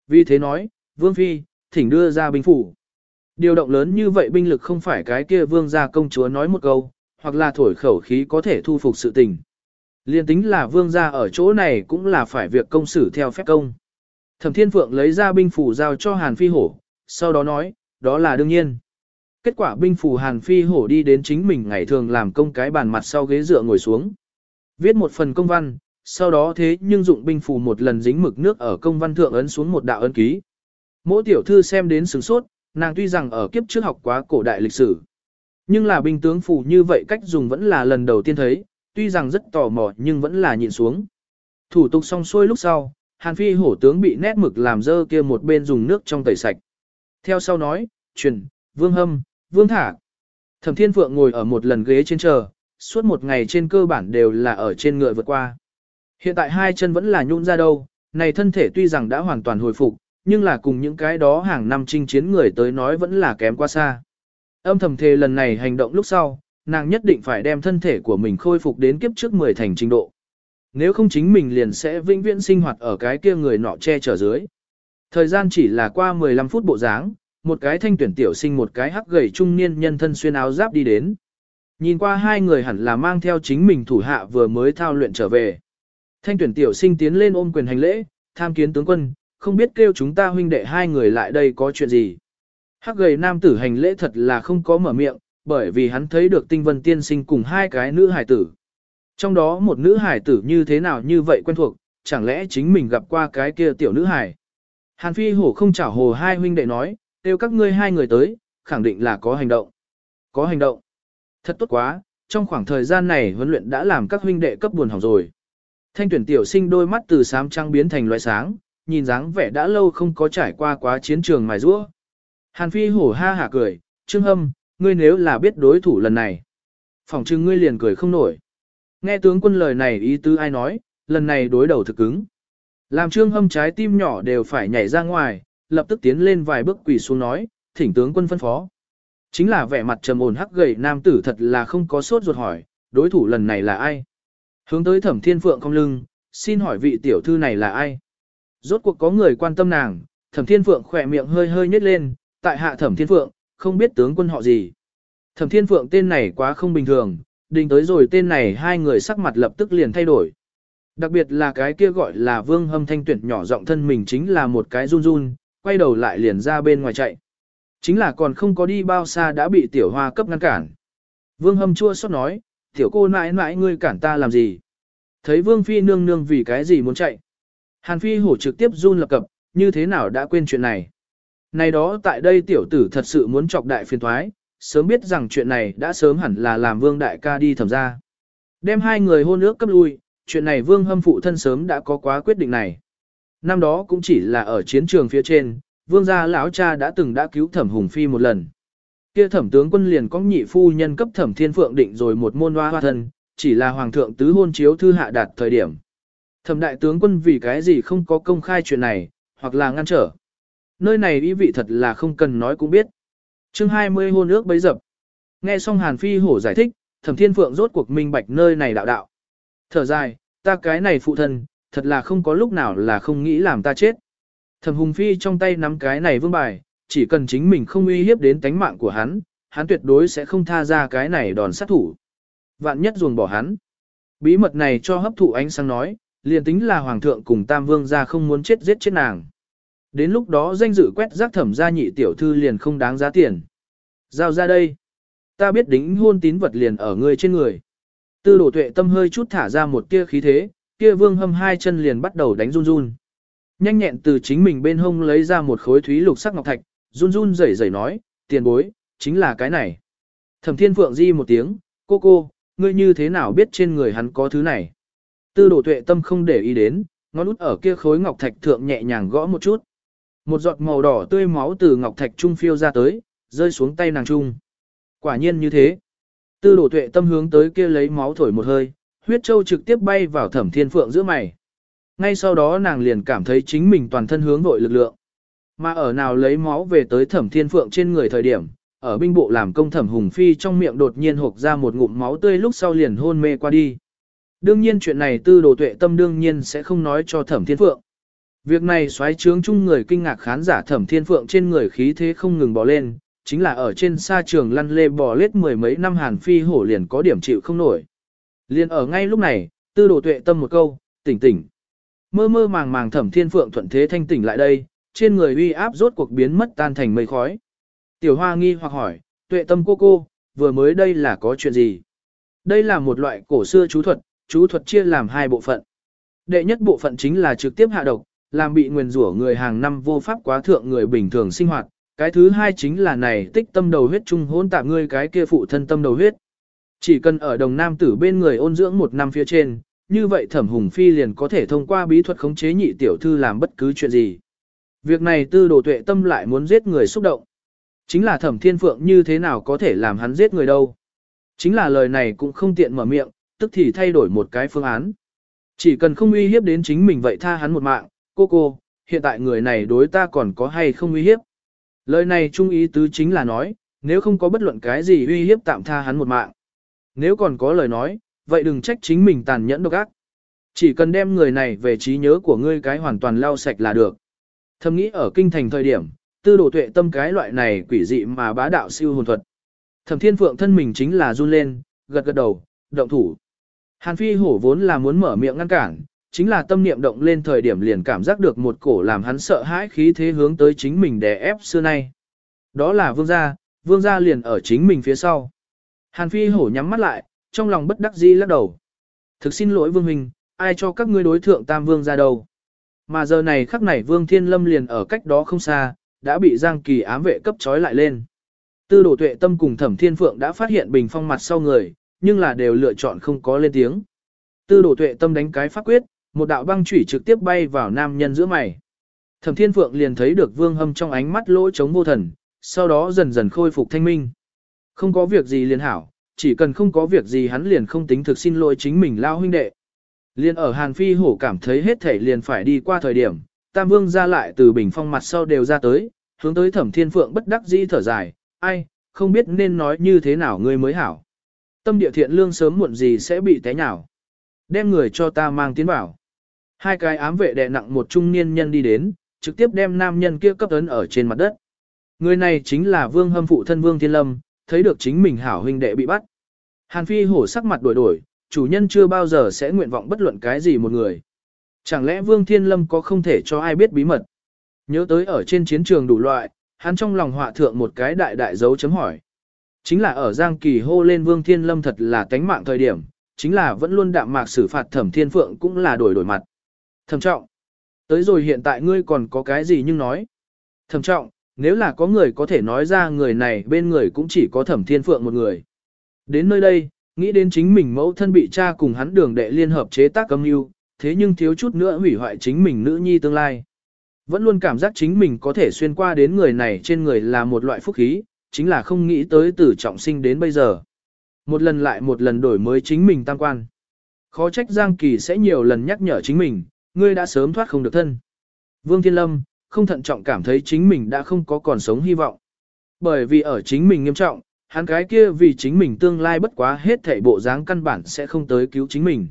Vì thế nói, vương phi, thỉnh đưa ra binh phủ. Điều động lớn như vậy binh lực không phải cái kia vương gia công chúa nói một câu, hoặc là thổi khẩu khí có thể thu phục sự tình. Liên tính là vương gia ở chỗ này cũng là phải việc công xử theo phép công. Thẩm Thiên Phượng lấy ra binh phủ giao cho Hàn Phi Hổ, sau đó nói, đó là đương nhiên. Kết quả binh phủ Hàn Phi Hổ đi đến chính mình ngày thường làm công cái bàn mặt sau ghế dựa ngồi xuống. Viết một phần công văn, sau đó thế nhưng dụng binh phủ một lần dính mực nước ở công văn thượng ấn xuống một đạo ấn ký. Mỗi tiểu thư xem đến sửng sốt, nàng tuy rằng ở kiếp trước học quá cổ đại lịch sử. Nhưng là binh tướng phủ như vậy cách dùng vẫn là lần đầu tiên thấy, tuy rằng rất tò mò nhưng vẫn là nhịn xuống. Thủ tục xong xuôi lúc sau, Hàn Phi hổ tướng bị nét mực làm dơ kia một bên dùng nước trong tẩy sạch. Theo sau nói, truyền, vương hâm, vương thả. Thẩm Thiên Phượng ngồi ở một lần ghế trên chờ, suốt một ngày trên cơ bản đều là ở trên ngựa vượt qua. Hiện tại hai chân vẫn là nhũn ra đâu, này thân thể tuy rằng đã hoàn toàn hồi phục, nhưng là cùng những cái đó hàng năm chinh chiến người tới nói vẫn là kém quá xa. Âm thầm thề lần này hành động lúc sau, nàng nhất định phải đem thân thể của mình khôi phục đến kiếp trước 10 thành trình độ. Nếu không chính mình liền sẽ vĩnh viễn sinh hoạt ở cái kia người nọ che chở dưới. Thời gian chỉ là qua 15 phút bộ dáng, một cái thanh tuyển tiểu sinh một cái hắc gầy trung niên nhân thân xuyên áo giáp đi đến. Nhìn qua hai người hẳn là mang theo chính mình thủ hạ vừa mới thao luyện trở về. Thanh tuyển tiểu sinh tiến lên ôm quyền hành lễ, tham kiến tướng quân, không biết kêu chúng ta huynh đệ hai người lại đây có chuyện gì. Hắc gầy nam tử hành lễ thật là không có mở miệng, bởi vì hắn thấy được tinh vân tiên sinh cùng hai cái nữ hải tử. Trong đó một nữ hải tử như thế nào như vậy quen thuộc, chẳng lẽ chính mình gặp qua cái kia tiểu nữ hải. Hàn phi hổ không chảo hồ hai huynh đệ nói, kêu các ngươi hai người tới, khẳng định là có hành động. Có hành động. Thật tốt quá, trong khoảng thời gian này huấn luyện đã làm các huynh đệ cấp buồn hỏng rồi. Thanh tuyển tiểu sinh đôi mắt từ xám trắng biến thành loại sáng, nhìn dáng vẻ đã lâu không có trải qua quá chiến trường mài rũa. Hàn Phi hổ ha hả cười, Trương Hâm, ngươi nếu là biết đối thủ lần này. Phòng trưng ngươi liền cười không nổi. Nghe tướng quân lời này ý tứ ai nói, lần này đối đầu thực cứng. Làm Trương Hâm trái tim nhỏ đều phải nhảy ra ngoài, lập tức tiến lên vài bước quỳ xuống nói, thỉnh tướng quân phân phó. Chính là vẻ mặt trầm ổn hắc gầy nam tử thật là không có sốt ruột hỏi, đối thủ lần này là ai? Hướng tới thẩm thiên phượng không lưng, xin hỏi vị tiểu thư này là ai? Rốt cuộc có người quan tâm nàng, thẩm thiên phượng khỏe miệng hơi hơi nhếch lên, tại hạ thẩm thiên phượng, không biết tướng quân họ gì. Thẩm thiên phượng tên này quá không bình thường, đình tới rồi tên này hai người sắc mặt lập tức liền thay đổi. Đặc biệt là cái kia gọi là vương hâm thanh tuyển nhỏ giọng thân mình chính là một cái run run, quay đầu lại liền ra bên ngoài chạy. Chính là còn không có đi bao xa đã bị tiểu hoa cấp ngăn cản. Vương hâm chua xót nói, tiểu cô nãi nãi ngươi cản ta làm gì? Thấy vương phi nương nương vì cái gì muốn chạy? Hàn phi hổ trực tiếp run lập cập, như thế nào đã quên chuyện này? Này đó tại đây tiểu tử thật sự muốn chọc đại phiền thoái, sớm biết rằng chuyện này đã sớm hẳn là làm vương đại ca đi thẩm ra. Đem hai người hôn ước cấp lui, chuyện này vương hâm phụ thân sớm đã có quá quyết định này. Năm đó cũng chỉ là ở chiến trường phía trên, vương gia lão cha đã từng đã cứu thẩm hùng phi một lần. Kia thẩm tướng quân liền có nhị phu nhân cấp thẩm thiên phượng định rồi một môn hoa hoa thân, chỉ là hoàng thượng tứ hôn chiếu thư hạ đạt thời điểm. Thẩm đại tướng quân vì cái gì không có công khai chuyện này, hoặc là ngăn trở. Nơi này ý vị thật là không cần nói cũng biết. chương 20 hôn ước bấy dập. Nghe xong Hàn Phi hổ giải thích, thẩm thiên phượng rốt cuộc minh bạch nơi này đạo đạo. Thở dài, ta cái này phụ thân, thật là không có lúc nào là không nghĩ làm ta chết. Thẩm Hùng Phi trong tay nắm cái này vương bài, chỉ cần chính mình không uy hiếp đến tánh mạng của hắn, hắn tuyệt đối sẽ không tha ra cái này đòn sát thủ. Vạn nhất ruồng bỏ hắn. Bí mật này cho hấp thụ ánh sáng nói, liền tính là hoàng thượng cùng tam vương ra không muốn chết giết chết nàng. Đến lúc đó danh dự quét rác thẩm ra nhị tiểu thư liền không đáng giá tiền. Giao ra đây. Ta biết đính hôn tín vật liền ở ngươi trên người. Tư đổ tuệ tâm hơi chút thả ra một tia khí thế, kia vương hâm hai chân liền bắt đầu đánh run run. Nhanh nhẹn từ chính mình bên hông lấy ra một khối thúy lục sắc ngọc thạch, run run rẩy rẩy nói, tiền bối, chính là cái này. Thẩm thiên phượng di một tiếng, cô cô, ngươi như thế nào biết trên người hắn có thứ này. Tư Đồ tuệ tâm không để ý đến, ngón út ở kia khối ngọc thạch thượng nhẹ nhàng gõ một chút. Một giọt màu đỏ tươi máu từ ngọc thạch trung phiêu ra tới, rơi xuống tay nàng trung. Quả nhiên như thế. Tư Đồ tuệ tâm hướng tới kia lấy máu thổi một hơi, huyết châu trực tiếp bay vào thẩm thiên phượng giữa mày. Ngay sau đó nàng liền cảm thấy chính mình toàn thân hướng vội lực lượng. Mà ở nào lấy máu về tới thẩm thiên phượng trên người thời điểm, ở binh bộ làm công thẩm hùng phi trong miệng đột nhiên hộp ra một ngụm máu tươi lúc sau liền hôn mê qua đi. Đương nhiên chuyện này tư đồ tuệ tâm đương nhiên sẽ không nói cho thẩm thiên phượng. Việc này xoáy trướng chung người kinh ngạc khán giả thẩm thiên phượng trên người khí thế không ngừng bò lên, chính là ở trên sa trường lăn lê bò lết mười mấy năm hàn phi hổ liền có điểm chịu không nổi. Liền ở ngay lúc này, tư đồ tuệ tâm một câu, tỉnh tỉnh. Mơ mơ màng màng thẩm thiên phượng thuận thế thanh tỉnh lại đây, trên người uy áp rốt cuộc biến mất tan thành mây khói. Tiểu hoa nghi hoặc hỏi, tuệ tâm cô cô, vừa mới đây là có chuyện gì? Đây là một loại cổ xưa chú thuật, chú thuật chia làm hai bộ phận. Đệ nhất bộ phận chính là trực tiếp hạ độc, làm bị nguyền rủa người hàng năm vô pháp quá thượng người bình thường sinh hoạt. Cái thứ hai chính là này tích tâm đầu huyết trung hỗn tạp ngươi cái kia phụ thân tâm đầu huyết. Chỉ cần ở đồng nam tử bên người ôn dưỡng một năm phía trên, như vậy thẩm hùng phi liền có thể thông qua bí thuật khống chế nhị tiểu thư làm bất cứ chuyện gì. Việc này tư đồ tuệ tâm lại muốn giết người xúc động. Chính là thẩm thiên phượng như thế nào có thể làm hắn giết người đâu. Chính là lời này cũng không tiện mở miệng, tức thì thay đổi một cái phương án. Chỉ cần không uy hiếp đến chính mình vậy tha hắn một mạng, cô cô, hiện tại người này đối ta còn có hay không uy hiếp. Lời này trung ý tứ chính là nói, nếu không có bất luận cái gì uy hiếp tạm tha hắn một mạng. Nếu còn có lời nói, vậy đừng trách chính mình tàn nhẫn độc ác. Chỉ cần đem người này về trí nhớ của ngươi cái hoàn toàn lau sạch là được. Thầm nghĩ ở kinh thành thời điểm, tư đồ tuệ tâm cái loại này quỷ dị mà bá đạo siêu hồn thuật. Thẩm thiên phượng thân mình chính là run lên, gật gật đầu, động thủ. Hàn phi hổ vốn là muốn mở miệng ngăn cản, chính là tâm niệm động lên thời điểm liền cảm giác được một cổ làm hắn sợ hãi khí thế hướng tới chính mình đè ép xưa nay. Đó là vương gia, vương gia liền ở chính mình phía sau. Hàn phi hổ nhắm mắt lại, trong lòng bất đắc dĩ lắc đầu. Thực xin lỗi vương huynh, ai cho các ngươi đối thượng tam vương ra đâu. Mà giờ này khắc này vương thiên lâm liền ở cách đó không xa, đã bị giang kỳ ám vệ cấp trói lại lên. Tư đổ tuệ tâm cùng thẩm thiên phượng đã phát hiện bình phong mặt sau người, nhưng là đều lựa chọn không có lên tiếng. Tư đổ tuệ tâm đánh cái phát quyết, một đạo băng chủy trực tiếp bay vào nam nhân giữa mày. Thẩm thiên phượng liền thấy được vương hâm trong ánh mắt lỗ chống vô thần, sau đó dần dần khôi phục thanh minh. Không có việc gì liền hảo, chỉ cần không có việc gì hắn liền không tính thực xin lỗi chính mình lao huynh đệ. Liên ở Hàn Phi hổ cảm thấy hết thể liền phải đi qua thời điểm, Tam Vương ra lại từ bình phong mặt sau đều ra tới, hướng tới Thẩm Thiên Phượng bất đắc dĩ thở dài, ai, không biết nên nói như thế nào ngươi mới hảo. Tâm địa thiện lương sớm muộn gì sẽ bị té nhào. Đem người cho ta mang tiến vào. Hai cái ám vệ đè nặng một trung niên nhân đi đến, trực tiếp đem nam nhân kia cấp ấn ở trên mặt đất. Người này chính là vương hâm phụ thân vương thiên lâm, thấy được chính mình hảo huynh đệ bị bắt. Hàn phi hổ sắc mặt đổi đổi, chủ nhân chưa bao giờ sẽ nguyện vọng bất luận cái gì một người. Chẳng lẽ vương thiên lâm có không thể cho ai biết bí mật. Nhớ tới ở trên chiến trường đủ loại, hắn trong lòng họa thượng một cái đại đại dấu chấm hỏi. Chính là ở Giang Kỳ hô lên Vương Thiên Lâm thật là tánh mạng thời điểm, chính là vẫn luôn đạm mạc xử phạt Thẩm Thiên Phượng cũng là đổi đổi mặt. Thẩm trọng, tới rồi hiện tại ngươi còn có cái gì nhưng nói. Thẩm trọng, nếu là có người có thể nói ra người này bên người cũng chỉ có Thẩm Thiên Phượng một người. Đến nơi đây, nghĩ đến chính mình mẫu thân bị cha cùng hắn đường đệ liên hợp chế tác âm mưu, thế nhưng thiếu chút nữa hủy hoại chính mình nữ nhi tương lai. Vẫn luôn cảm giác chính mình có thể xuyên qua đến người này trên người là một loại phúc khí, chính là không nghĩ tới từ trọng sinh đến bây giờ. Một lần lại một lần đổi mới chính mình tam quan. Khó trách Giang Kỳ sẽ nhiều lần nhắc nhở chính mình, ngươi đã sớm thoát không được thân. Vương Thiên Lâm, không thận trọng cảm thấy chính mình đã không có còn sống hy vọng. Bởi vì ở chính mình nghiêm trọng, hắn cái kia vì chính mình tương lai bất quá hết thảy bộ dáng căn bản sẽ không tới cứu chính mình.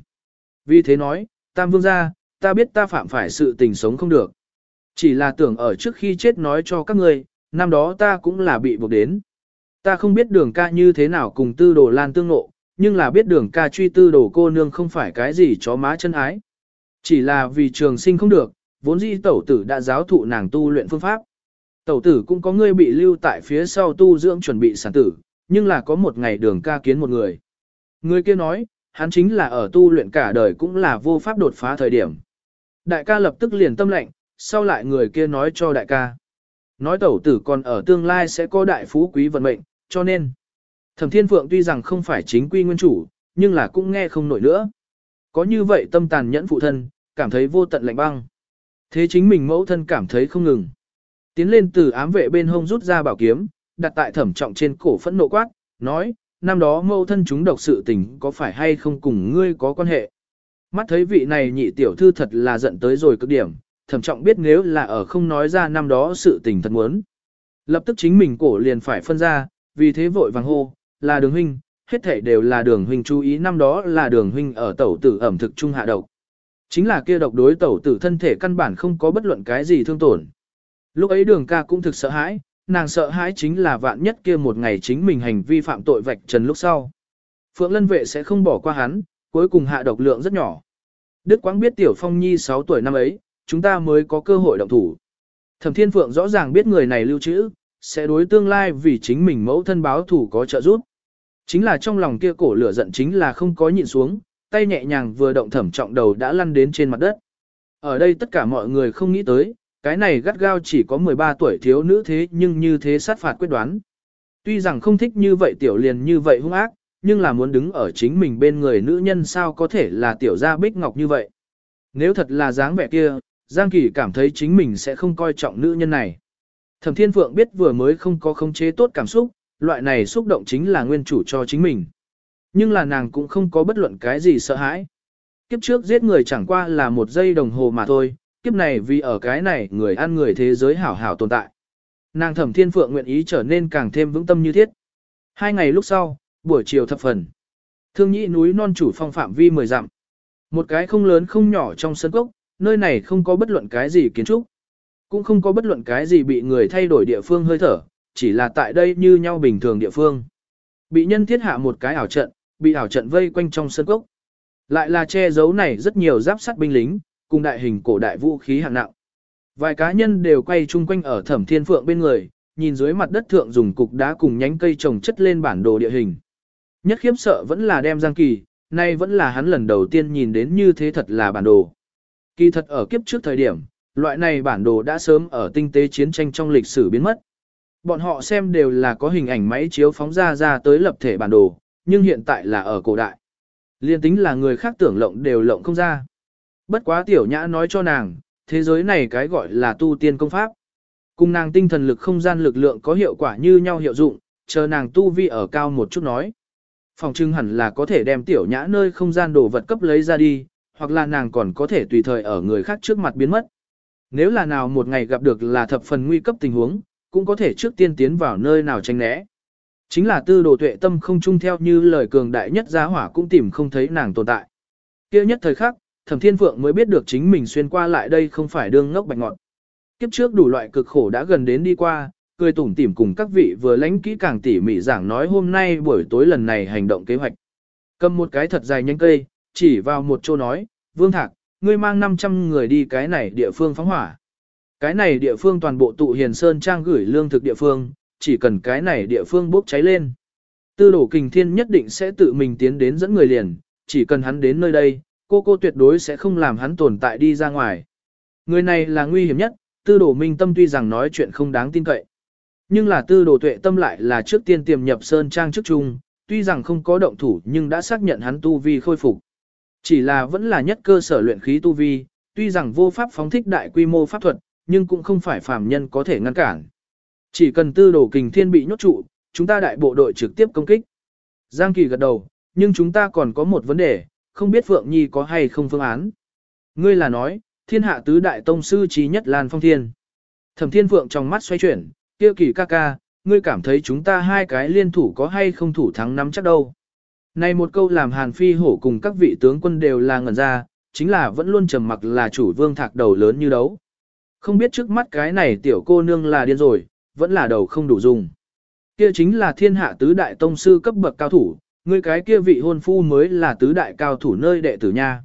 Vì thế nói, Tam Vương gia, ta biết ta phạm phải sự tình sống không được. Chỉ là tưởng ở trước khi chết nói cho các ngươi, năm đó ta cũng là bị buộc đến. Ta không biết đường ca như thế nào cùng tư đồ lan tương nộ, nhưng là biết đường ca truy tư đồ cô nương không phải cái gì chó má chân ái. Chỉ là vì trường sinh không được, vốn dĩ tẩu tử đã giáo thụ nàng tu luyện phương pháp. Tẩu tử cũng có người bị lưu tại phía sau tu dưỡng chuẩn bị sản tử, nhưng là có một ngày đường ca kiến một người. Người kia nói, hắn chính là ở tu luyện cả đời cũng là vô pháp đột phá thời điểm. Đại ca lập tức liền tâm lệnh, sau lại người kia nói cho đại ca. Nói tẩu tử còn ở tương lai sẽ có đại phú quý vận mệnh, cho nên. Thẩm Thiên Phượng tuy rằng không phải chính quy nguyên chủ, nhưng là cũng nghe không nổi nữa. Có như vậy tâm tàn nhẫn phụ thân, cảm thấy vô tận lạnh băng. Thế chính mình mẫu thân cảm thấy không ngừng. Tiến lên từ ám vệ bên hông rút ra bảo kiếm, đặt tại thẩm trọng trên cổ phẫn nộ quát, nói, năm đó mẫu thân chúng độc sự tình có phải hay không cùng ngươi có quan hệ. Mắt thấy vị này nhị tiểu thư thật là giận tới rồi cực điểm, thẩm trọng biết nếu là ở không nói ra năm đó sự tình thật muốn. Lập tức chính mình cổ liền phải phân ra, vì thế vội vàng hô, là đường huynh, hết thể đều là đường huynh chú ý năm đó là đường huynh ở tẩu tử ẩm thực trung hạ độc. Chính là kia độc đối tẩu tử thân thể căn bản không có bất luận cái gì thương tổn. Lúc ấy đường ca cũng thực sợ hãi, nàng sợ hãi chính là vạn nhất kia một ngày chính mình hành vi phạm tội vạch trần lúc sau. Phượng Lân Vệ sẽ không bỏ qua hắn, cuối cùng hạ độc lượng rất nhỏ. Đức Quang biết Tiểu Phong Nhi 6 tuổi năm ấy, chúng ta mới có cơ hội động thủ. Thẩm Thiên Phượng rõ ràng biết người này lưu trữ, sẽ đối tương lai vì chính mình mẫu thân báo thủ có trợ giúp. Chính là trong lòng kia cổ lửa giận chính là không có nhịn xuống, tay nhẹ nhàng vừa động thẩm trọng đầu đã lăn đến trên mặt đất. Ở đây tất cả mọi người không nghĩ tới, cái này gắt gao chỉ có 13 tuổi thiếu nữ thế nhưng như thế sát phạt quyết đoán. Tuy rằng không thích như vậy tiểu liền như vậy hung ác, nhưng là muốn đứng ở chính mình bên người nữ nhân sao có thể là tiểu gia bích ngọc như vậy. Nếu thật là dáng vẻ kia, Giang Kỳ cảm thấy chính mình sẽ không coi trọng nữ nhân này. Thẩm Thiên Phượng biết vừa mới không có khống chế tốt cảm xúc, loại này xúc động chính là nguyên chủ cho chính mình. Nhưng là nàng cũng không có bất luận cái gì sợ hãi. Kiếp trước giết người chẳng qua là một giây đồng hồ mà thôi, kiếp này vì ở cái này người ăn người thế giới hảo hảo tồn tại. Nàng Thẩm Thiên Phượng nguyện ý trở nên càng thêm vững tâm như thiết. Hai ngày lúc sau, buổi chiều thập phần. Thương nhị núi non chủ phong phạm vi mười dặm. Một cái không lớn không nhỏ trong sân cốc, nơi này không có bất luận cái gì kiến trúc. Cũng không có bất luận cái gì bị người thay đổi địa phương hơi thở, chỉ là tại đây như nhau bình thường địa phương. Bị nhân thiết hạ một cái ảo trận, bị ảo trận vây quanh trong sân cốc. Lại là che giấu này rất nhiều giáp sắt binh lính, cùng đại hình cổ đại vũ khí hạng nặng. Vài cá nhân đều quay chung quanh ở thẩm thiên phượng bên người, nhìn dưới mặt đất thượng dùng cục đá cùng nhánh cây trồng chất lên bản đồ địa hình. Nhất khiếp sợ vẫn là đem Giang Kỳ, nay vẫn là hắn lần đầu tiên nhìn đến như thế thật là bản đồ. Kỳ thật ở kiếp trước thời điểm, loại này bản đồ đã sớm ở tinh tế chiến tranh trong lịch sử biến mất. Bọn họ xem đều là có hình ảnh máy chiếu phóng ra ra tới lập thể bản đồ, nhưng hiện tại là ở cổ đại. Liên tính là người khác tưởng lộng đều lộng không ra. Bất quá tiểu nhã nói cho nàng, thế giới này cái gọi là tu tiên công pháp. Cùng nàng tinh thần lực không gian lực lượng có hiệu quả như nhau hiệu dụng, chờ nàng tu vi ở cao một chút nói. Phòng trưng hẳn là có thể đem tiểu nhã nơi không gian đồ vật cấp lấy ra đi, hoặc là nàng còn có thể tùy thời ở người khác trước mặt biến mất. Nếu là nào một ngày gặp được là thập phần nguy cấp tình huống, cũng có thể trước tiên tiến vào nơi nào tránh né. Chính là tư đồ tuệ tâm không chung theo như lời cường đại nhất giá hỏa cũng tìm không thấy nàng tồn tại. kia nhất thời khắc, thẩm thiên phượng mới biết được chính mình xuyên qua lại đây không phải đương ngốc bạch ngọt. Kiếp trước đủ loại cực khổ đã gần đến đi qua, cười tủm tỉm cùng các vị vừa lãnh kỹ càng tỉ mỉ giảng nói hôm nay buổi tối lần này hành động kế hoạch. Cầm một cái thật dài nhanh cây, chỉ vào một chỗ nói, Vương Thạc, ngươi mang 500 người đi cái này địa phương phóng hỏa. Cái này địa phương toàn bộ tụ hiền sơn trang gửi lương thực địa phương, chỉ cần cái này địa phương bốc cháy lên. Tư đổ kình thiên nhất định sẽ tự mình tiến đến dẫn người liền, chỉ cần hắn đến nơi đây, cô cô tuyệt đối sẽ không làm hắn tồn tại đi ra ngoài. Người này là nguy hiểm nhất, tư đổ minh tâm tuy rằng nói chuyện không đáng tin cậy. Nhưng là tư đồ tuệ tâm lại là trước tiên tiềm nhập sơn trang trước chung, tuy rằng không có động thủ nhưng đã xác nhận hắn tu vi khôi phục. Chỉ là vẫn là nhất cơ sở luyện khí tu vi, tuy rằng vô pháp phóng thích đại quy mô pháp thuật, nhưng cũng không phải phàm nhân có thể ngăn cản. Chỉ cần tư đồ kình thiên bị nhốt trụ, chúng ta đại bộ đội trực tiếp công kích. Giang Kỳ gật đầu, nhưng chúng ta còn có một vấn đề, không biết Phượng Nhi có hay không phương án. Ngươi là nói, thiên hạ tứ đại tông sư trí nhất Lan Phong Thiên. Thẩm Thiên Phượng trong mắt xoay chuyển, kia kỳ ca ca, ngươi cảm thấy chúng ta hai cái liên thủ có hay không thủ thắng nắm chắc đâu. Này một câu làm Hàn Phi hổ cùng các vị tướng quân đều là ngẩn ra, chính là vẫn luôn trầm mặc là chủ vương thạc đầu lớn như đấu. Không biết trước mắt cái này tiểu cô nương là điên rồi, vẫn là đầu không đủ dùng. Kia chính là thiên hạ tứ đại tông sư cấp bậc cao thủ, người cái kia vị hôn phu mới là tứ đại cao thủ nơi đệ tử nha.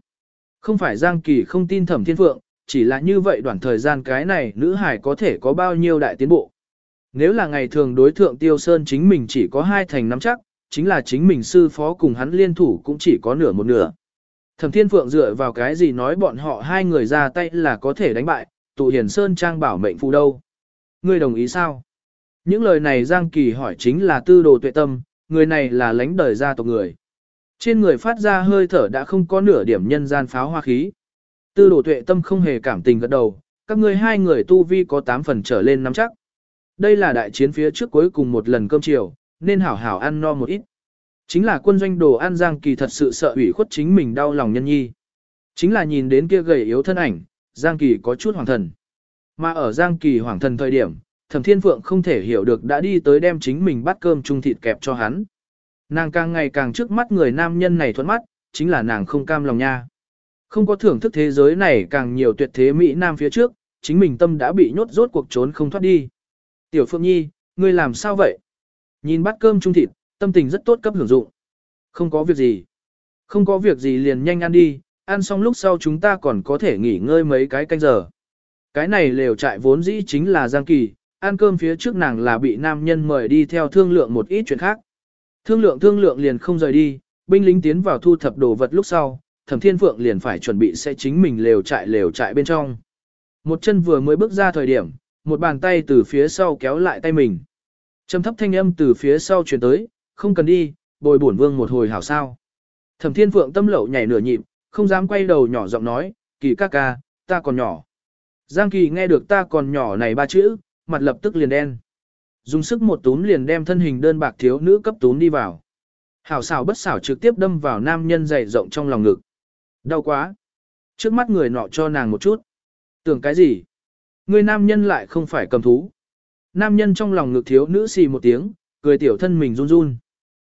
Không phải Giang Kỳ không tin thẩm thiên phượng, chỉ là như vậy đoạn thời gian cái này nữ hải có thể có bao nhiêu đại tiến bộ. Nếu là ngày thường đối thượng Tiêu Sơn chính mình chỉ có hai thành nắm chắc, chính là chính mình sư phó cùng hắn liên thủ cũng chỉ có nửa một nửa. Thẩm Thiên Phượng dựa vào cái gì nói bọn họ hai người ra tay là có thể đánh bại, tụ hiền Sơn trang bảo mệnh phù đâu. Ngươi đồng ý sao? Những lời này Giang Kỳ hỏi chính là tư đồ tuệ tâm, người này là lãnh đời gia tộc người. Trên người phát ra hơi thở đã không có nửa điểm nhân gian pháo hoa khí. Tư đồ tuệ tâm không hề cảm tình gật đầu, các ngươi hai người tu vi có 8 phần trở lên nắm chắc. Đây là đại chiến phía trước cuối cùng một lần cơm chiều, nên hảo hảo ăn no một ít. Chính là quân doanh đồ ăn Giang Kỳ thật sự sợ ủy khuất chính mình đau lòng nhân nhi. Chính là nhìn đến kia gầy yếu thân ảnh, Giang Kỳ có chút hoàng thần. Mà ở Giang Kỳ hoàng thần thời điểm, Thẩm Thiên Phượng không thể hiểu được đã đi tới đem chính mình bắt cơm chung thịt kẹp cho hắn. Nàng càng ngày càng trước mắt người nam nhân này thuận mắt, chính là nàng không cam lòng nha. Không có thưởng thức thế giới này càng nhiều tuyệt thế Mỹ Nam phía trước, chính mình tâm đã bị nhốt rốt cuộc trốn không thoát đi. Tiểu Phượng Nhi, ngươi làm sao vậy? Nhìn bát cơm trung thịt, tâm tình rất tốt cấp hưởng dụng. Không có việc gì. Không có việc gì liền nhanh ăn đi, ăn xong lúc sau chúng ta còn có thể nghỉ ngơi mấy cái canh giờ. Cái này lều trại vốn dĩ chính là Giang Kỳ, ăn cơm phía trước nàng là bị nam nhân mời đi theo thương lượng một ít chuyện khác. Thương lượng thương lượng liền không rời đi, binh lính tiến vào thu thập đồ vật lúc sau, Thẩm Thiên Phượng liền phải chuẩn bị sẽ chính mình lều trại lều trại bên trong. Một chân vừa mới bước ra thời điểm, một bàn tay từ phía sau kéo lại tay mình. Trầm thấp thanh âm từ phía sau truyền tới, không cần đi, bồi bổn vương một hồi hảo sao. Thẩm thiên phượng tâm lậu nhảy nửa nhịp, không dám quay đầu nhỏ giọng nói, kỳ ca ca, ta còn nhỏ. Giang kỳ nghe được ta còn nhỏ này ba chữ, mặt lập tức liền đen. Dùng sức một túm liền đem thân hình đơn bạc thiếu nữ cấp túm đi vào. Hảo xảo bất xảo trực tiếp đâm vào nam nhân dày rộng trong lòng ngực. Đau quá. Trước mắt người nọ cho nàng một chút. Tưởng cái gì? Người nam nhân lại không phải cầm thú. Nam nhân trong lòng ngực thiếu nữ xì một tiếng, cười tiểu thân mình run run.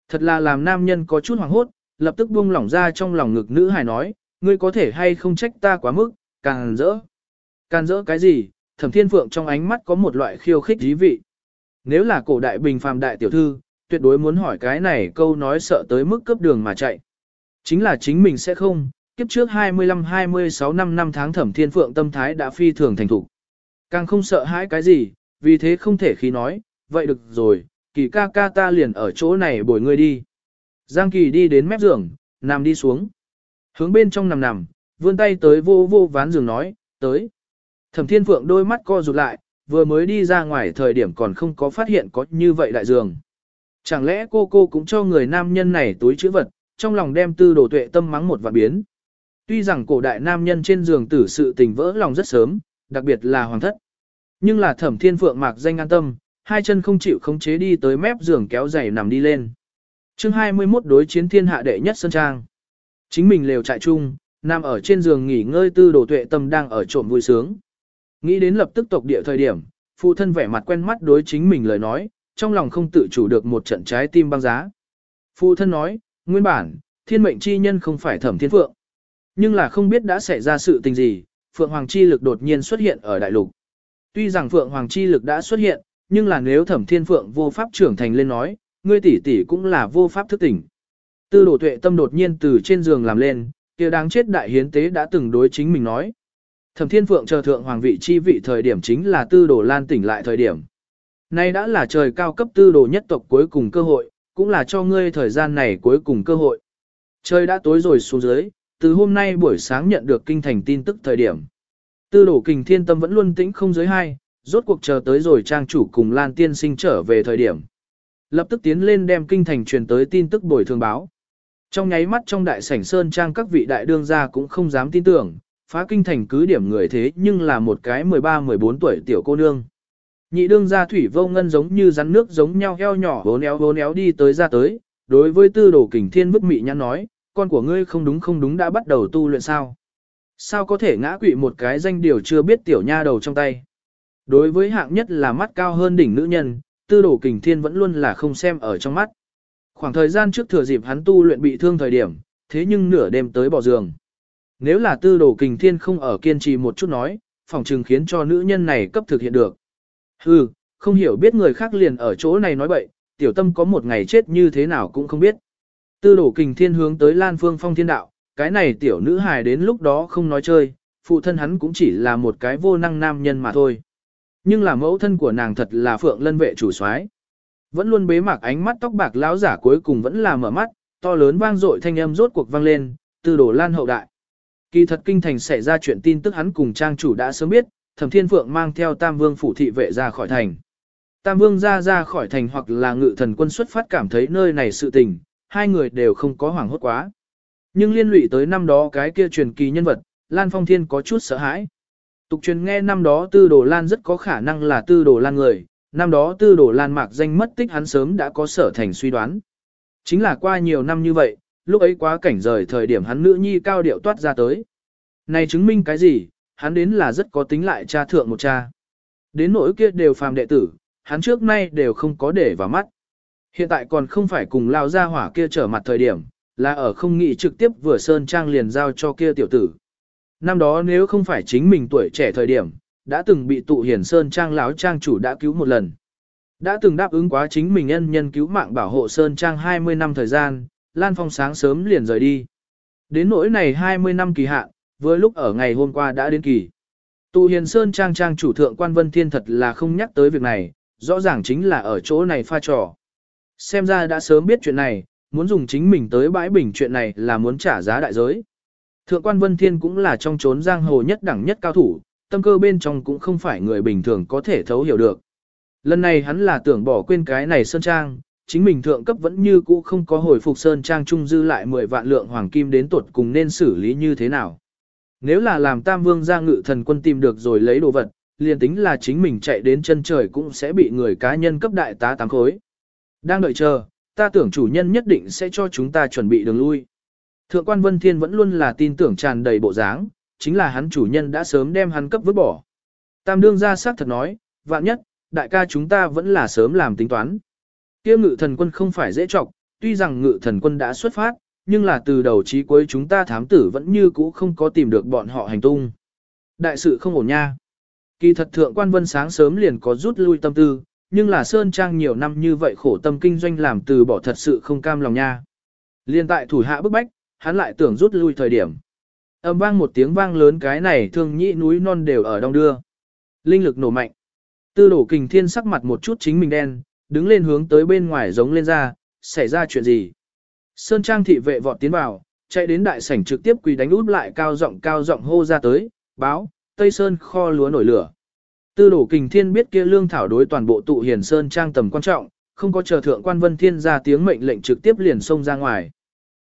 Thật là làm nam nhân có chút hoảng hốt, lập tức buông lỏng ra trong lòng ngực nữ hài nói, ngươi có thể hay không trách ta quá mức, càng rỡ. Càng rỡ cái gì, thẩm thiên phượng trong ánh mắt có một loại khiêu khích dí vị. Nếu là cổ đại bình phàm đại tiểu thư, tuyệt đối muốn hỏi cái này câu nói sợ tới mức cướp đường mà chạy. Chính là chính mình sẽ không, kiếp trước 25-26 năm năm tháng thẩm thiên phượng tâm thái đã phi thường thành thục. Càng không sợ hãi cái gì, vì thế không thể khí nói, vậy được rồi, kỳ ca ca ta liền ở chỗ này bồi ngươi đi. Giang kỳ đi đến mép giường, nằm đi xuống. Hướng bên trong nằm nằm, vươn tay tới vô vô ván giường nói, tới. Thẩm thiên phượng đôi mắt co rụt lại, vừa mới đi ra ngoài thời điểm còn không có phát hiện có như vậy đại giường. Chẳng lẽ cô cô cũng cho người nam nhân này túi chữ vật, trong lòng đem tư đồ tuệ tâm mắng một vạn biến. Tuy rằng cổ đại nam nhân trên giường tử sự tình vỡ lòng rất sớm, đặc biệt là hoàng thất. Nhưng là thẩm thiên phượng mạc danh an tâm, hai chân không chịu khống chế đi tới mép giường kéo giày nằm đi lên. chương 21 đối chiến thiên hạ đệ nhất sơn trang. Chính mình lều trại chung, nằm ở trên giường nghỉ ngơi tư đồ tuệ tâm đang ở trộm vui sướng. Nghĩ đến lập tức tộc địa thời điểm, phụ thân vẻ mặt quen mắt đối chính mình lời nói, trong lòng không tự chủ được một trận trái tim băng giá. Phụ thân nói, nguyên bản, thiên mệnh chi nhân không phải thẩm thiên phượng. Nhưng là không biết đã xảy ra sự tình gì, Phượng Hoàng chi lực đột nhiên xuất hiện ở đại lục. Tuy rằng Phượng Hoàng chi lực đã xuất hiện, nhưng là nếu Thẩm Thiên Phượng vô pháp trưởng thành lên nói, ngươi tỷ tỷ cũng là vô pháp thức tỉnh. Tư Đồ Tuệ tâm đột nhiên từ trên giường làm lên, kia đáng chết đại hiến tế đã từng đối chính mình nói. Thẩm Thiên Phượng chờ thượng hoàng vị chi vị thời điểm chính là Tư Đồ Lan tỉnh lại thời điểm. Nay đã là trời cao cấp tư đồ nhất tộc cuối cùng cơ hội, cũng là cho ngươi thời gian này cuối cùng cơ hội. Trời đã tối rồi xuống dưới, từ hôm nay buổi sáng nhận được kinh thành tin tức thời điểm. Tư đổ kình thiên tâm vẫn luôn tĩnh không giới hai, rốt cuộc chờ tới rồi trang chủ cùng Lan tiên sinh trở về thời điểm. Lập tức tiến lên đem kinh thành truyền tới tin tức bồi thường báo. Trong nháy mắt trong đại sảnh sơn trang các vị đại đương gia cũng không dám tin tưởng, phá kinh thành cứ điểm người thế nhưng là một cái 13-14 tuổi tiểu cô nương. Nhị đương gia thủy vô ngân giống như rắn nước giống nhau heo nhỏ vốn néo vốn néo đi tới ra tới, đối với tư đồ kình thiên bức mị nhắn nói, con của ngươi không đúng không đúng đã bắt đầu tu luyện sao. Sao có thể ngã quỵ một cái danh điều chưa biết tiểu nha đầu trong tay. Đối với hạng nhất là mắt cao hơn đỉnh nữ nhân, tư đồ kình thiên vẫn luôn là không xem ở trong mắt. Khoảng thời gian trước thừa dịp hắn tu luyện bị thương thời điểm, thế nhưng nửa đêm tới bỏ giường. Nếu là tư đồ kình thiên không ở kiên trì một chút nói, phòng trừng khiến cho nữ nhân này cấp thực hiện được. Hừ, không hiểu biết người khác liền ở chỗ này nói bậy, tiểu tâm có một ngày chết như thế nào cũng không biết. Tư đổ kình thiên hướng tới Lan Phương Phong thiên đạo, cái này tiểu nữ hài đến lúc đó không nói chơi, phụ thân hắn cũng chỉ là một cái vô năng nam nhân mà thôi. Nhưng là mẫu thân của nàng thật là phượng lân vệ chủ soái Vẫn luôn bế mạc ánh mắt tóc bạc lão giả cuối cùng vẫn là mở mắt, to lớn vang dội thanh âm rốt cuộc vang lên, từ đổ lan hậu đại. Kỳ thật kinh thành xảy ra chuyện tin tức hắn cùng trang chủ đã sớm biết, thẩm thiên phượng mang theo tam vương phủ thị vệ ra khỏi thành. Tam vương ra ra khỏi thành hoặc là ngự thần quân xuất phát cảm thấy nơi này sự tình, hai người đều không có hoảng hốt quá. Nhưng liên lụy tới năm đó cái kia truyền kỳ nhân vật, Lan Phong Thiên có chút sợ hãi. Tục truyền nghe năm đó tư đồ Lan rất có khả năng là tư đồ Lan người, năm đó tư đồ Lan mạc danh mất tích hắn sớm đã có sở thành suy đoán. Chính là qua nhiều năm như vậy, lúc ấy quá cảnh rời thời điểm hắn nữ nhi cao điệu toát ra tới. Này chứng minh cái gì, hắn đến là rất có tính lại cha thượng một cha. Đến nỗi kia đều phàm đệ tử, hắn trước nay đều không có để vào mắt. Hiện tại còn không phải cùng lao ra hỏa kia trở mặt thời điểm, là ở không nghĩ trực tiếp vừa sơn trang liền giao cho kia tiểu tử. Năm đó nếu không phải chính mình tuổi trẻ thời điểm, đã từng bị tụ hiển sơn trang lão trang chủ đã cứu một lần. Đã từng đáp ứng quá chính mình nhân nhân cứu mạng bảo hộ sơn trang 20 năm thời gian, Lan Phong sáng sớm liền rời đi. Đến nỗi này 20 năm kỳ hạn, vừa lúc ở ngày hôm qua đã đến kỳ. Tụ hiền sơn trang trang chủ thượng quan vân thiên thật là không nhắc tới việc này, rõ ràng chính là ở chỗ này pha trò. Xem ra đã sớm biết chuyện này, muốn dùng chính mình tới bãi bình chuyện này là muốn trả giá đại giới. Thượng quan Vân Thiên cũng là trong chốn giang hồ nhất đẳng nhất cao thủ, tâm cơ bên trong cũng không phải người bình thường có thể thấu hiểu được. Lần này hắn là tưởng bỏ quên cái này Sơn Trang, chính mình thượng cấp vẫn như cũ không có hồi phục Sơn Trang trung dư lại 10 vạn lượng hoàng kim đến tuột cùng nên xử lý như thế nào. Nếu là làm Tam Vương gia ngự thần quân tìm được rồi lấy đồ vật, liền tính là chính mình chạy đến chân trời cũng sẽ bị người cá nhân cấp đại tá tám khối. Đang đợi chờ, ta tưởng chủ nhân nhất định sẽ cho chúng ta chuẩn bị đường lui. Thượng quan Vân Thiên vẫn luôn là tin tưởng tràn đầy bộ dáng, chính là hắn chủ nhân đã sớm đem hắn cấp vứt bỏ. Tam đương ra xác thật nói, vạn nhất, đại ca chúng ta vẫn là sớm làm tính toán. Kia ngự thần quân không phải dễ trọng, tuy rằng ngự thần quân đã xuất phát, nhưng là từ đầu chí cuối chúng ta thám tử vẫn như cũ không có tìm được bọn họ hành tung. Đại sự không ổn nha. Kỳ thật thượng quan vân sáng sớm liền có rút lui tâm tư, nhưng là Sơn Trang nhiều năm như vậy khổ tâm kinh doanh làm từ bỏ thật sự không cam lòng nha. Liên tại thủ hạ bức bách, hắn lại tưởng rút lui thời điểm. Âm vang một tiếng vang lớn cái này thương nhị núi non đều ở đông đưa. Linh lực nổ mạnh. Tư đổ kình thiên sắc mặt một chút chính mình đen, đứng lên hướng tới bên ngoài giống lên ra, xảy ra chuyện gì. Sơn Trang thị vệ vọt tiến vào, chạy đến đại sảnh trực tiếp quỳ đánh út lại cao giọng cao giọng hô ra tới, báo, Tây Sơn kho lúa nổi lửa. Tư đổ kình thiên biết kia lương thảo đối toàn bộ tụ hiền sơn trang tầm quan trọng, không có chờ thượng quan vân thiên ra tiếng mệnh lệnh trực tiếp liền xông ra ngoài.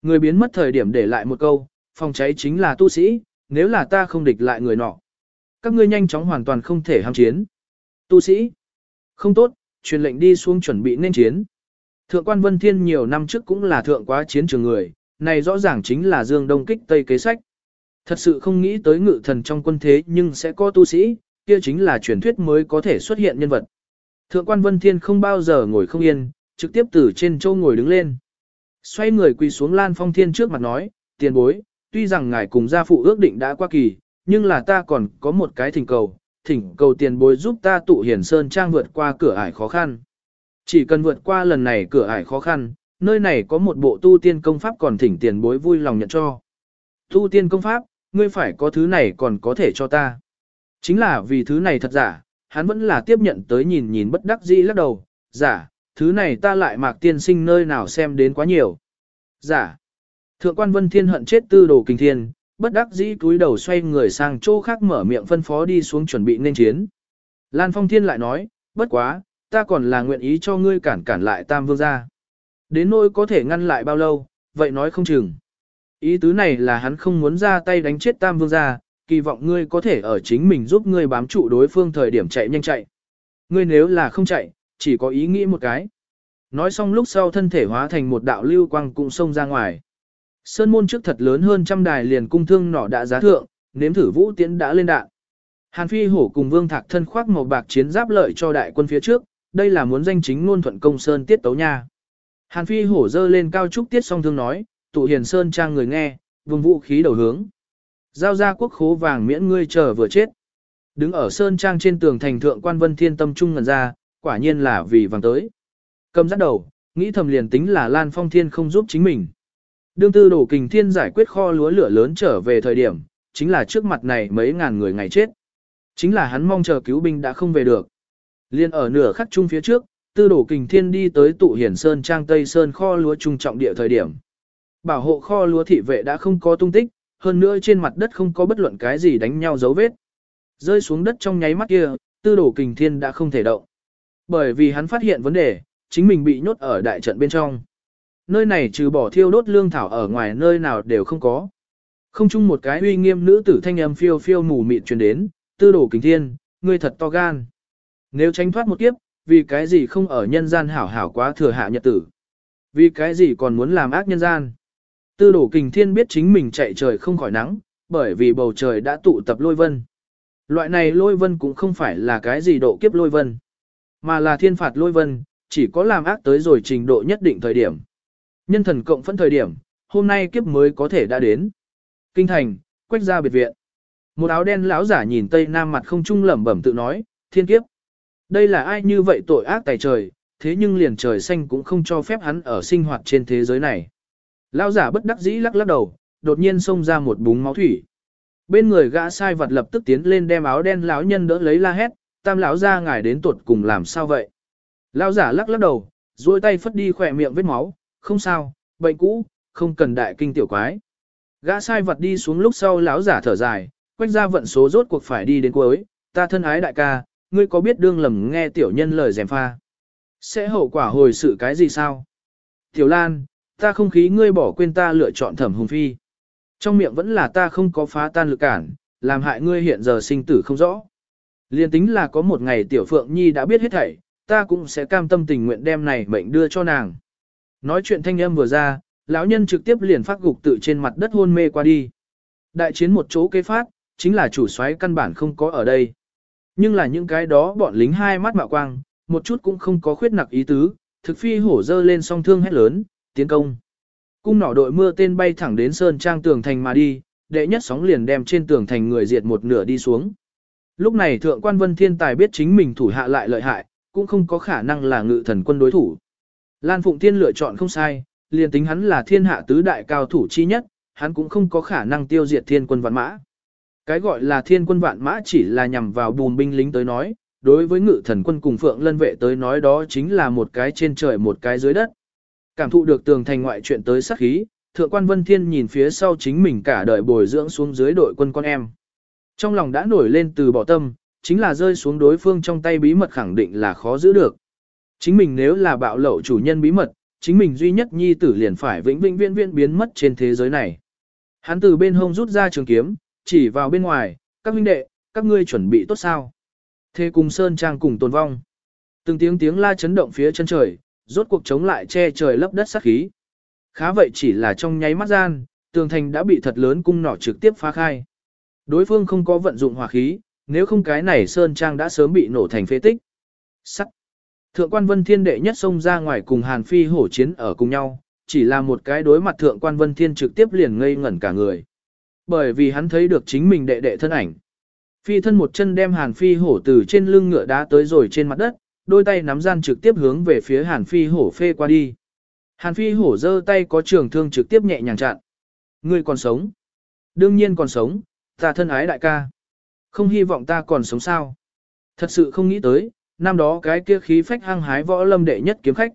Người biến mất thời điểm để lại một câu, phòng cháy chính là tu sĩ, nếu là ta không địch lại người nọ. Các ngươi nhanh chóng hoàn toàn không thể ham chiến. Tu sĩ. Không tốt, truyền lệnh đi xuống chuẩn bị nên chiến. Thượng quan Vân Thiên nhiều năm trước cũng là thượng quá chiến trường người, này rõ ràng chính là dương đông kích tây kế sách. Thật sự không nghĩ tới ngự thần trong quân thế nhưng sẽ có tu sĩ, kia chính là truyền thuyết mới có thể xuất hiện nhân vật. Thượng quan Vân Thiên không bao giờ ngồi không yên, trực tiếp từ trên châu ngồi đứng lên. Xoay người quỳ xuống Lan Phong Thiên trước mặt nói, tiền bối, tuy rằng ngài cùng gia phụ ước định đã qua kỳ, nhưng là ta còn có một cái thỉnh cầu, thỉnh cầu tiền bối giúp ta tụ hiển sơn trang vượt qua cửa ải khó khăn. Chỉ cần vượt qua lần này cửa ải khó khăn, nơi này có một bộ tu tiên công pháp còn thỉnh tiền bối vui lòng nhận cho. Tu tiên công pháp, ngươi phải có thứ này còn có thể cho ta. Chính là vì thứ này thật giả, hắn vẫn là tiếp nhận tới nhìn nhìn bất đắc dĩ lắc đầu, giả, thứ này ta lại mạc tiên sinh nơi nào xem đến quá nhiều. Giả, thượng quan vân thiên hận chết tư đồ kinh thiên, bất đắc dĩ cúi đầu xoay người sang chỗ khác mở miệng phân phó đi xuống chuẩn bị nên chiến. Lan Phong Thiên lại nói, bất quá, ta còn là nguyện ý cho ngươi cản cản lại Tam Vương gia. Đến nỗi có thể ngăn lại bao lâu, vậy nói không chừng. Ý tứ này là hắn không muốn ra tay đánh chết Tam Vương gia, kỳ vọng ngươi có thể ở chính mình giúp ngươi bám trụ đối phương thời điểm chạy nhanh chạy. Ngươi nếu là không chạy, chỉ có ý nghĩ một cái. Nói xong lúc sau thân thể hóa thành một đạo lưu quang cũng xông ra ngoài. Sơn môn trước thật lớn hơn trăm đài liền cung thương nỏ đã giá thượng, nếm thử vũ tiễn đã lên đạn. Hàn Phi Hổ cùng Vương Thạc thân khoác màu bạc chiến giáp lợi cho đại quân phía trước, đây là muốn danh chính ngôn thuận công sơn tiết tấu nha. Hàn Phi Hổ dơ lên cao trúc tiết song thương nói, tụ hiền sơn trang người nghe, vùng vũ khí đầu hướng. Giao ra quốc khố vàng miễn ngươi chờ vừa chết. Đứng ở sơn trang trên tường thành thượng quan vân thiên tâm trung ngần ra, quả nhiên là vì vàng tới. Cầm dắt đầu, nghĩ thầm liền tính là Lan Phong Thiên không giúp chính mình. Đương tư đổ kình thiên giải quyết kho lúa lửa lớn trở về thời điểm, chính là trước mặt này mấy ngàn người ngày chết. Chính là hắn mong chờ cứu binh đã không về được. Liên ở nửa khắc chung phía trước, tư đổ kình thiên đi tới tụ hiển sơn trang Tây Sơn kho lúa trung trọng địa thời điểm. Bảo hộ kho lúa thị vệ đã không có tung tích, hơn nữa trên mặt đất không có bất luận cái gì đánh nhau dấu vết. Rơi xuống đất trong nháy mắt kia, tư đổ kình thiên đã không thể động. Bởi vì hắn phát hiện vấn đề, chính mình bị nhốt ở đại trận bên trong. Nơi này trừ bỏ thiêu đốt lương thảo ở ngoài nơi nào đều không có. Không chung một cái uy nghiêm nữ tử thanh âm phiêu phiêu mù mịt truyền đến, tư đổ kình thiên, ngươi thật to gan. Nếu tránh thoát một kiếp, vì cái gì không ở nhân gian hảo hảo quá thừa hạ nhật tử. Vì cái gì còn muốn làm ác nhân gian. Tư đổ kình thiên biết chính mình chạy trời không khỏi nắng, bởi vì bầu trời đã tụ tập lôi vân. Loại này lôi vân cũng không phải là cái gì độ kiếp lôi vân, mà là thiên phạt lôi vân, chỉ có làm ác tới rồi trình độ nhất định thời điểm. Nhân thần cộng phân thời điểm, hôm nay kiếp mới có thể đã đến. Kinh thành, quách ra biệt viện. Một áo đen lão giả nhìn tây nam mặt không trung lẩm bẩm tự nói, thiên kiếp. Đây là ai như vậy tội ác tài trời, thế nhưng liền trời xanh cũng không cho phép hắn ở sinh hoạt trên thế giới này. Lão giả bất đắc dĩ lắc lắc đầu, đột nhiên xông ra một búng máu thủy. Bên người gã sai vật lập tức tiến lên đem áo đen lão nhân đỡ lấy la hét, tam lão ra ngài đến tuột cùng làm sao vậy? Lão giả lắc lắc đầu, duỗi tay phất đi khỏe miệng vết máu, không sao, bệnh cũ, không cần đại kinh tiểu quái. Gã sai vật đi xuống lúc sau lão giả thở dài, quách ra vận số rốt cuộc phải đi đến cuối, ta thân ái đại ca, ngươi có biết đương lầm nghe tiểu nhân lời dèm pha. Sẽ hậu quả hồi sự cái gì sao? Tiểu Lan, ta không khí ngươi bỏ quên ta lựa chọn thẩm hùng phi. Trong miệng vẫn là ta không có phá tan lực cản, làm hại ngươi hiện giờ sinh tử không rõ. Liên tính là có một ngày tiểu phượng nhi đã biết hết thảy, ta cũng sẽ cam tâm tình nguyện đem này mệnh đưa cho nàng. Nói chuyện thanh âm vừa ra, lão nhân trực tiếp liền phát gục tự trên mặt đất hôn mê qua đi. Đại chiến một chỗ kế phát, chính là chủ soái căn bản không có ở đây. Nhưng là những cái đó bọn lính hai mắt mạo quang, một chút cũng không có khuyết nặc ý tứ, thực phi hổ dơ lên song thương hét lớn, tiến công. Cung nỏ đội mưa tên bay thẳng đến sơn trang tường thành mà đi, đệ nhất sóng liền đem trên tường thành người diệt một nửa đi xuống. Lúc này thượng quan vân thiên tài biết chính mình thủ hạ lại lợi hại, cũng không có khả năng là ngự thần quân đối thủ. Lan Phụng Thiên lựa chọn không sai, liền tính hắn là thiên hạ tứ đại cao thủ chi nhất, hắn cũng không có khả năng tiêu diệt thiên quân vạn mã. Cái gọi là thiên quân vạn mã chỉ là nhằm vào bùn binh lính tới nói, đối với ngự thần quân cùng phượng lân vệ tới nói đó chính là một cái trên trời một cái dưới đất. Cảm thụ được tường thành ngoại chuyện tới sát khí, thượng quan vân thiên nhìn phía sau chính mình cả đời bồi dưỡng xuống dưới đội quân con em. Trong lòng đã nổi lên từ bỏ tâm, chính là rơi xuống đối phương trong tay bí mật khẳng định là khó giữ được. Chính mình nếu là bạo lậu chủ nhân bí mật, chính mình duy nhất nhi tử liền phải vĩnh vĩnh viễn viễn biến mất trên thế giới này. Hắn từ bên hông rút ra trường kiếm, chỉ vào bên ngoài, các huynh đệ, các ngươi chuẩn bị tốt sao. Thế cùng Sơn Trang cùng tồn vong. Từng tiếng tiếng la chấn động phía chân trời, rốt cuộc chống lại che trời lấp đất sát khí. Khá vậy chỉ là trong nháy mắt gian, tường thành đã bị thật lớn cung nỏ trực tiếp phá khai. Đối phương không có vận dụng hỏa khí, nếu không cái này Sơn Trang đã sớm bị nổ thành phế tích. Sắt. Thượng quan vân thiên đệ nhất xông ra ngoài cùng Hàn Phi hổ chiến ở cùng nhau, chỉ là một cái đối mặt thượng quan vân thiên trực tiếp liền ngây ngẩn cả người. Bởi vì hắn thấy được chính mình đệ đệ thân ảnh. Phi thân một chân đem Hàn Phi hổ từ trên lưng ngựa đá tới rồi trên mặt đất, đôi tay nắm gian trực tiếp hướng về phía Hàn Phi hổ phê qua đi. Hàn Phi hổ giơ tay có trường thương trực tiếp nhẹ nhàng chặn. Ngươi còn sống. Đương nhiên còn sống, ta thân ái đại ca. Không hy vọng ta còn sống sao. Thật sự không nghĩ tới, năm đó cái kia khí phách hăng hái võ lâm đệ nhất kiếm khách.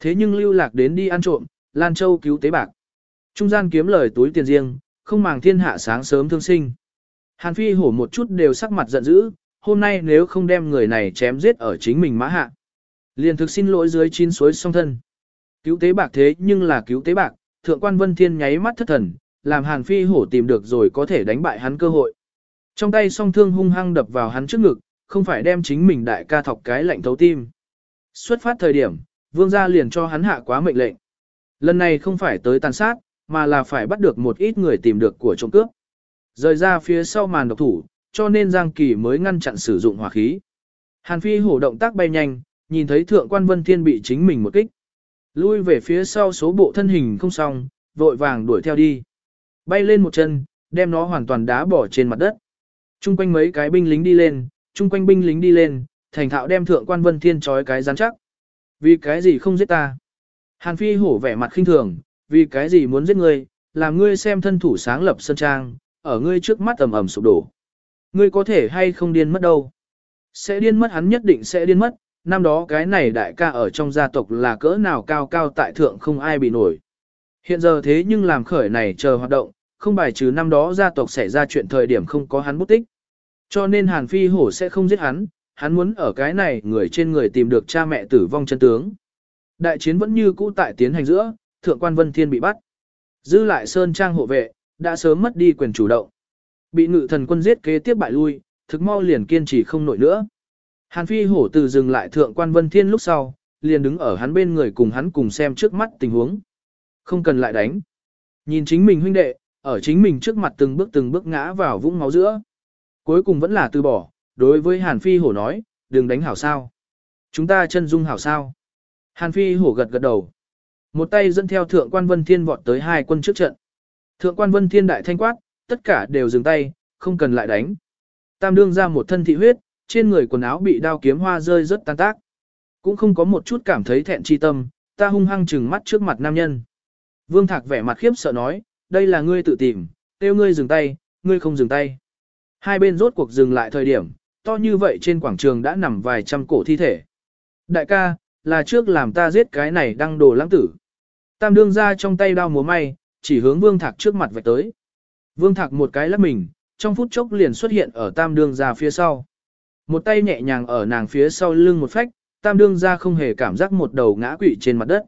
Thế nhưng lưu lạc đến đi ăn trộm, Lan Châu cứu tế bạc. Trung gian kiếm lời túi tiền riêng, không màng thiên hạ sáng sớm thương sinh. Hàn Phi hổ một chút đều sắc mặt giận dữ, hôm nay nếu không đem người này chém giết ở chính mình mã hạ. Liền thực xin lỗi dưới chín suối song thân. Cứu tế bạc thế nhưng là cứu tế bạc, thượng quan vân thiên nháy mắt thất thần, làm Hàn Phi hổ tìm được rồi có thể đánh bại hắn cơ hội. Trong tay song thương hung hăng đập vào hắn trước ngực, không phải đem chính mình đại ca thọc cái lạnh thấu tim. Xuất phát thời điểm, vương gia liền cho hắn hạ quá mệnh lệnh. Lần này không phải tới tàn sát, mà là phải bắt được một ít người tìm được của trộm cướp. Rời ra phía sau màn độc thủ, cho nên Giang Kỳ mới ngăn chặn sử dụng hỏa khí. Hàn Phi hổ động tác bay nhanh, nhìn thấy thượng quan Vân Thiên bị chính mình một kích. Lui về phía sau số bộ thân hình không xong, vội vàng đuổi theo đi. Bay lên một chân, đem nó hoàn toàn đá bỏ trên mặt đất. Trung quanh mấy cái binh lính đi lên, trung quanh binh lính đi lên, thành thạo đem thượng quan Vân Thiên trói cái rắn chắc. Vì cái gì không giết ta? Hàn Phi hổ vẻ mặt khinh thường, vì cái gì muốn giết ngươi, làm ngươi xem thân thủ sáng lập sân trang, ở ngươi trước mắt ầm ầm sụp đổ. Ngươi có thể hay không điên mất đâu. Sẽ điên mất hắn nhất định sẽ điên mất, năm đó cái này đại ca ở trong gia tộc là cỡ nào cao cao tại thượng không ai bị nổi. Hiện giờ thế nhưng làm khởi này chờ hoạt động, không bài trừ năm đó gia tộc xảy ra chuyện thời điểm không có hắn bút tích. Cho nên Hàn Phi Hổ sẽ không giết hắn, hắn muốn ở cái này người trên người tìm được cha mẹ tử vong chân tướng. Đại chiến vẫn như cũ tại tiến hành giữa, thượng quan Vân Thiên bị bắt. Dư lại Sơn Trang hộ vệ, đã sớm mất đi quyền chủ động. Bị ngự thần quân giết kế tiếp bại lui, thực mau liền kiên trì không nổi nữa. Hàn Phi hổ từ dừng lại thượng quan Vân Thiên lúc sau, liền đứng ở hắn bên người cùng hắn cùng xem trước mắt tình huống. Không cần lại đánh. Nhìn chính mình huynh đệ, ở chính mình trước mặt từng bước từng bước ngã vào vũng máu giữa. Cuối cùng vẫn là từ bỏ, đối với Hàn Phi hổ nói, đừng đánh hảo sao. Chúng ta chân dung hảo sao. Hàn Phi hổ gật gật đầu. Một tay dẫn theo thượng quan Vân Thiên vọt tới hai quân trước trận. Thượng quan Vân Thiên đại thanh quát, tất cả đều dừng tay, không cần lại đánh. Tam đương ra một thân thị huyết, trên người quần áo bị đao kiếm hoa rơi rất tan tác. Cũng không có một chút cảm thấy thẹn chi tâm, ta hung hăng trừng mắt trước mặt nam nhân. Vương Thạc vẻ mặt khiếp sợ nói, đây là ngươi tự tìm, kêu ngươi dừng tay, ngươi không dừng tay. Hai bên rốt cuộc dừng lại thời điểm, to như vậy trên quảng trường đã nằm vài trăm cổ thi thể. Đại ca, là trước làm ta giết cái này đang đồ lãng tử. Tam đương ra trong tay đao múa may, chỉ hướng vương thạc trước mặt vạch tới. Vương thạc một cái lắc mình, trong phút chốc liền xuất hiện ở tam đương ra phía sau. Một tay nhẹ nhàng ở nàng phía sau lưng một phách, tam đương ra không hề cảm giác một đầu ngã quỵ trên mặt đất.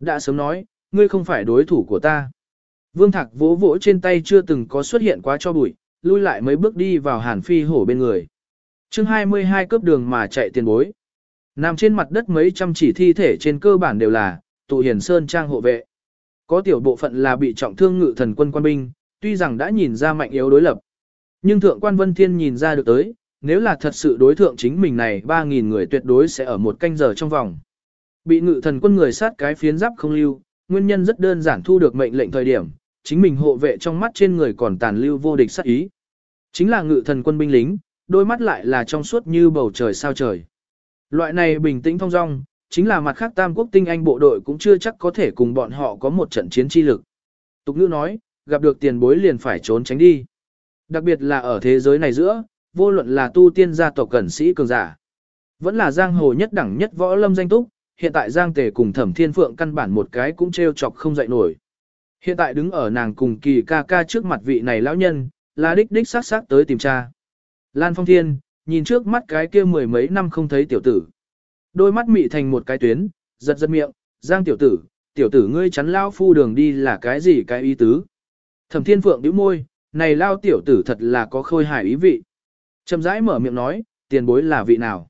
Đã sớm nói, ngươi không phải đối thủ của ta. Vương thạc vỗ vỗ trên tay chưa từng có xuất hiện quá cho bụi, lui lại mấy bước đi vào hàn phi hổ bên người. chương 22 cướp đường mà chạy tiền bối. Nằm trên mặt đất mấy trăm chỉ thi thể trên cơ bản đều là, tụ hiền sơn trang hộ vệ. Có tiểu bộ phận là bị trọng thương ngự thần quân quan binh, tuy rằng đã nhìn ra mạnh yếu đối lập. Nhưng thượng quan vân thiên nhìn ra được tới, nếu là thật sự đối thượng chính mình này 3.000 người tuyệt đối sẽ ở một canh giờ trong vòng. Bị ngự thần quân người sát cái phiến giáp không lưu, nguyên nhân rất đơn giản thu được mệnh lệnh thời điểm, chính mình hộ vệ trong mắt trên người còn tàn lưu vô địch sát ý. Chính là ngự thần quân binh lính, đôi mắt lại là trong suốt như bầu trời sao trời. Loại này bình tĩnh thong dong, chính là mặt khác tam quốc tinh anh bộ đội cũng chưa chắc có thể cùng bọn họ có một trận chiến chi lực. Tục ngữ nói, gặp được tiền bối liền phải trốn tránh đi. Đặc biệt là ở thế giới này giữa, vô luận là tu tiên gia tộc cẩn sĩ cường giả. Vẫn là giang hồ nhất đẳng nhất võ lâm danh túc, hiện tại giang tề cùng thẩm thiên phượng căn bản một cái cũng treo chọc không dậy nổi. Hiện tại đứng ở nàng cùng kỳ ca ca trước mặt vị này lão nhân, là đích đích sát sát tới tìm cha. Lan Phong Thiên, nhìn trước mắt cái kia mười mấy năm không thấy tiểu tử. Đôi mắt mị thành một cái tuyến, giật giật miệng, giang tiểu tử, tiểu tử ngươi chắn lao phu đường đi là cái gì cái ý tứ. Thẩm thiên phượng bĩu môi, này lao tiểu tử thật là có khôi hài ý vị. Chậm rãi mở miệng nói, tiền bối là vị nào.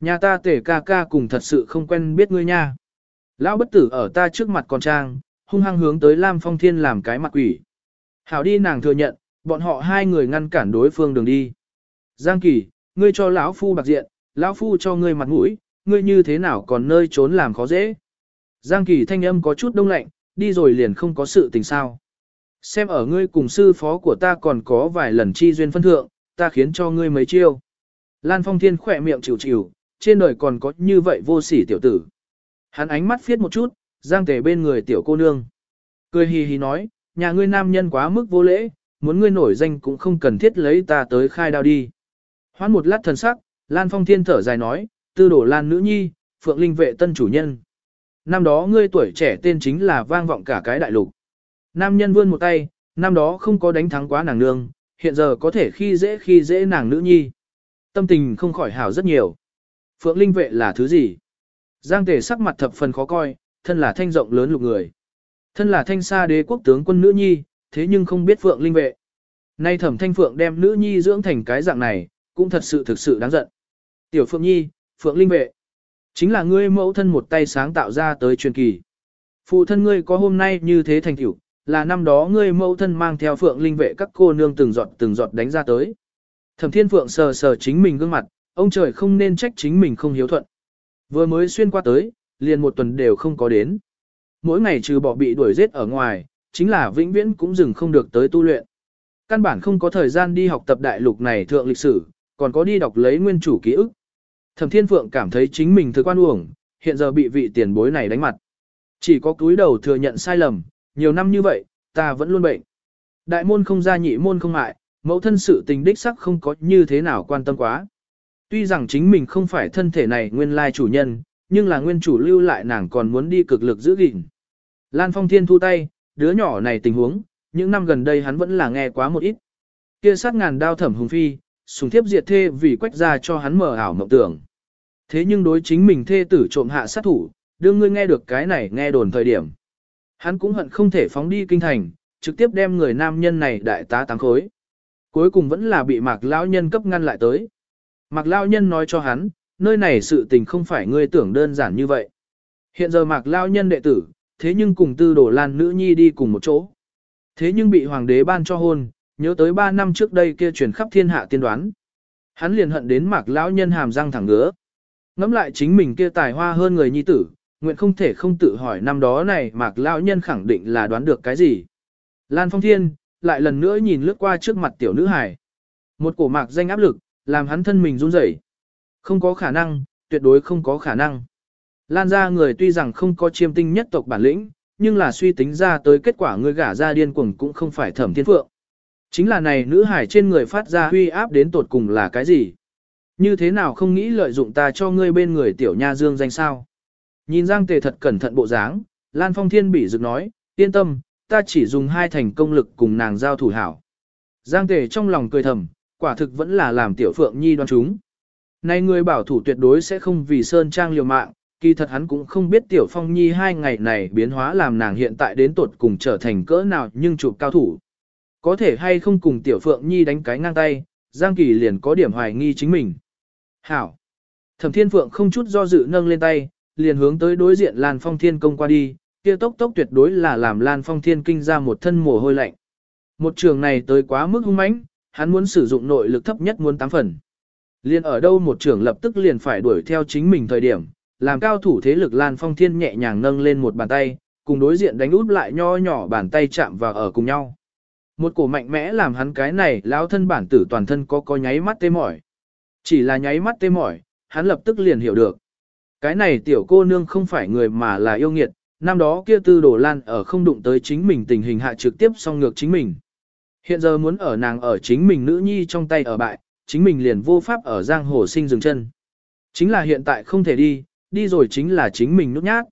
Nhà ta tể ca ca cùng thật sự không quen biết ngươi nha. Lão bất tử ở ta trước mặt con trang, hung hăng hướng tới Lam Phong Thiên làm cái mặt quỷ. Hảo đi nàng thừa nhận, bọn họ hai người ngăn cản đối phương đường đi. Giang Kỳ, ngươi cho lão phu bạc diện, lão phu cho ngươi mặt mũi, ngươi như thế nào còn nơi trốn làm khó dễ. Giang Kỳ thanh âm có chút đông lạnh, đi rồi liền không có sự tình sao. Xem ở ngươi cùng sư phó của ta còn có vài lần chi duyên phân thượng, ta khiến cho ngươi mấy chiêu. Lan Phong Thiên khỏe miệng chịu chịu, trên đời còn có như vậy vô sỉ tiểu tử. Hắn ánh mắt phiết một chút, giang tề bên người tiểu cô nương. Cười hì hì nói, nhà ngươi nam nhân quá mức vô lễ, muốn ngươi nổi danh cũng không cần thiết lấy ta tới khai đao đi. Hoán một lát thần sắc, Lan Phong Thiên thở dài nói, tư đổ Lan nữ nhi, Phượng Linh vệ tân chủ nhân. Năm đó ngươi tuổi trẻ tên chính là vang vọng cả cái đại lục. Nam nhân vươn một tay, năm đó không có đánh thắng quá nàng nương, hiện giờ có thể khi dễ khi dễ nàng nữ nhi. Tâm tình không khỏi hảo rất nhiều. Phượng Linh vệ là thứ gì? Giang tề sắc mặt thập phần khó coi, thân là thanh rộng lớn lục người. Thân là thanh xa đế quốc tướng quân nữ nhi, thế nhưng không biết Phượng Linh vệ. Nay thẩm thanh Phượng đem nữ nhi dưỡng thành cái dạng này, cũng thật sự thực sự đáng giận. Tiểu Phượng Nhi, Phượng Linh vệ. Chính là ngươi mẫu thân một tay sáng tạo ra tới truyền kỳ. Phụ thân ngươi có hôm nay như thế thành tiểu, là năm đó ngươi mẫu thân mang theo Phượng Linh vệ các cô nương từng giọt từng giọt đánh ra tới. Thẩm Thiên Phượng sờ sờ chính mình gương mặt, ông trời không nên trách chính mình không hiếu thuận. Vừa mới xuyên qua tới, liền một tuần đều không có đến. Mỗi ngày trừ bỏ bị đuổi giết ở ngoài, chính là vĩnh viễn cũng dừng không được tới tu luyện. Căn bản không có thời gian đi học tập đại lục này thượng lịch sử, còn có đi đọc lấy nguyên chủ ký ức. Thẩm Thiên Phượng cảm thấy chính mình thực quan uổng, hiện giờ bị vị tiền bối này đánh mặt. Chỉ có cúi đầu thừa nhận sai lầm, nhiều năm như vậy, ta vẫn luôn bệnh. Đại môn không ra nhị môn không mại, mẫu thân sự tình đích sắc không có như thế nào quan tâm quá. Tuy rằng chính mình không phải thân thể này nguyên lai chủ nhân, nhưng là nguyên chủ lưu lại nàng còn muốn đi cực lực giữ gìn. Lan Phong Thiên thu tay, đứa nhỏ này tình huống, những năm gần đây hắn vẫn là nghe quá một ít. Kia sát ngàn đao thẩm hùng phi, sùng thiếp diệt thê vì quách ra cho hắn mở ảo mộng tưởng. Thế nhưng đối chính mình thê tử trộm hạ sát thủ, đương ngươi nghe được cái này nghe đồn thời điểm. Hắn cũng hận không thể phóng đi kinh thành, trực tiếp đem người nam nhân này đại tá tăng khối. Cuối cùng vẫn là bị mạc lão nhân cấp ngăn lại tới. Mạc lão nhân nói cho hắn, nơi này sự tình không phải ngươi tưởng đơn giản như vậy. Hiện giờ mạc lão nhân đệ tử, thế nhưng cùng tư đổ lan nữ nhi đi cùng một chỗ. Thế nhưng bị hoàng đế ban cho hôn, nhớ tới 3 năm trước đây kia truyền khắp thiên hạ tiên đoán. Hắn liền hận đến mạc lão nhân hàm răng thẳng ngứa. Ngắm lại chính mình kia tài hoa hơn người nhi tử, nguyện không thể không tự hỏi năm đó này mạc lão nhân khẳng định là đoán được cái gì. Lan Phong Thiên, lại lần nữa nhìn lướt qua trước mặt tiểu nữ hải. Một cổ mạc danh áp lực, làm hắn thân mình run rẩy. Không có khả năng, tuyệt đối không có khả năng. Lan ra người tuy rằng không có chiêm tinh nhất tộc bản lĩnh, nhưng là suy tính ra tới kết quả người gả ra điên cuồng cũng không phải thẩm thiên phượng. Chính là này nữ hải trên người phát ra huy áp đến tột cùng là cái gì? Như thế nào không nghĩ lợi dụng ta cho ngươi bên người tiểu nha dương danh sao? Nhìn Giang Tề thật cẩn thận bộ dáng, Lan Phong Thiên bỉ rực nói, yên tâm, ta chỉ dùng hai thành công lực cùng nàng giao thủ hảo. Giang Tề trong lòng cười thầm, quả thực vẫn là làm tiểu phượng nhi đoan chúng. Này người bảo thủ tuyệt đối sẽ không vì Sơn Trang liều mạng, kỳ thật hắn cũng không biết tiểu phong nhi hai ngày này biến hóa làm nàng hiện tại đến tột cùng trở thành cỡ nào nhưng chụp cao thủ. Có thể hay không cùng tiểu phượng nhi đánh cái ngang tay, Giang Kỳ liền có điểm hoài nghi chính mình. Hảo! Thẩm thiên phượng không chút do dự nâng lên tay, liền hướng tới đối diện Lan Phong Thiên công qua đi, kia tốc tốc tuyệt đối là làm Lan Phong Thiên kinh ra một thân mồ hôi lạnh. Một trường này tới quá mức hung mãnh, hắn muốn sử dụng nội lực thấp nhất muốn 8 phần. Liên ở đâu một trường lập tức liền phải đuổi theo chính mình thời điểm, làm cao thủ thế lực Lan Phong Thiên nhẹ nhàng nâng lên một bàn tay, cùng đối diện đánh út lại nho nhỏ bàn tay chạm vào ở cùng nhau. Một cổ mạnh mẽ làm hắn cái này lão thân bản tử toàn thân có có nháy mắt tê mỏi. Chỉ là nháy mắt tê mỏi, hắn lập tức liền hiểu được. Cái này tiểu cô nương không phải người mà là yêu nghiệt, năm đó kia tư đồ lan ở không đụng tới chính mình tình hình hạ trực tiếp song ngược chính mình. Hiện giờ muốn ở nàng ở chính mình nữ nhi trong tay ở bại, chính mình liền vô pháp ở giang hồ sinh dừng chân. Chính là hiện tại không thể đi, đi rồi chính là chính mình nút nhát.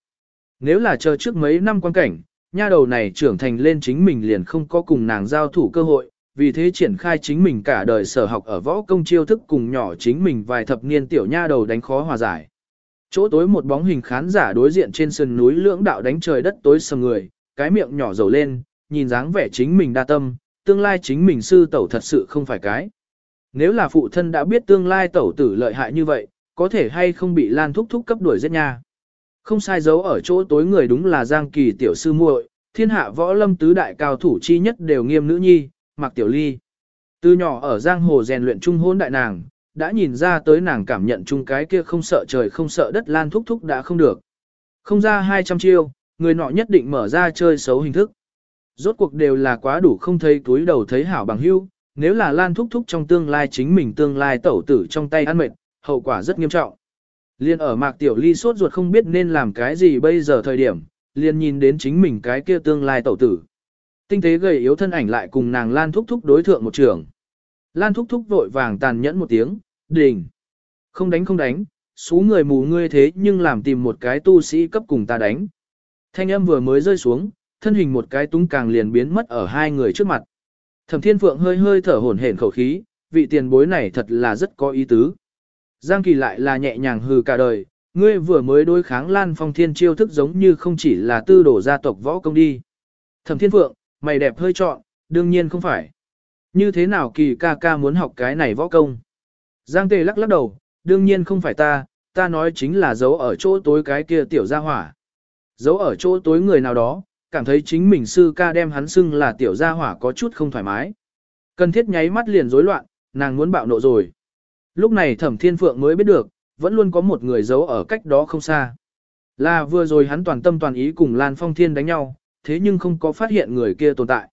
Nếu là chờ trước mấy năm quan cảnh, nha đầu này trưởng thành lên chính mình liền không có cùng nàng giao thủ cơ hội, vì thế triển khai chính mình cả đời sở học ở võ công chiêu thức cùng nhỏ chính mình vài thập niên tiểu nha đầu đánh khó hòa giải. Chỗ tối một bóng hình khán giả đối diện trên sườn núi lưỡng đạo đánh trời đất tối sầm người, cái miệng nhỏ dầu lên, nhìn dáng vẻ chính mình đa tâm, tương lai chính mình sư tẩu thật sự không phải cái. Nếu là phụ thân đã biết tương lai tẩu tử lợi hại như vậy, có thể hay không bị Lan thúc thúc cấp đuổi giết nha. Không sai dấu ở chỗ tối người đúng là Giang Kỳ tiểu sư muội, thiên hạ võ lâm tứ đại cao thủ chi nhất đều nghiêm nữ nhi, mặc tiểu ly. Từ nhỏ ở Giang Hồ rèn luyện trung hôn đại nàng, đã nhìn ra tới nàng cảm nhận chung cái kia không sợ trời không sợ đất lan thúc thúc đã không được. Không ra 200 chiêu, người nọ nhất định mở ra chơi xấu hình thức. Rốt cuộc đều là quá đủ không thấy túi đầu thấy hảo bằng hưu, nếu là lan thúc thúc trong tương lai chính mình tương lai tẩu tử trong tay ăn mệt, hậu quả rất nghiêm trọng. Liên ở mạc tiểu ly sốt ruột không biết nên làm cái gì bây giờ thời điểm, Liên nhìn đến chính mình cái kia tương lai tẩu tử. Tinh tế gầy yếu thân ảnh lại cùng nàng Lan Thúc Thúc đối thượng một trường. Lan Thúc Thúc vội vàng tàn nhẫn một tiếng, đình. Không đánh không đánh, số người mù ngươi thế nhưng làm tìm một cái tu sĩ cấp cùng ta đánh. Thanh âm vừa mới rơi xuống, thân hình một cái túng càng liền biến mất ở hai người trước mặt. Thẩm Thiên Phượng hơi hơi thở hổn hển khẩu khí, vị tiền bối này thật là rất có ý tứ. Giang Kỳ lại là nhẹ nhàng hừ cả đời, ngươi vừa mới đối kháng Lan Phong Thiên chiêu thức giống như không chỉ là tư đổ gia tộc võ công đi. Thẩm Thiên Phượng, mày đẹp hơi trọn, đương nhiên không phải. Như thế nào kỳ ca ca muốn học cái này võ công? Giang Tề lắc lắc đầu, đương nhiên không phải ta, ta nói chính là giấu ở chỗ tối cái kia tiểu gia hỏa. Giấu ở chỗ tối người nào đó, cảm thấy chính mình sư ca đem hắn xưng là tiểu gia hỏa có chút không thoải mái. Cần thiết nháy mắt liền rối loạn, nàng muốn bạo nộ rồi. Lúc này thẩm thiên phượng mới biết được, vẫn luôn có một người giấu ở cách đó không xa. Là vừa rồi hắn toàn tâm toàn ý cùng Lan Phong Thiên đánh nhau, thế nhưng không có phát hiện người kia tồn tại.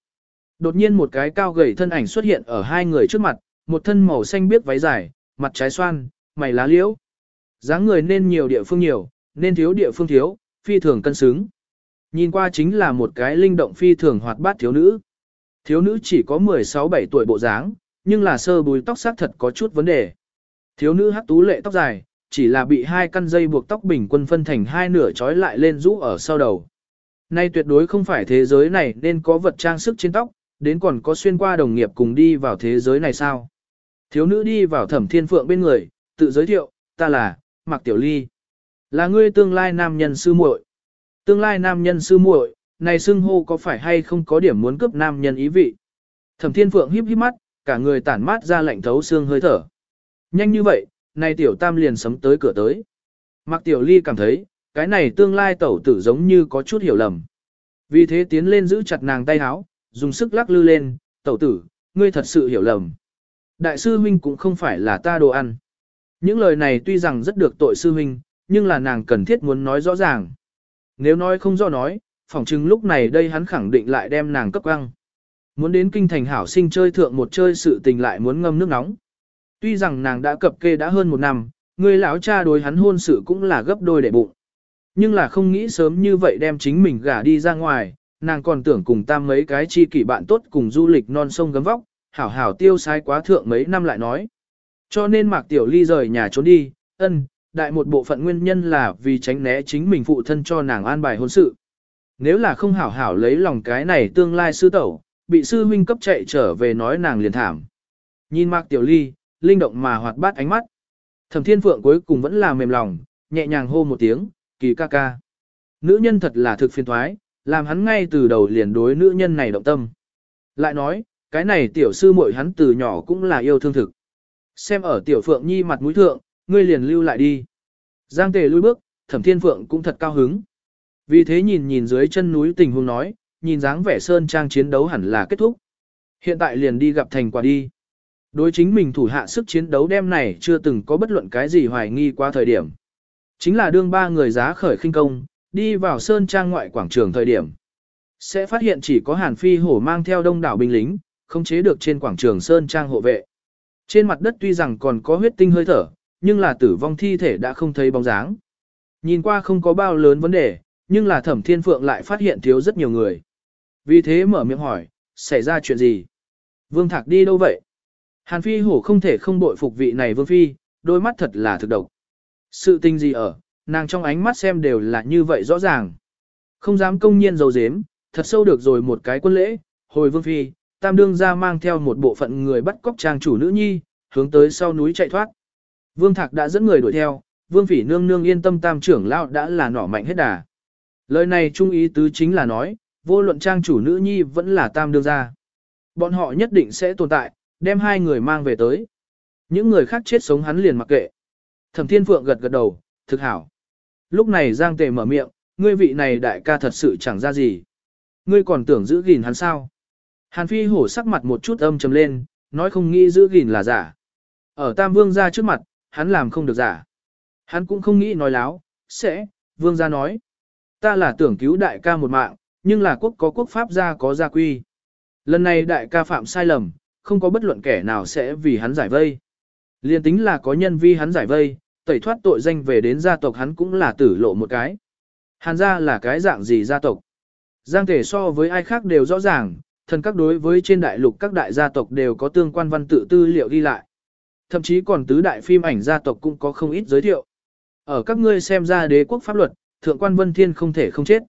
Đột nhiên một cái cao gầy thân ảnh xuất hiện ở hai người trước mặt, một thân màu xanh biết váy dài, mặt trái xoan, mày lá liễu. dáng người nên nhiều địa phương nhiều, nên thiếu địa phương thiếu, phi thường cân xứng. Nhìn qua chính là một cái linh động phi thường hoạt bát thiếu nữ. Thiếu nữ chỉ có 16-17 tuổi bộ dáng, nhưng là sơ bùi tóc sắc thật có chút vấn đề. Thiếu nữ hát tú lệ tóc dài, chỉ là bị hai căn dây buộc tóc bình quân phân thành hai nửa trói lại lên rũ ở sau đầu. Nay tuyệt đối không phải thế giới này nên có vật trang sức trên tóc, đến còn có xuyên qua đồng nghiệp cùng đi vào thế giới này sao. Thiếu nữ đi vào thẩm thiên phượng bên người, tự giới thiệu, ta là, Mạc Tiểu Ly. Là ngươi tương lai nam nhân sư muội. Tương lai nam nhân sư muội, này xưng hô có phải hay không có điểm muốn cướp nam nhân ý vị. Thẩm thiên phượng híp híp mắt, cả người tản mát ra lạnh thấu xương hơi thở. Nhanh như vậy, này tiểu tam liền sấm tới cửa tới. Mạc Tiểu Ly cảm thấy, cái này tương lai tẩu tử giống như có chút hiểu lầm. Vì thế tiến lên giữ chặt nàng tay háo, dùng sức lắc lư lên, tẩu tử, ngươi thật sự hiểu lầm. Đại sư huynh cũng không phải là ta đồ ăn. Những lời này tuy rằng rất được tội sư huynh, nhưng là nàng cần thiết muốn nói rõ ràng. Nếu nói không rõ nói, phỏng chừng lúc này đây hắn khẳng định lại đem nàng cấp căng. Muốn đến kinh thành hảo sinh chơi thượng một chơi sự tình lại muốn ngâm nước nóng. Tuy rằng nàng đã cập kê đã hơn một năm, người lão cha đối hắn hôn sự cũng là gấp đôi để bụng. Nhưng là không nghĩ sớm như vậy đem chính mình gả đi ra ngoài, nàng còn tưởng cùng tam mấy cái chi kỷ bạn tốt cùng du lịch non sông gấm vóc, hảo hảo tiêu sai quá thượng mấy năm lại nói. Cho nên Mạc Tiểu Ly rời nhà trốn đi, ân, đại một bộ phận nguyên nhân là vì tránh né chính mình phụ thân cho nàng an bài hôn sự. Nếu là không hảo hảo lấy lòng cái này tương lai sư tẩu, bị sư huynh cấp chạy trở về nói nàng liền thảm. Nhìn Mạc Tiểu Ly, linh động mà hoạt bát ánh mắt. Thẩm Thiên Phượng cuối cùng vẫn là mềm lòng, nhẹ nhàng hô một tiếng, kỳ ca ca. Nữ nhân thật là thực phiền thoái, làm hắn ngay từ đầu liền đối nữ nhân này động tâm. Lại nói, cái này tiểu sư muội hắn từ nhỏ cũng là yêu thương thực. Xem ở tiểu phượng nhi mặt mũi thượng, ngươi liền lưu lại đi. Giang tề lui bước, thẩm thiên phượng cũng thật cao hứng. Vì thế nhìn nhìn dưới chân núi tình huống nói, nhìn dáng vẻ sơn trang chiến đấu hẳn là kết thúc. Hiện tại liền đi gặp thành quả đi. Đối chính mình thủ hạ sức chiến đấu đêm này chưa từng có bất luận cái gì hoài nghi qua thời điểm. Chính là đương ba người giá khởi khinh công, đi vào sơn trang ngoại quảng trường thời điểm. Sẽ phát hiện chỉ có Hàn Phi hổ mang theo đông đảo binh lính, không chế được trên quảng trường sơn trang hộ vệ. Trên mặt đất tuy rằng còn có huyết tinh hơi thở, nhưng là tử vong thi thể đã không thấy bóng dáng. Nhìn qua không có bao lớn vấn đề, nhưng là thẩm thiên phượng lại phát hiện thiếu rất nhiều người. Vì thế mở miệng hỏi, xảy ra chuyện gì? Vương Thạc đi đâu vậy? Hàn Phi hổ không thể không bội phục vị này Vương Phi, đôi mắt thật là thực độc. Sự tình gì ở, nàng trong ánh mắt xem đều là như vậy rõ ràng. Không dám công nhiên dầu dếm, thật sâu được rồi một cái quân lễ, hồi Vương Phi, tam đương ra mang theo một bộ phận người bắt cóc trang chủ nữ nhi, hướng tới sau núi chạy thoát. Vương Thạc đã dẫn người đuổi theo, Vương Phỉ nương nương yên tâm tam trưởng lão đã là nỏ mạnh hết đà. Lời này trung ý tứ chính là nói, vô luận trang chủ nữ nhi vẫn là tam đương gia. Bọn họ nhất định sẽ tồn tại, đem hai người mang về tới. Những người khác chết sống hắn liền mặc kệ. Thẩm Thiên Phượng gật gật đầu, thực hảo. Lúc này Giang Tề mở miệng, ngươi vị này đại ca thật sự chẳng ra gì. Ngươi còn tưởng giữ gìn hắn sao? Hàn Phi hổ sắc mặt một chút âm trầm lên, nói không nghĩ giữ gìn là giả. Ở Tam Vương gia trước mặt, hắn làm không được giả. Hắn cũng không nghĩ nói láo, sẽ, Vương gia nói. Ta là tưởng cứu đại ca một mạng, nhưng là quốc có quốc pháp gia có gia quy. Lần này đại ca phạm sai lầm, không có bất luận kẻ nào sẽ vì hắn giải vây. Liên tính là có nhân vi hắn giải vây, tẩy thoát tội danh về đến gia tộc hắn cũng là tử lộ một cái. Hàn gia là cái dạng gì gia tộc? Giang thể so với ai khác đều rõ ràng, thần các đối với trên đại lục các đại gia tộc đều có tương quan văn tự tư liệu ghi lại. Thậm chí còn tứ đại phim ảnh gia tộc cũng có không ít giới thiệu. Ở các ngươi xem ra đế quốc pháp luật, thượng quan vân thiên không thể không chết.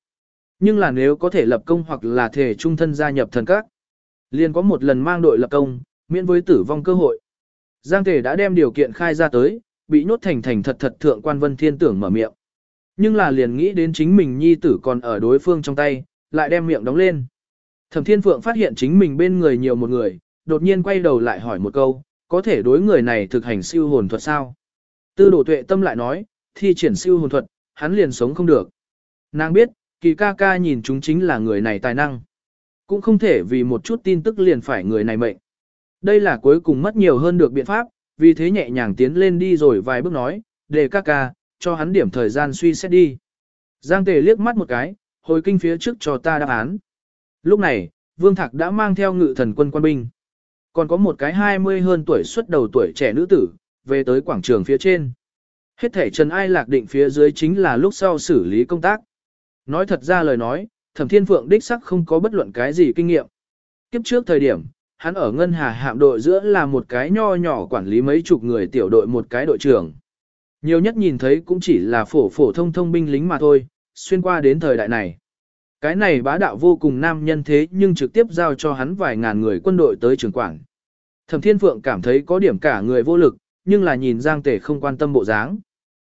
Nhưng là nếu có thể lập công hoặc là thể trung thân gia nhập thần các, liền có một lần mang đội lập công, miễn với tử vong cơ hội. Giang thể đã đem điều kiện khai ra tới, bị nhốt thành thành thật thật thượng quan vân thiên tưởng mở miệng. Nhưng là liền nghĩ đến chính mình nhi tử còn ở đối phương trong tay, lại đem miệng đóng lên. Thẩm Thiên Phượng phát hiện chính mình bên người nhiều một người, đột nhiên quay đầu lại hỏi một câu, có thể đối người này thực hành siêu hồn thuật sao? Tư đổ tuệ tâm lại nói, thi triển siêu hồn thuật, hắn liền sống không được. Nàng biết, kỳ ca ca nhìn chúng chính là người này tài năng. Cũng không thể vì một chút tin tức liền phải người này mệnh. Đây là cuối cùng mất nhiều hơn được biện pháp, vì thế nhẹ nhàng tiến lên đi rồi vài bước nói, để ca ca, cho hắn điểm thời gian suy xét đi. Giang tề liếc mắt một cái, hồi kinh phía trước cho ta đáp án. Lúc này, Vương Thạc đã mang theo ngự thần quân quan binh. Còn có một cái 20 hơn tuổi xuất đầu tuổi trẻ nữ tử, về tới quảng trường phía trên. Hết thể Trần Ai lạc định phía dưới chính là lúc sau xử lý công tác. Nói thật ra lời nói, Thẩm Thiên Phượng đích sắc không có bất luận cái gì kinh nghiệm. Kiếp trước thời điểm, hắn ở ngân hà hạm đội giữa là một cái nho nhỏ quản lý mấy chục người tiểu đội một cái đội trưởng. Nhiều nhất nhìn thấy cũng chỉ là phổ phổ thông thông binh lính mà thôi, xuyên qua đến thời đại này. Cái này bá đạo vô cùng nam nhân thế nhưng trực tiếp giao cho hắn vài ngàn người quân đội tới trường quảng. Thẩm Thiên Phượng cảm thấy có điểm cả người vô lực, nhưng là nhìn Giang Tể không quan tâm bộ dáng.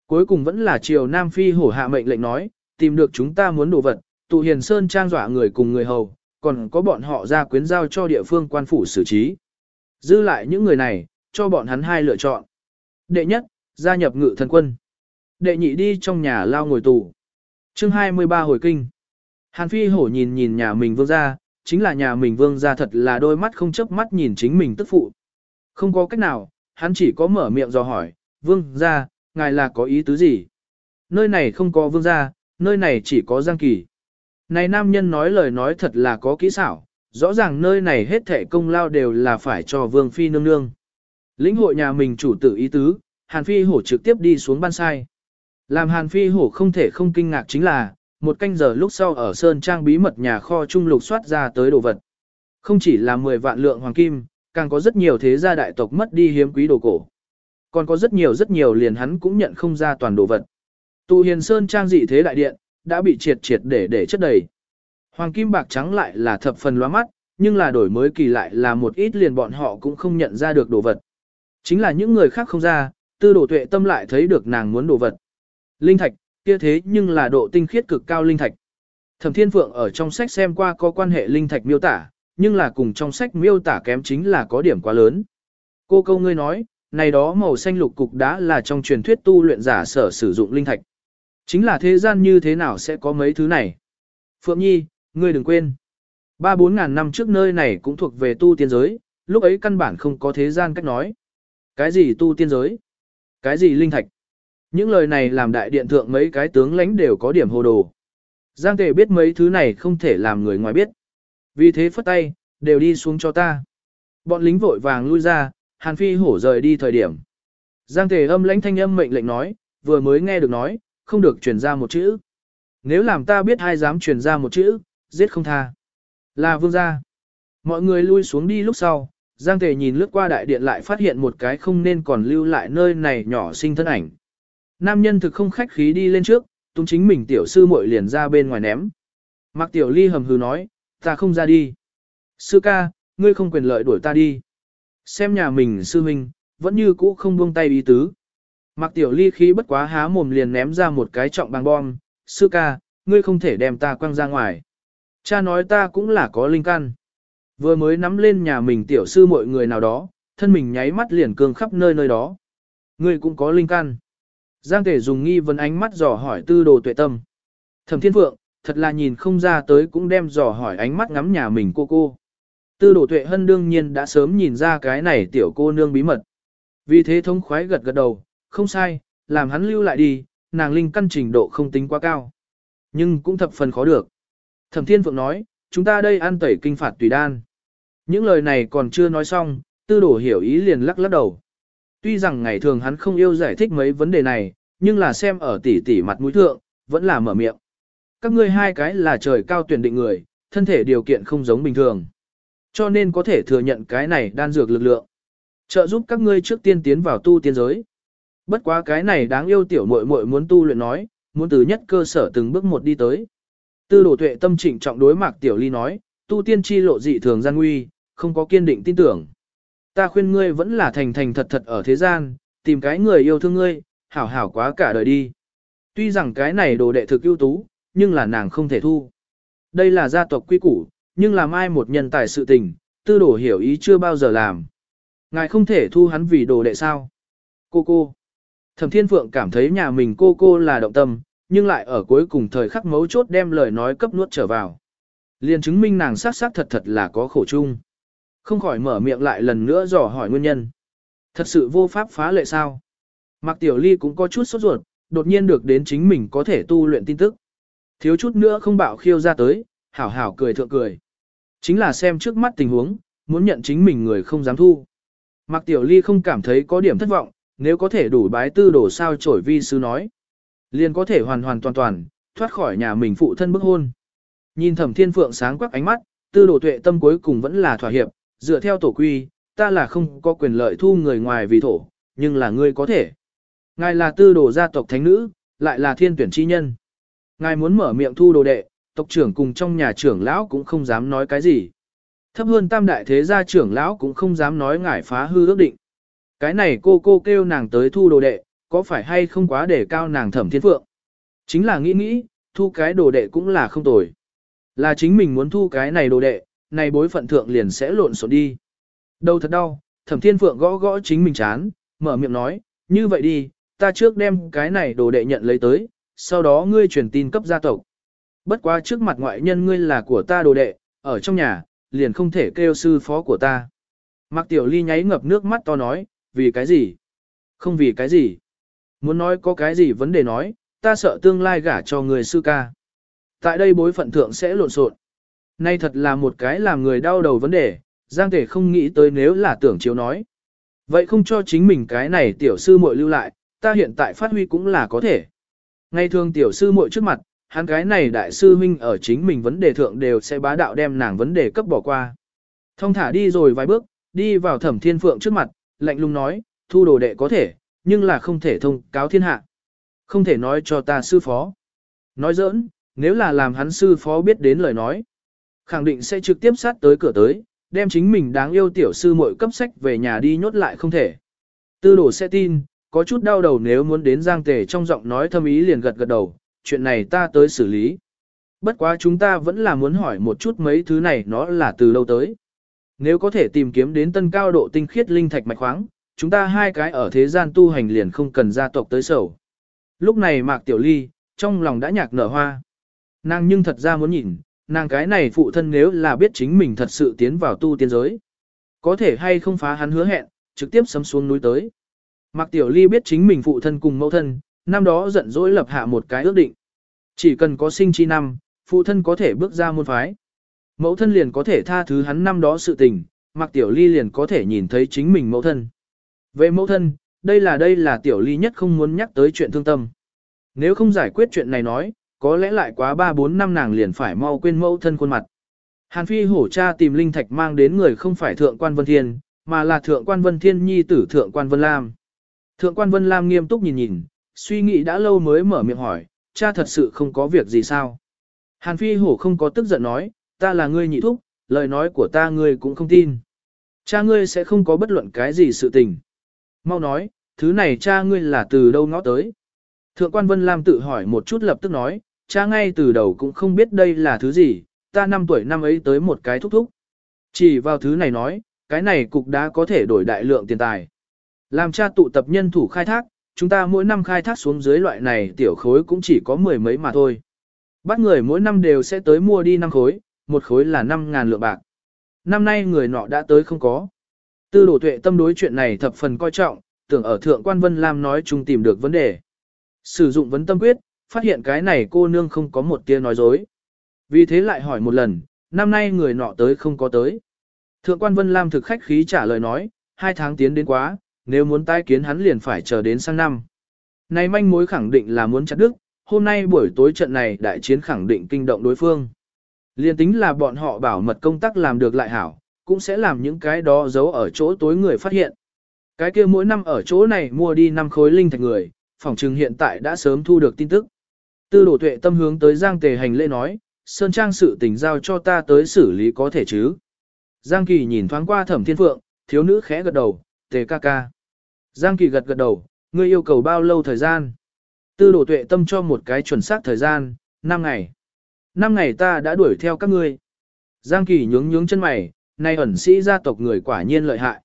Cuối cùng vẫn là triều Nam Phi hổ hạ mệnh lệnh nói, tìm được chúng ta muốn đồ vật, tụ hiền sơn trang dọa người cùng người hầu, còn có bọn họ ra quyến giao cho địa phương quan phủ xử trí. Dư lại những người này, cho bọn hắn hai lựa chọn. Đệ nhất, gia nhập ngự thần quân. Đệ nhị đi trong nhà lao ngồi tù. chương 23 hồi kinh. Hàn Phi hổ nhìn nhìn nhà mình vương gia, chính là nhà mình vương gia thật là đôi mắt không chớp mắt nhìn chính mình tức phụ. Không có cách nào, hắn chỉ có mở miệng dò hỏi, vương gia, ngài là có ý tứ gì? Nơi này không có vương gia, nơi này chỉ có Giang Kỳ. Này nam nhân nói lời nói thật là có kỹ xảo, rõ ràng nơi này hết thể công lao đều là phải cho vương phi nương nương. Lĩnh hội nhà mình chủ tử ý tứ, Hàn Phi hổ trực tiếp đi xuống ban sai. Làm Hàn Phi hổ không thể không kinh ngạc chính là, một canh giờ lúc sau ở Sơn Trang bí mật nhà kho trung lục soát ra tới đồ vật. Không chỉ là 10 vạn lượng hoàng kim, càng có rất nhiều thế gia đại tộc mất đi hiếm quý đồ cổ. Còn có rất nhiều rất nhiều liền hắn cũng nhận không ra toàn đồ vật. Tụ hiền Sơn Trang dị thế đại điện, đã bị triệt triệt để để chất đầy. Hoàng kim bạc trắng lại là thập phần loa mắt, nhưng là đổi mới kỳ lại là một ít liền bọn họ cũng không nhận ra được đồ vật. Chính là những người khác không ra, tư đồ tuệ tâm lại thấy được nàng muốn đồ vật. Linh thạch, kia thế nhưng là độ tinh khiết cực cao linh thạch. Thẩm Thiên Phượng ở trong sách xem qua có quan hệ linh thạch miêu tả, nhưng là cùng trong sách miêu tả kém chính là có điểm quá lớn. Cô câu ngươi nói, này đó màu xanh lục cục đã là trong truyền thuyết tu luyện giả sở sử dụng linh thạch. Chính là thế gian như thế nào sẽ có mấy thứ này. Phượng Nhi, ngươi đừng quên. Ba bốn ngàn năm trước nơi này cũng thuộc về tu tiên giới, lúc ấy căn bản không có thế gian cách nói. Cái gì tu tiên giới? Cái gì linh thạch? Những lời này làm đại điện thượng mấy cái tướng lãnh đều có điểm hồ đồ. Giang tề biết mấy thứ này không thể làm người ngoài biết. Vì thế phất tay, đều đi xuống cho ta. Bọn lính vội vàng lui ra, Hàn Phi hổ rời đi thời điểm. Giang tề âm lãnh thanh âm mệnh lệnh nói, vừa mới nghe được nói, không được truyền ra một chữ. Nếu làm ta biết ai dám truyền ra một chữ, giết không tha. Là vương gia. Mọi người lui xuống đi lúc sau, Giang Tề nhìn lướt qua đại điện lại phát hiện một cái không nên còn lưu lại nơi này nhỏ sinh thân ảnh. Nam nhân thực không khách khí đi lên trước, tung chính mình tiểu sư muội liền ra bên ngoài ném. Mạc tiểu ly hầm hừ nói, ta không ra đi. Sư ca, ngươi không quyền lợi đuổi ta đi. Xem nhà mình sư huynh, vẫn như cũ không buông tay ý tứ. Mạc tiểu ly khí bất quá há mồm liền ném ra một cái trọng bằng bom. Sư ca, ngươi không thể đem ta quăng ra ngoài. Cha nói ta cũng là có linh căn. Vừa mới nắm lên nhà mình tiểu sư mọi người nào đó, thân mình nháy mắt liền cương khắp nơi nơi đó. Ngươi cũng có linh căn. Giang Tể dùng nghi vấn ánh mắt dò hỏi tư đồ tuệ tâm. Thẩm Thiên Phượng, thật là nhìn không ra tới cũng đem dò hỏi ánh mắt ngắm nhà mình cô cô. Tư đồ tuệ hân đương nhiên đã sớm nhìn ra cái này tiểu cô nương bí mật. Vì thế thống khoái gật gật đầu, không sai, làm hắn lưu lại đi, nàng linh căn trình độ không tính quá cao. Nhưng cũng thập phần khó được. Thẩm Thiên Phượng nói, chúng ta đây ăn tẩy kinh phạt tùy đan. Những lời này còn chưa nói xong, tư đổ hiểu ý liền lắc lắc đầu. Tuy rằng ngày thường hắn không yêu giải thích mấy vấn đề này, nhưng là xem ở tỷ tỷ mặt mũi thượng, vẫn là mở miệng. Các ngươi hai cái là trời cao tuyển định người, thân thể điều kiện không giống bình thường. Cho nên có thể thừa nhận cái này đan dược lực lượng. Trợ giúp các ngươi trước tiên tiến vào tu tiên giới. Bất quá cái này đáng yêu tiểu muội muội muốn tu luyện nói, muốn từ nhất cơ sở từng bước một đi tới. Tư đổ tuệ tâm trịnh trọng đối mạc tiểu ly nói, tu tiên chi lộ dị thường gian nguy, không có kiên định tin tưởng. Ta khuyên ngươi vẫn là thành thành thật thật ở thế gian, tìm cái người yêu thương ngươi, hảo hảo quá cả đời đi. Tuy rằng cái này đồ đệ thực ưu tú, nhưng là nàng không thể thu. Đây là gia tộc quy củ, nhưng làm ai một nhân tài sự tình, tư đổ hiểu ý chưa bao giờ làm. Ngài không thể thu hắn vì đồ đệ sao. Cô cô. Thẩm Thiên Phượng cảm thấy nhà mình cô cô là động tâm, nhưng lại ở cuối cùng thời khắc mấu chốt đem lời nói cấp nuốt trở vào. Liền chứng minh nàng sát sát thật thật là có khổ chung. Không khỏi mở miệng lại lần nữa dò hỏi nguyên nhân. Thật sự vô pháp phá lệ sao? Mạc Tiểu Ly cũng có chút sốt ruột, đột nhiên được đến chính mình có thể tu luyện tin tức. Thiếu chút nữa không bạo khiêu ra tới, hảo hảo cười thượng cười. Chính là xem trước mắt tình huống, muốn nhận chính mình người không dám thu. Mạc Tiểu Ly không cảm thấy có điểm thất vọng, nếu có thể đủ bái tư đổ sao trổi vi sư nói. Liền có thể hoàn hoàn toàn toàn, thoát khỏi nhà mình phụ thân bức hôn. Nhìn thẩm thiên phượng sáng quắc ánh mắt, tư đổ tuệ tâm cuối cùng vẫn là thỏa hiệp, dựa theo tổ quy, ta là không có quyền lợi thu người ngoài vì thổ, nhưng là ngươi có thể. Ngài là tư đồ gia tộc thánh nữ, lại là thiên tuyển chi nhân. Ngài muốn mở miệng thu đồ đệ, tộc trưởng cùng trong nhà trưởng lão cũng không dám nói cái gì. Thấp hơn tam đại thế gia trưởng lão cũng không dám nói ngài phá hư ước định. Cái này cô cô kêu nàng tới thu đồ đệ, có phải hay không quá để cao nàng thẩm thiên phượng. Chính là nghĩ nghĩ, thu cái đồ đệ cũng là không tồi. Là chính mình muốn thu cái này đồ đệ, này bối phận thượng liền sẽ lộn xộn đi. Đầu thật đau, thẩm thiên phượng gõ gõ chính mình chán, mở miệng nói, như vậy đi, ta trước đem cái này đồ đệ nhận lấy tới, sau đó ngươi truyền tin cấp gia tộc. Bất quá trước mặt ngoại nhân ngươi là của ta đồ đệ, ở trong nhà, liền không thể kêu sư phó của ta. Mạc Tiểu Ly nháy ngập nước mắt to nói, vì cái gì? Không vì cái gì? Muốn nói có cái gì vấn đề nói, ta sợ tương lai gả cho người sư ca. Tại đây bối phận thượng sẽ lộn xộn. Nay thật là một cái làm người đau đầu vấn đề, Giang Thể không nghĩ tới nếu là tưởng chiếu nói. Vậy không cho chính mình cái này tiểu sư muội lưu lại, ta hiện tại phát huy cũng là có thể. Ngay thường tiểu sư muội trước mặt, hắn cái này đại sư huynh ở chính mình vấn đề thượng đều sẽ bá đạo đem nàng vấn đề cấp bỏ qua. Thông thả đi rồi vài bước, đi vào thẩm thiên phượng trước mặt, lạnh lùng nói, thu đồ đệ có thể, nhưng là không thể thông cáo thiên hạ. Không thể nói cho ta sư phó. Nói giỡn, nếu là làm hắn sư phó biết đến lời nói. Khẳng định sẽ trực tiếp sát tới cửa tới, đem chính mình đáng yêu tiểu sư muội cấp sách về nhà đi nhốt lại không thể. Tư đồ sẽ tin, có chút đau đầu nếu muốn đến giang tề trong giọng nói thâm ý liền gật gật đầu, chuyện này ta tới xử lý. Bất quá chúng ta vẫn là muốn hỏi một chút mấy thứ này nó là từ lâu tới. Nếu có thể tìm kiếm đến tân cao độ tinh khiết linh thạch mạch khoáng, chúng ta hai cái ở thế gian tu hành liền không cần gia tộc tới sầu. Lúc này Mạc Tiểu Ly, trong lòng đã nhạc nở hoa. Nàng nhưng thật ra muốn nhìn, nàng cái này phụ thân nếu là biết chính mình thật sự tiến vào tu tiên giới. Có thể hay không phá hắn hứa hẹn, trực tiếp sấm xuống núi tới. Mạc Tiểu Ly biết chính mình phụ thân cùng mẫu thân, năm đó giận dỗi lập hạ một cái ước định. Chỉ cần có sinh chi năm, phụ thân có thể bước ra môn phái. Mẫu thân liền có thể tha thứ hắn năm đó sự tình, Mạc Tiểu Ly liền có thể nhìn thấy chính mình mẫu thân. Về mẫu thân, đây là đây là Tiểu Ly nhất không muốn nhắc tới chuyện thương tâm. Nếu không giải quyết chuyện này nói, có lẽ lại quá 3-4 năm nàng liền phải mau quên mẫu thân khuôn mặt. Hàn Phi hổ cha tìm linh thạch mang đến người không phải thượng quan Vân Thiên, mà là thượng quan Vân Thiên nhi tử thượng quan Vân Lam. Thượng quan Vân Lam nghiêm túc nhìn nhìn, suy nghĩ đã lâu mới mở miệng hỏi, cha thật sự không có việc gì sao? Hàn Phi hổ không có tức giận nói, ta là ngươi nhị thúc, lời nói của ta ngươi cũng không tin. Cha ngươi sẽ không có bất luận cái gì sự tình. Mau nói, thứ này cha ngươi là từ đâu ngõ tới. Thượng quan Vân Lam tự hỏi một chút lập tức nói, cha ngay từ đầu cũng không biết đây là thứ gì, ta năm tuổi năm ấy tới một cái thúc thúc. Chỉ vào thứ này nói, cái này cục đá có thể đổi đại lượng tiền tài. Làm cha tụ tập nhân thủ khai thác, chúng ta mỗi năm khai thác xuống dưới loại này tiểu khối cũng chỉ có mười mấy mà thôi. Bắt người mỗi năm đều sẽ tới mua đi năm khối, một khối là 5 ngàn lượng bạc. Năm nay người nọ đã tới không có. Tư đổ tuệ tâm đối chuyện này thập phần coi trọng, tưởng ở thượng quan Vân Lam nói chung tìm được vấn đề. Sử dụng vấn tâm quyết, phát hiện cái này cô nương không có một tia nói dối. Vì thế lại hỏi một lần, năm nay người nọ tới không có tới. Thượng quan Vân Lam thực khách khí trả lời nói, hai tháng tiến đến quá, nếu muốn tái kiến hắn liền phải chờ đến sang năm. Này manh mối khẳng định là muốn chặt đức, hôm nay buổi tối trận này đại chiến khẳng định kinh động đối phương. Liên tính là bọn họ bảo mật công tác làm được lại hảo, cũng sẽ làm những cái đó giấu ở chỗ tối người phát hiện. Cái kia mỗi năm ở chỗ này mua đi 5 khối linh thạch người, phòng trừng hiện tại đã sớm thu được tin tức. Tư đổ tuệ tâm hướng tới Giang Tề hành lễ nói, Sơn Trang sự tình giao cho ta tới xử lý có thể chứ. Giang Kỳ nhìn thoáng qua thẩm thiên phượng, thiếu nữ khẽ gật đầu, Tề ca ca. Giang Kỳ gật gật đầu, ngươi yêu cầu bao lâu thời gian? Tư đổ tuệ tâm cho một cái chuẩn xác thời gian, 5 ngày. 5 ngày ta đã đuổi theo các ngươi. Giang Kỳ nhướng nhướng chân mày, nay ẩn sĩ gia tộc người quả nhiên lợi hại.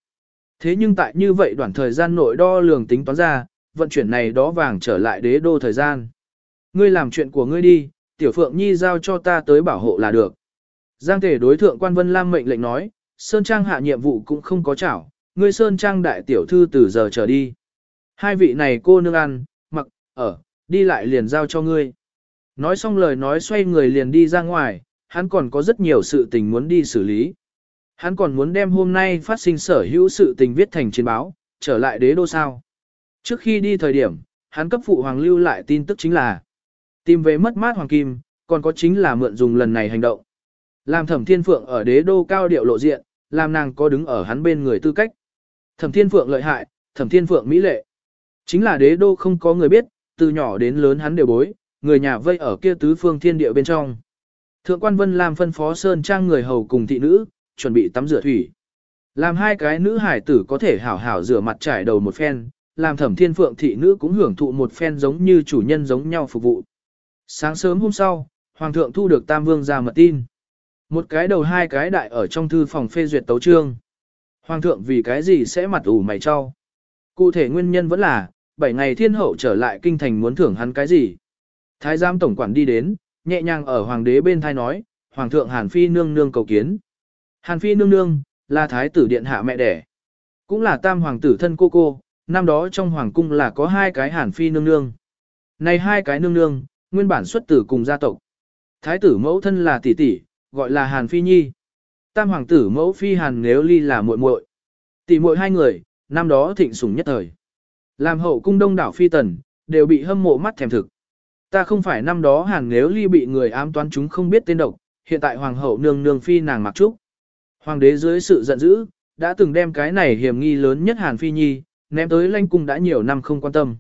Thế nhưng tại như vậy đoạn thời gian nội đo lường tính toán ra, vận chuyển này đó vàng trở lại đế đô thời gian. Ngươi làm chuyện của ngươi đi, tiểu phượng nhi giao cho ta tới bảo hộ là được. Giang thể đối thượng quan vân lam mệnh lệnh nói, Sơn Trang hạ nhiệm vụ cũng không có chảo, ngươi Sơn Trang đại tiểu thư từ giờ trở đi. Hai vị này cô nương ăn, mặc, ở, đi lại liền giao cho ngươi. Nói xong lời nói xoay người liền đi ra ngoài, hắn còn có rất nhiều sự tình muốn đi xử lý. Hắn còn muốn đem hôm nay phát sinh sở hữu sự tình viết thành chiến báo, trở lại đế đô sao. Trước khi đi thời điểm, hắn cấp phụ hoàng lưu lại tin tức chính là tìm về mất mát hoàng kim, còn có chính là mượn dùng lần này hành động. Làm thẩm thiên phượng ở đế đô cao điệu lộ diện, làm nàng có đứng ở hắn bên người tư cách. Thẩm thiên phượng lợi hại, thẩm thiên phượng mỹ lệ. Chính là đế đô không có người biết, từ nhỏ đến lớn hắn đều bối, người nhà vây ở kia tứ phương thiên địa bên trong. Thượng quan Vân làm phân phó Sơn Trang người hầu cùng thị nữ, chuẩn bị tắm rửa thủy. Làm hai cái nữ hải tử có thể hảo hảo rửa mặt trải đầu một phen, làm thẩm thiên phượng thị nữ cũng hưởng thụ một phen giống như chủ nhân giống nhau phục vụ. Sáng sớm hôm sau, Hoàng thượng thu được Tam Vương ra mật tin. Một cái đầu hai cái đại ở trong thư phòng phê duyệt tấu trương. Hoàng thượng vì cái gì sẽ mặt ủ mày cho? Cụ thể nguyên nhân vẫn là, 7 ngày thiên hậu trở lại kinh thành muốn thưởng hắn cái gì? Thái giám tổng quản đi đến, nhẹ nhàng ở hoàng đế bên thai nói, hoàng thượng Hàn Phi nương nương cầu kiến. Hàn Phi nương nương, là thái tử điện hạ mẹ đẻ. Cũng là tam hoàng tử thân cô cô, năm đó trong hoàng cung là có hai cái Hàn Phi nương nương. Này hai cái nương nương, nguyên bản xuất tử cùng gia tộc. Thái tử mẫu thân là tỷ tỷ, gọi là Hàn Phi Nhi. Tam hoàng tử mẫu Phi Hàn nếu ly là muội muội. Tỷ muội hai người, năm đó thịnh sủng nhất thời. Làm hậu cung đông đảo phi tần, đều bị hâm mộ mắt thèm thực. Ta không phải năm đó Hàn nếu ly bị người ám toán chúng không biết tên độc, hiện tại hoàng hậu nương nương phi nàng mặc trúc. Hoàng đế dưới sự giận dữ, đã từng đem cái này hiểm nghi lớn nhất Hàn Phi Nhi, ném tới lanh cung đã nhiều năm không quan tâm.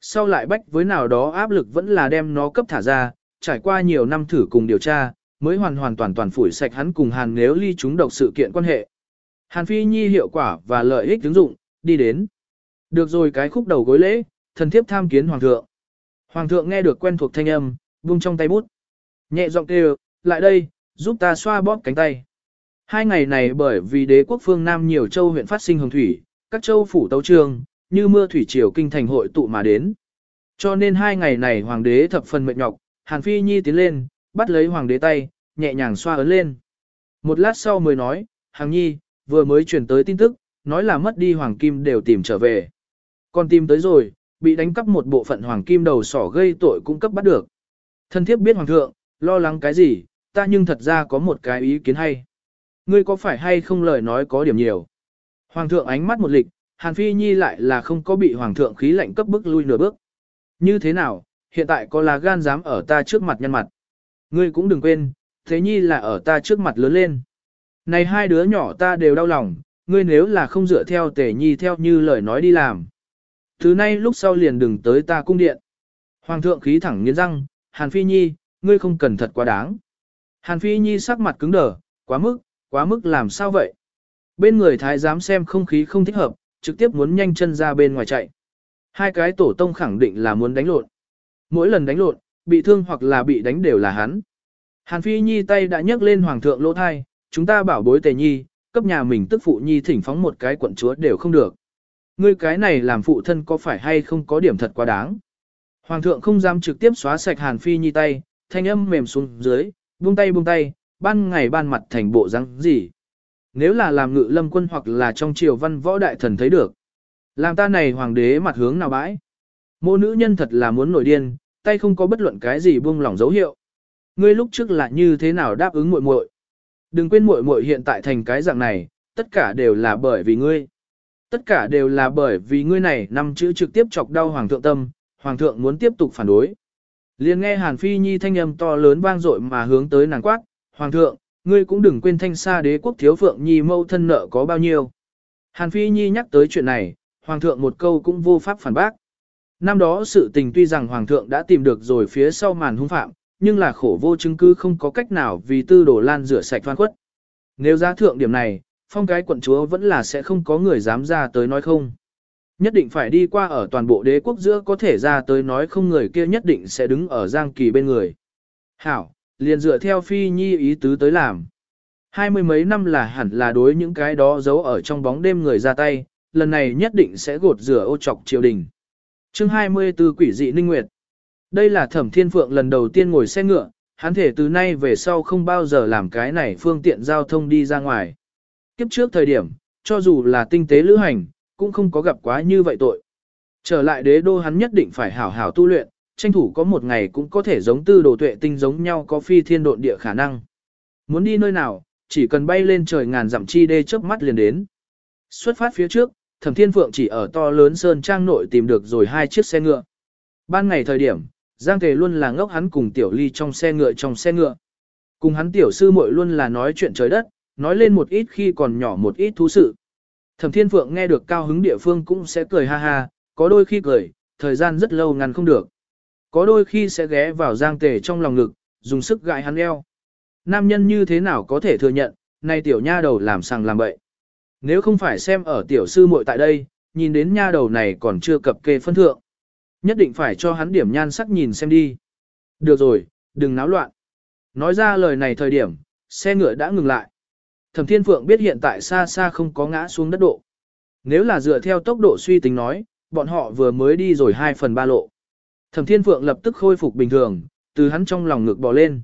Sau lại bách với nào đó áp lực vẫn là đem nó cấp thả ra, trải qua nhiều năm thử cùng điều tra, mới hoàn hoàn toàn toàn phủi sạch hắn cùng Hàn nếu ly chúng độc sự kiện quan hệ. Hàn Phi Nhi hiệu quả và lợi ích ứng dụng, đi đến. Được rồi cái khúc đầu gối lễ, thần thiếp tham kiến Hoàng thượng. Hoàng thượng nghe được quen thuộc thanh âm, vung trong tay bút. Nhẹ giọng kêu, lại đây, giúp ta xoa bóp cánh tay. Hai ngày này bởi vì đế quốc phương Nam nhiều châu huyện phát sinh hồng thủy, các châu phủ tấu trường như mưa thủy triều kinh thành hội tụ mà đến. Cho nên hai ngày này hoàng đế thập phần mệt nhọc, Hàn Phi Nhi tiến lên, bắt lấy hoàng đế tay, nhẹ nhàng xoa ấn lên. Một lát sau mới nói, Hàng Nhi, vừa mới truyền tới tin tức, nói là mất đi hoàng kim đều tìm trở về. Còn tìm tới rồi, bị đánh cắp một bộ phận hoàng kim đầu sỏ gây tội cung cấp bắt được. Thân thiếp biết hoàng thượng, lo lắng cái gì, ta nhưng thật ra có một cái ý kiến hay. Ngươi có phải hay không lời nói có điểm nhiều. Hoàng thượng ánh mắt một lịch, Hàn Phi Nhi lại là không có bị hoàng thượng khí lạnh cấp bức lui nửa bước. Như thế nào, hiện tại có là gan dám ở ta trước mặt nhân mặt. Ngươi cũng đừng quên, thế Nhi là ở ta trước mặt lớn lên. Này hai đứa nhỏ ta đều đau lòng, ngươi nếu là không dựa theo tề Nhi theo như lời nói đi làm. Thứ nay lúc sau liền đừng tới ta cung điện. Hoàng thượng khí thẳng nghiến răng, Hàn Phi Nhi, ngươi không cần thật quá đáng. Hàn Phi Nhi sắc mặt cứng đờ, quá mức, quá mức làm sao vậy? Bên người thái giám xem không khí không thích hợp, trực tiếp muốn nhanh chân ra bên ngoài chạy. Hai cái tổ tông khẳng định là muốn đánh lộn. Mỗi lần đánh lộn, bị thương hoặc là bị đánh đều là hắn. Hàn Phi Nhi tay đã nhấc lên hoàng thượng lỗ thai, chúng ta bảo bối tề nhi, cấp nhà mình tức phụ nhi thỉnh phóng một cái quận chúa đều không được. Ngươi cái này làm phụ thân có phải hay không có điểm thật quá đáng. Hoàng thượng không dám trực tiếp xóa sạch Hàn Phi Nhi tay, thanh âm mềm xuống dưới, buông tay buông tay, ban ngày ban mặt thành bộ răng gì. Nếu là làm ngự lâm quân hoặc là trong triều văn võ đại thần thấy được. Làm ta này hoàng đế mặt hướng nào bãi. Mô nữ nhân thật là muốn nổi điên, tay không có bất luận cái gì buông lỏng dấu hiệu. Ngươi lúc trước là như thế nào đáp ứng muội muội? Đừng quên muội muội hiện tại thành cái dạng này, tất cả đều là bởi vì ngươi. Tất cả đều là bởi vì ngươi này năm chữ trực tiếp chọc đau hoàng thượng tâm, hoàng thượng muốn tiếp tục phản đối. Liền nghe Hàn Phi Nhi thanh âm to lớn vang dội mà hướng tới nàng quát, Hoàng thượng, ngươi cũng đừng quên thanh xa đế quốc thiếu phượng nhi mâu thân nợ có bao nhiêu. Hàn Phi Nhi nhắc tới chuyện này, Hoàng thượng một câu cũng vô pháp phản bác. Năm đó sự tình tuy rằng Hoàng thượng đã tìm được rồi phía sau màn hung phạm, nhưng là khổ vô chứng cứ không có cách nào vì tư đổ lan rửa sạch thoan khuất. Nếu giá thượng điểm này, phong cái quận chúa vẫn là sẽ không có người dám ra tới nói không. Nhất định phải đi qua ở toàn bộ đế quốc giữa có thể ra tới nói không người kia nhất định sẽ đứng ở Giang Kỳ bên người. Hảo, liền dựa theo Phi Nhi ý tứ tới làm. Hai mươi mấy năm là hẳn là đối những cái đó giấu ở trong bóng đêm người ra tay, lần này nhất định sẽ gột rửa ô trọc triều đình. chương 24 quỷ dị ninh nguyệt. Đây là thẩm thiên phượng lần đầu tiên ngồi xe ngựa, hắn thể từ nay về sau không bao giờ làm cái này phương tiện giao thông đi ra ngoài. Kiếp trước thời điểm, cho dù là tinh tế lữ hành, cũng không có gặp quá như vậy tội. Trở lại đế đô hắn nhất định phải hảo hảo tu luyện, tranh thủ có một ngày cũng có thể giống tư đồ tuệ tinh giống nhau có phi thiên độn địa khả năng. Muốn đi nơi nào, chỉ cần bay lên trời ngàn dặm chi đê chớp mắt liền đến. Xuất phát phía trước, Thẩm Thiên Phượng chỉ ở to lớn sơn trang nội tìm được rồi hai chiếc xe ngựa. Ban ngày thời điểm, Giang Tề luôn là ngốc hắn cùng Tiểu Ly trong xe ngựa trong xe ngựa. Cùng hắn tiểu sư muội luôn là nói chuyện trời đất, nói lên một ít khi còn nhỏ một ít thú sự. Thẩm Thiên Phượng nghe được cao hứng địa phương cũng sẽ cười ha ha, có đôi khi cười, thời gian rất lâu ngăn không được. Có đôi khi sẽ ghé vào giang tề trong lòng ngực, dùng sức gãi hắn eo. Nam nhân như thế nào có thể thừa nhận, này tiểu nha đầu làm sằng làm bậy. Nếu không phải xem ở tiểu sư muội tại đây, nhìn đến nha đầu này còn chưa cập kê phân thượng. Nhất định phải cho hắn điểm nhan sắc nhìn xem đi. Được rồi, đừng náo loạn. Nói ra lời này thời điểm, xe ngựa đã ngừng lại. Thẩm Thiên Phượng biết hiện tại xa xa không có ngã xuống đất độ. Nếu là dựa theo tốc độ suy tính nói, bọn họ vừa mới đi rồi 2 phần 3 lộ. Thẩm Thiên Phượng lập tức khôi phục bình thường, từ hắn trong lòng ngực bò lên.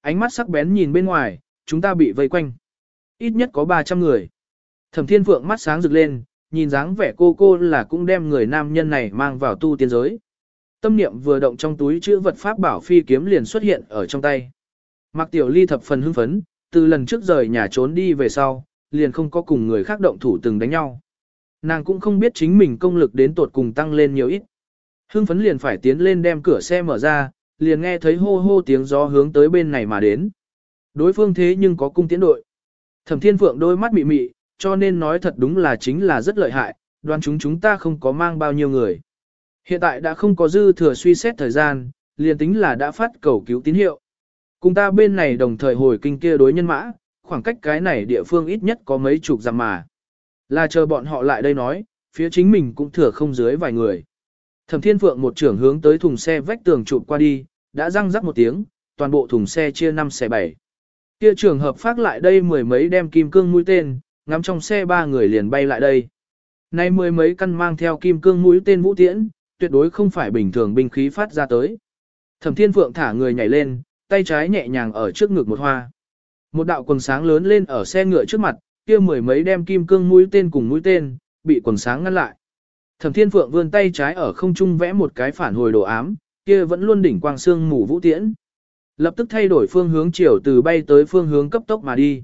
Ánh mắt sắc bén nhìn bên ngoài, chúng ta bị vây quanh. Ít nhất có 300 người. Thẩm Thiên Phượng mắt sáng rực lên, nhìn dáng vẻ cô cô là cũng đem người nam nhân này mang vào tu tiên giới. Tâm niệm vừa động trong túi chữ vật pháp bảo phi kiếm liền xuất hiện ở trong tay. Mạc Tiểu Ly thập phần hưng phấn, từ lần trước rời nhà trốn đi về sau, liền không có cùng người khác động thủ từng đánh nhau. Nàng cũng không biết chính mình công lực đến tột cùng tăng lên nhiều ít. Hưng phấn liền phải tiến lên đem cửa xe mở ra, liền nghe thấy hô hô tiếng gió hướng tới bên này mà đến. Đối phương thế nhưng có cung tiến đội. Thẩm Thiên Phượng đôi mắt mị mị, cho nên nói thật đúng là chính là rất lợi hại, đoán chúng chúng ta không có mang bao nhiêu người. Hiện tại đã không có dư thừa suy xét thời gian, liền tính là đã phát cầu cứu tín hiệu. Cùng ta bên này đồng thời hồi kinh kia đối nhân mã, khoảng cách cái này địa phương ít nhất có mấy chục dặm mà. Là chờ bọn họ lại đây nói, phía chính mình cũng thừa không dưới vài người. Thẩm Thiên Phượng một trưởng hướng tới thùng xe vách tường chụp qua đi, đã răng rắc một tiếng, toàn bộ thùng xe chia 5 xe 7. Kia trường hợp phát lại đây mười mấy đem kim cương mũi tên, ngắm trong xe ba người liền bay lại đây. Nay mười mấy căn mang theo kim cương mũi tên vũ tiễn, tuyệt đối không phải bình thường binh khí phát ra tới. Thẩm Thiên Phượng thả người nhảy lên, tay trái nhẹ nhàng ở trước ngực một hoa. Một đạo quần sáng lớn lên ở xe ngựa trước mặt, kia mười mấy đem kim cương mũi tên cùng mũi tên, bị quần sáng ngăn lại. Thẩm Thiên Phượng vươn tay trái ở không trung vẽ một cái phản hồi đồ ám, kia vẫn luôn đỉnh quang xương mù vũ tiễn. Lập tức thay đổi phương hướng chiều từ bay tới phương hướng cấp tốc mà đi.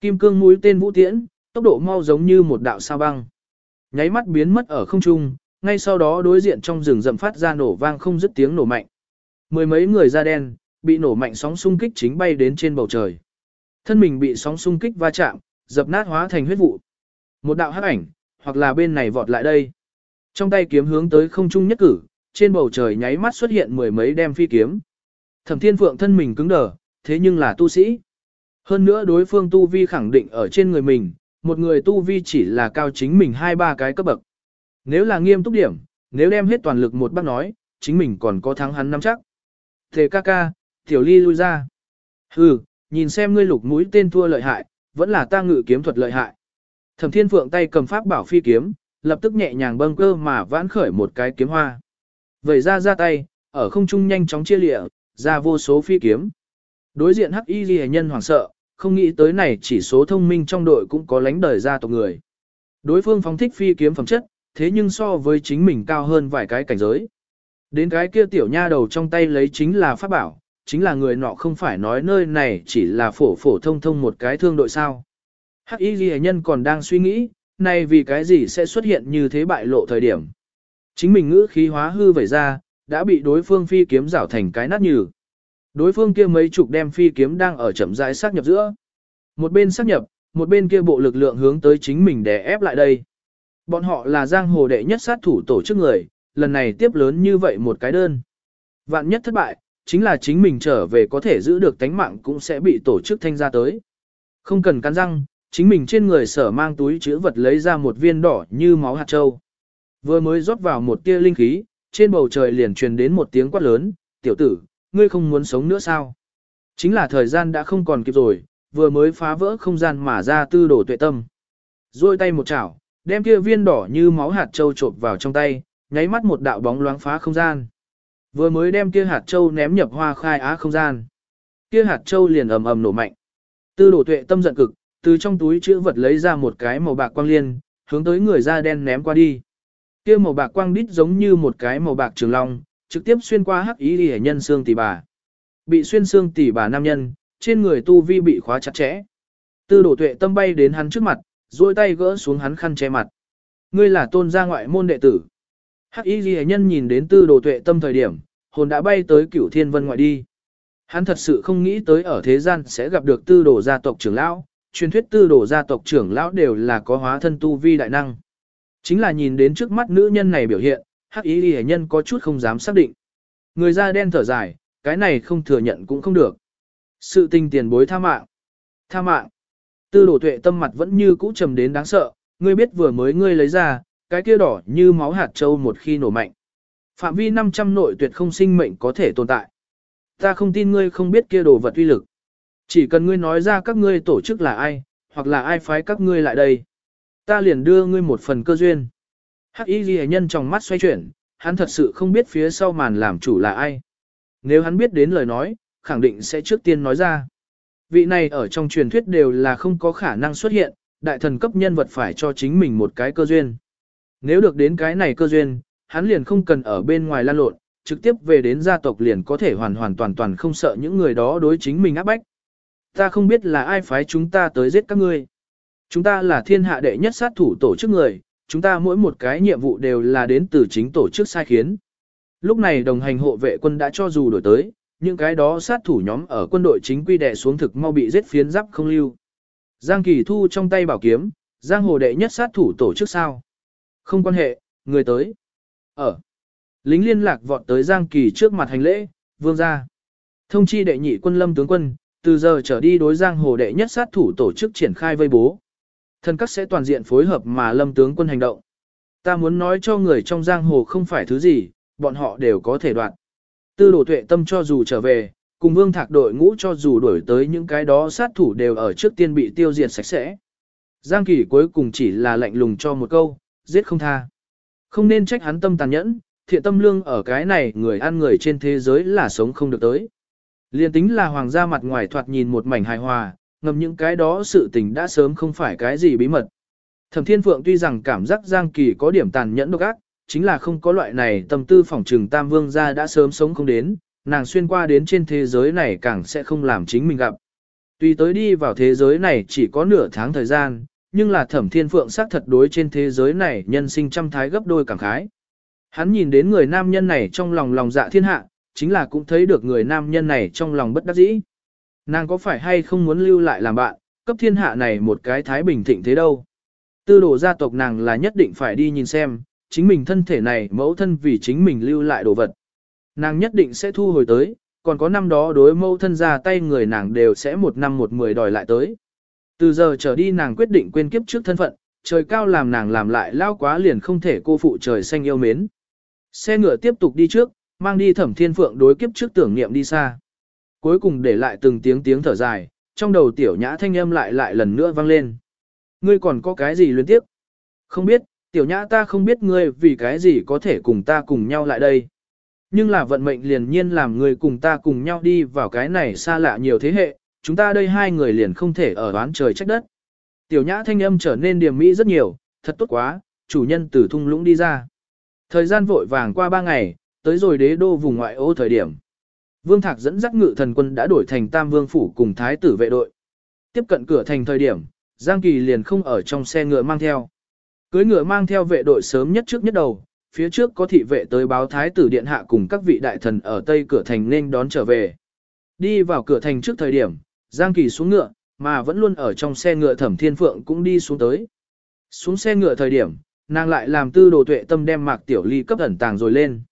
Kim cương mũi tên vũ tiễn, tốc độ mau giống như một đạo sao băng. Nháy mắt biến mất ở không trung, ngay sau đó đối diện trong rừng rậm phát ra nổ vang không dứt tiếng nổ mạnh. Mười mấy người da đen, bị nổ mạnh sóng xung kích chính bay đến trên bầu trời. Thân mình bị sóng xung kích va chạm, dập nát hóa thành huyết vụ. Một đạo hắc ảnh, hoặc là bên này vọt lại đây. Trong tay kiếm hướng tới không trung nhất cử, trên bầu trời nháy mắt xuất hiện mười mấy đem phi kiếm. Thẩm Thiên Phượng thân mình cứng đờ, thế nhưng là tu sĩ. Hơn nữa đối phương tu vi khẳng định ở trên người mình, một người tu vi chỉ là cao chính mình hai ba cái cấp bậc. Nếu là nghiêm túc điểm, nếu đem hết toàn lực một bác nói, chính mình còn có thắng hắn năm chắc. Thề ca ca, tiểu ly lui ra. Hừ, nhìn xem ngươi lục mũi tên thua lợi hại, vẫn là ta ngự kiếm thuật lợi hại. Thẩm Thiên Phượng tay cầm pháp bảo phi kiếm, lập tức nhẹ nhàng bâng cơ mà vãn khởi một cái kiếm hoa. Vẩy ra ra tay, ở không trung nhanh chóng chia lịa, ra vô số phi kiếm. Đối diện hắc y ghi nhân hoảng sợ, không nghĩ tới này chỉ số thông minh trong đội cũng có lánh đời ra tộc người. Đối phương phóng thích phi kiếm phẩm chất, thế nhưng so với chính mình cao hơn vài cái cảnh giới. Đến cái kia tiểu nha đầu trong tay lấy chính là pháp bảo, chính là người nọ không phải nói nơi này chỉ là phổ phổ thông thông một cái thương đội sao. Hắc y ghi nhân còn đang suy nghĩ, này vì cái gì sẽ xuất hiện như thế bại lộ thời điểm. Chính mình ngữ khí hóa hư vẩy ra, đã bị đối phương phi kiếm rảo thành cái nát nhừ. Đối phương kia mấy chục đem phi kiếm đang ở chậm rãi xác nhập giữa. Một bên xác nhập, một bên kia bộ lực lượng hướng tới chính mình để ép lại đây. Bọn họ là giang hồ đệ nhất sát thủ tổ chức người, lần này tiếp lớn như vậy một cái đơn. Vạn nhất thất bại, chính là chính mình trở về có thể giữ được tánh mạng cũng sẽ bị tổ chức thanh ra tới. Không cần cắn răng, chính mình trên người sở mang túi chữ vật lấy ra một viên đỏ như máu hạt châu. Vừa mới rót vào một tia linh khí, trên bầu trời liền truyền đến một tiếng quát lớn, tiểu tử, ngươi không muốn sống nữa sao? Chính là thời gian đã không còn kịp rồi, vừa mới phá vỡ không gian mà ra tư đổ tuệ tâm. Rồi tay một chảo, đem kia viên đỏ như máu hạt châu trộn vào trong tay, nháy mắt một đạo bóng loáng phá không gian. Vừa mới đem kia hạt châu ném nhập hoa khai á không gian. Kia hạt châu liền ầm ầm nổ mạnh. Tư đổ tuệ tâm giận cực, từ trong túi chữ vật lấy ra một cái màu bạc quang liên, hướng tới người da đen ném qua đi. Kia màu bạc quang đít giống như một cái màu bạc trường long, trực tiếp xuyên qua hắc ý hệ nhân xương tỷ bà. Bị xuyên xương tỷ bà nam nhân, trên người tu vi bị khóa chặt chẽ. Tư đổ tuệ tâm bay đến hắn trước mặt, duỗi tay gỡ xuống hắn khăn che mặt. Ngươi là tôn gia ngoại môn đệ tử. Hắc y ghi nhân nhìn đến tư đồ tuệ tâm thời điểm, hồn đã bay tới cửu thiên vân ngoại đi. Hắn thật sự không nghĩ tới ở thế gian sẽ gặp được tư đồ gia tộc trưởng lão, truyền thuyết tư đổ gia tộc trưởng lão đều là có hóa thân tu vi đại năng. Chính là nhìn đến trước mắt nữ nhân này biểu hiện, hắc y ghi nhân có chút không dám xác định. Người da đen thở dài, cái này không thừa nhận cũng không được. Sự tình tiền bối tha mạng. Tha mạng. Tư đổ tuệ tâm mặt vẫn như cũ trầm đến đáng sợ, ngươi biết vừa mới ngươi lấy ra, cái kia đỏ như máu hạt châu một khi nổ mạnh. Phạm vi 500 nội tuyệt không sinh mệnh có thể tồn tại. Ta không tin ngươi không biết kia đồ vật uy lực. Chỉ cần ngươi nói ra các ngươi tổ chức là ai, hoặc là ai phái các ngươi lại đây. Ta liền đưa ngươi một phần cơ duyên. Hắc y ghi nhân trong mắt xoay chuyển, hắn thật sự không biết phía sau màn làm chủ là ai. Nếu hắn biết đến lời nói, khẳng định sẽ trước tiên nói ra. Vị này ở trong truyền thuyết đều là không có khả năng xuất hiện, đại thần cấp nhân vật phải cho chính mình một cái cơ duyên. Nếu được đến cái này cơ duyên, hắn liền không cần ở bên ngoài lan lộn, trực tiếp về đến gia tộc liền có thể hoàn hoàn toàn toàn không sợ những người đó đối chính mình áp bách. Ta không biết là ai phái chúng ta tới giết các ngươi. Chúng ta là thiên hạ đệ nhất sát thủ tổ chức người, chúng ta mỗi một cái nhiệm vụ đều là đến từ chính tổ chức sai khiến. Lúc này đồng hành hộ vệ quân đã cho dù đổi tới, những cái đó sát thủ nhóm ở quân đội chính quy đệ xuống thực mau bị giết phiến giáp không lưu. Giang Kỳ thu trong tay bảo kiếm, Giang hồ đệ nhất sát thủ tổ chức sao. Không quan hệ, người tới. Ở. Lính liên lạc vọt tới Giang Kỳ trước mặt hành lễ, vương ra. Thông chi đệ nhị quân lâm tướng quân, từ giờ trở đi đối Giang hồ đệ nhất sát thủ tổ chức triển khai vây bố. Thần các sẽ toàn diện phối hợp mà lâm tướng quân hành động. Ta muốn nói cho người trong Giang hồ không phải thứ gì, bọn họ đều có thể đoạn. Tư đổ tuệ tâm cho dù trở về, cùng vương thạc đội ngũ cho dù đuổi tới những cái đó sát thủ đều ở trước tiên bị tiêu diệt sạch sẽ. Giang Kỳ cuối cùng chỉ là lạnh lùng cho một câu, giết không tha. Không nên trách hắn tâm tàn nhẫn, thiện tâm lương ở cái này người ăn người trên thế giới là sống không được tới. Liên tính là hoàng gia mặt ngoài thoạt nhìn một mảnh hài hòa, ngầm những cái đó sự tình đã sớm không phải cái gì bí mật. Thẩm Thiên Phượng tuy rằng cảm giác Giang Kỳ có điểm tàn nhẫn độc ác, chính là không có loại này tâm tư phỏng trừng Tam Vương gia đã sớm sống không đến, nàng xuyên qua đến trên thế giới này càng sẽ không làm chính mình gặp. Tuy tới đi vào thế giới này chỉ có nửa tháng thời gian, nhưng là thẩm thiên phượng xác thật đối trên thế giới này nhân sinh trăm thái gấp đôi cảm khái. Hắn nhìn đến người nam nhân này trong lòng lòng dạ thiên hạ, chính là cũng thấy được người nam nhân này trong lòng bất đắc dĩ. Nàng có phải hay không muốn lưu lại làm bạn, cấp thiên hạ này một cái thái bình thịnh thế đâu. Tư đồ gia tộc nàng là nhất định phải đi nhìn xem, chính mình thân thể này mẫu thân vì chính mình lưu lại đồ vật. Nàng nhất định sẽ thu hồi tới, còn có năm đó đối mẫu thân ra tay người nàng đều sẽ một năm một mười đòi lại tới. Từ giờ trở đi nàng quyết định quên kiếp trước thân phận, trời cao làm nàng làm lại lao quá liền không thể cô phụ trời xanh yêu mến. Xe ngựa tiếp tục đi trước, mang đi thẩm thiên phượng đối kiếp trước tưởng niệm đi xa. Cuối cùng để lại từng tiếng tiếng thở dài, trong đầu tiểu nhã thanh âm lại lại lần nữa vang lên. Ngươi còn có cái gì luyến tiếp? Không biết, tiểu nhã ta không biết ngươi vì cái gì có thể cùng ta cùng nhau lại đây. Nhưng là vận mệnh liền nhiên làm người cùng ta cùng nhau đi vào cái này xa lạ nhiều thế hệ, chúng ta đây hai người liền không thể ở đoán trời trách đất. Tiểu nhã thanh âm trở nên điềm mỹ rất nhiều, thật tốt quá, chủ nhân từ thung lũng đi ra. Thời gian vội vàng qua ba ngày, tới rồi đế đô vùng ngoại ô thời điểm. Vương Thạc dẫn dắt ngự thần quân đã đổi thành Tam Vương Phủ cùng Thái tử vệ đội. Tiếp cận cửa thành thời điểm, Giang Kỳ liền không ở trong xe ngựa mang theo. Cưới ngựa mang theo vệ đội sớm nhất trước nhất đầu, phía trước có thị vệ tới báo Thái tử Điện Hạ cùng các vị đại thần ở tây cửa thành nên đón trở về. Đi vào cửa thành trước thời điểm, Giang Kỳ xuống ngựa, mà vẫn luôn ở trong xe ngựa Thẩm Thiên Phượng cũng đi xuống tới. Xuống xe ngựa thời điểm, nàng lại làm tư đồ tuệ tâm đem mạc tiểu ly cấp ẩn tàng rồi lên.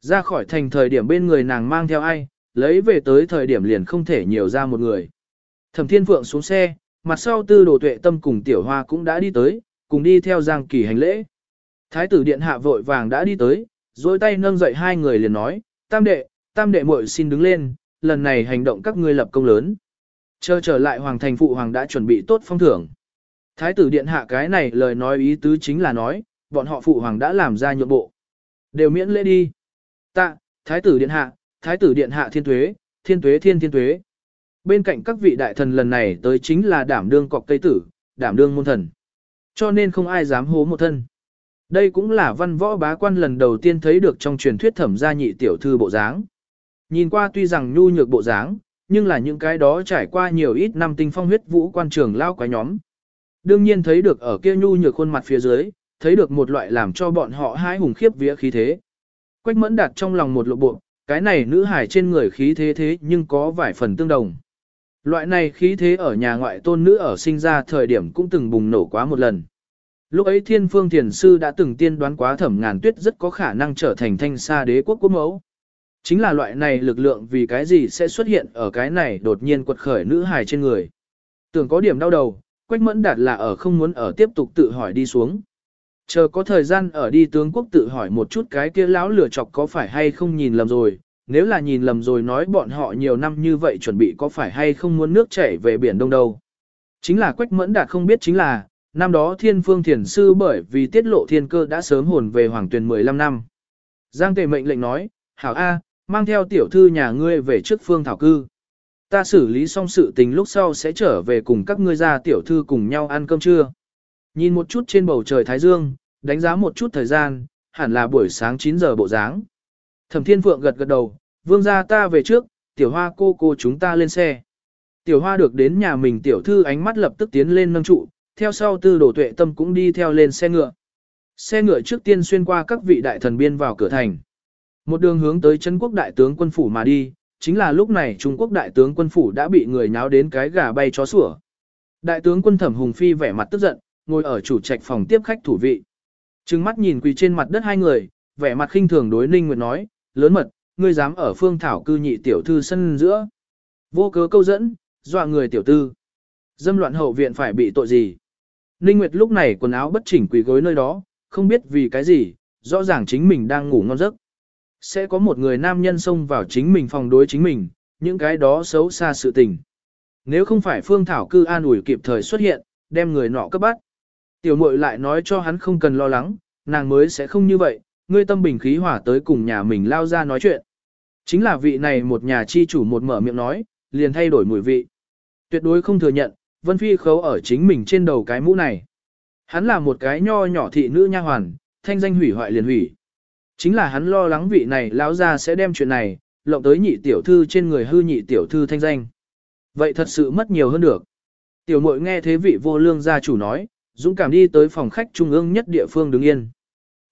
Ra khỏi thành thời điểm bên người nàng mang theo ai, lấy về tới thời điểm liền không thể nhiều ra một người. Thẩm Thiên Phượng xuống xe, mặt sau tư đồ tuệ tâm cùng tiểu hoa cũng đã đi tới, cùng đi theo Giang Kỳ hành lễ. Thái tử điện hạ vội vàng đã đi tới, dối tay nâng dậy hai người liền nói, tam đệ, tam đệ muội xin đứng lên, lần này hành động các ngươi lập công lớn. Chờ trở lại hoàng thành phụ hoàng đã chuẩn bị tốt phong thưởng. Thái tử điện hạ cái này lời nói ý tứ chính là nói, bọn họ phụ hoàng đã làm ra nhượng bộ. Đều miễn lễ đi. Tạ, thái tử điện hạ, thái tử điện hạ thiên tuế, thiên tuế thiên thiên tuế. Bên cạnh các vị đại thần lần này tới chính là đảm đương cọc cây tử, đảm đương môn thần. Cho nên không ai dám hố một thân. Đây cũng là văn võ bá quan lần đầu tiên thấy được trong truyền thuyết thẩm gia nhị tiểu thư bộ dáng. Nhìn qua tuy rằng nhu nhược bộ dáng, nhưng là những cái đó trải qua nhiều ít năm tinh phong huyết vũ quan trường lao quái nhóm. Đương nhiên thấy được ở kia nhu nhược khuôn mặt phía dưới, thấy được một loại làm cho bọn họ hái hùng khiếp vía khí thế. Quách mẫn đặt trong lòng một lộ bộ, cái này nữ hải trên người khí thế thế nhưng có vài phần tương đồng. Loại này khí thế ở nhà ngoại tôn nữ ở sinh ra thời điểm cũng từng bùng nổ quá một lần. Lúc ấy thiên phương thiền sư đã từng tiên đoán quá thẩm ngàn tuyết rất có khả năng trở thành thanh sa đế quốc quốc mẫu. Chính là loại này lực lượng vì cái gì sẽ xuất hiện ở cái này đột nhiên quật khởi nữ hài trên người. Tưởng có điểm đau đầu, Quách Mẫn Đạt là ở không muốn ở tiếp tục tự hỏi đi xuống. Chờ có thời gian ở đi tướng quốc tự hỏi một chút cái kia lão lửa chọc có phải hay không nhìn lầm rồi, nếu là nhìn lầm rồi nói bọn họ nhiều năm như vậy chuẩn bị có phải hay không muốn nước chảy về biển đông đâu. Chính là Quách Mẫn Đạt không biết chính là, năm đó thiên phương thiền sư bởi vì tiết lộ thiên cơ đã sớm hồn về hoàng tuyển 15 năm. Giang tề mệnh lệnh nói, hảo A, mang theo tiểu thư nhà ngươi về trước phương thảo cư. Ta xử lý xong sự tình lúc sau sẽ trở về cùng các ngươi ra tiểu thư cùng nhau ăn cơm trưa. Nhìn một chút trên bầu trời Thái Dương, đánh giá một chút thời gian, hẳn là buổi sáng 9 giờ bộ dáng. Thẩm Thiên Phượng gật gật đầu, vương gia ta về trước, tiểu hoa cô cô chúng ta lên xe. Tiểu hoa được đến nhà mình tiểu thư ánh mắt lập tức tiến lên nâng trụ, theo sau tư đổ tuệ tâm cũng đi theo lên xe ngựa. Xe ngựa trước tiên xuyên qua các vị đại thần biên vào cửa thành. Một đường hướng tới chân quốc đại tướng quân phủ mà đi, chính là lúc này Trung Quốc đại tướng quân phủ đã bị người nháo đến cái gà bay chó sủa. Đại tướng quân Thẩm Hùng Phi vẻ mặt tức giận, ngồi ở chủ trạch phòng tiếp khách thủ vị. Trừng mắt nhìn quỳ trên mặt đất hai người, vẻ mặt khinh thường đối Ninh Nguyệt nói, lớn mật, ngươi dám ở phương thảo cư nhị tiểu thư sân giữa. Vô cớ câu dẫn, dọa người tiểu tư. Dâm loạn hậu viện phải bị tội gì? Ninh Nguyệt lúc này quần áo bất chỉnh quỳ gối nơi đó, không biết vì cái gì, rõ ràng chính mình đang ngủ ngon giấc. Sẽ có một người nam nhân xông vào chính mình phòng đối chính mình, những cái đó xấu xa sự tình. Nếu không phải Phương Thảo cư an ủi kịp thời xuất hiện, đem người nọ cấp bắt. Tiểu muội lại nói cho hắn không cần lo lắng, nàng mới sẽ không như vậy, ngươi tâm bình khí hỏa tới cùng nhà mình lao ra nói chuyện. Chính là vị này một nhà chi chủ một mở miệng nói, liền thay đổi mùi vị. Tuyệt đối không thừa nhận, Vân Phi khấu ở chính mình trên đầu cái mũ này. Hắn là một cái nho nhỏ thị nữ nha hoàn, thanh danh hủy hoại liền hủy. Chính là hắn lo lắng vị này lão ra sẽ đem chuyện này, lộng tới nhị tiểu thư trên người hư nhị tiểu thư thanh danh. Vậy thật sự mất nhiều hơn được. Tiểu mội nghe thế vị vô lương gia chủ nói, dũng cảm đi tới phòng khách trung ương nhất địa phương đứng yên.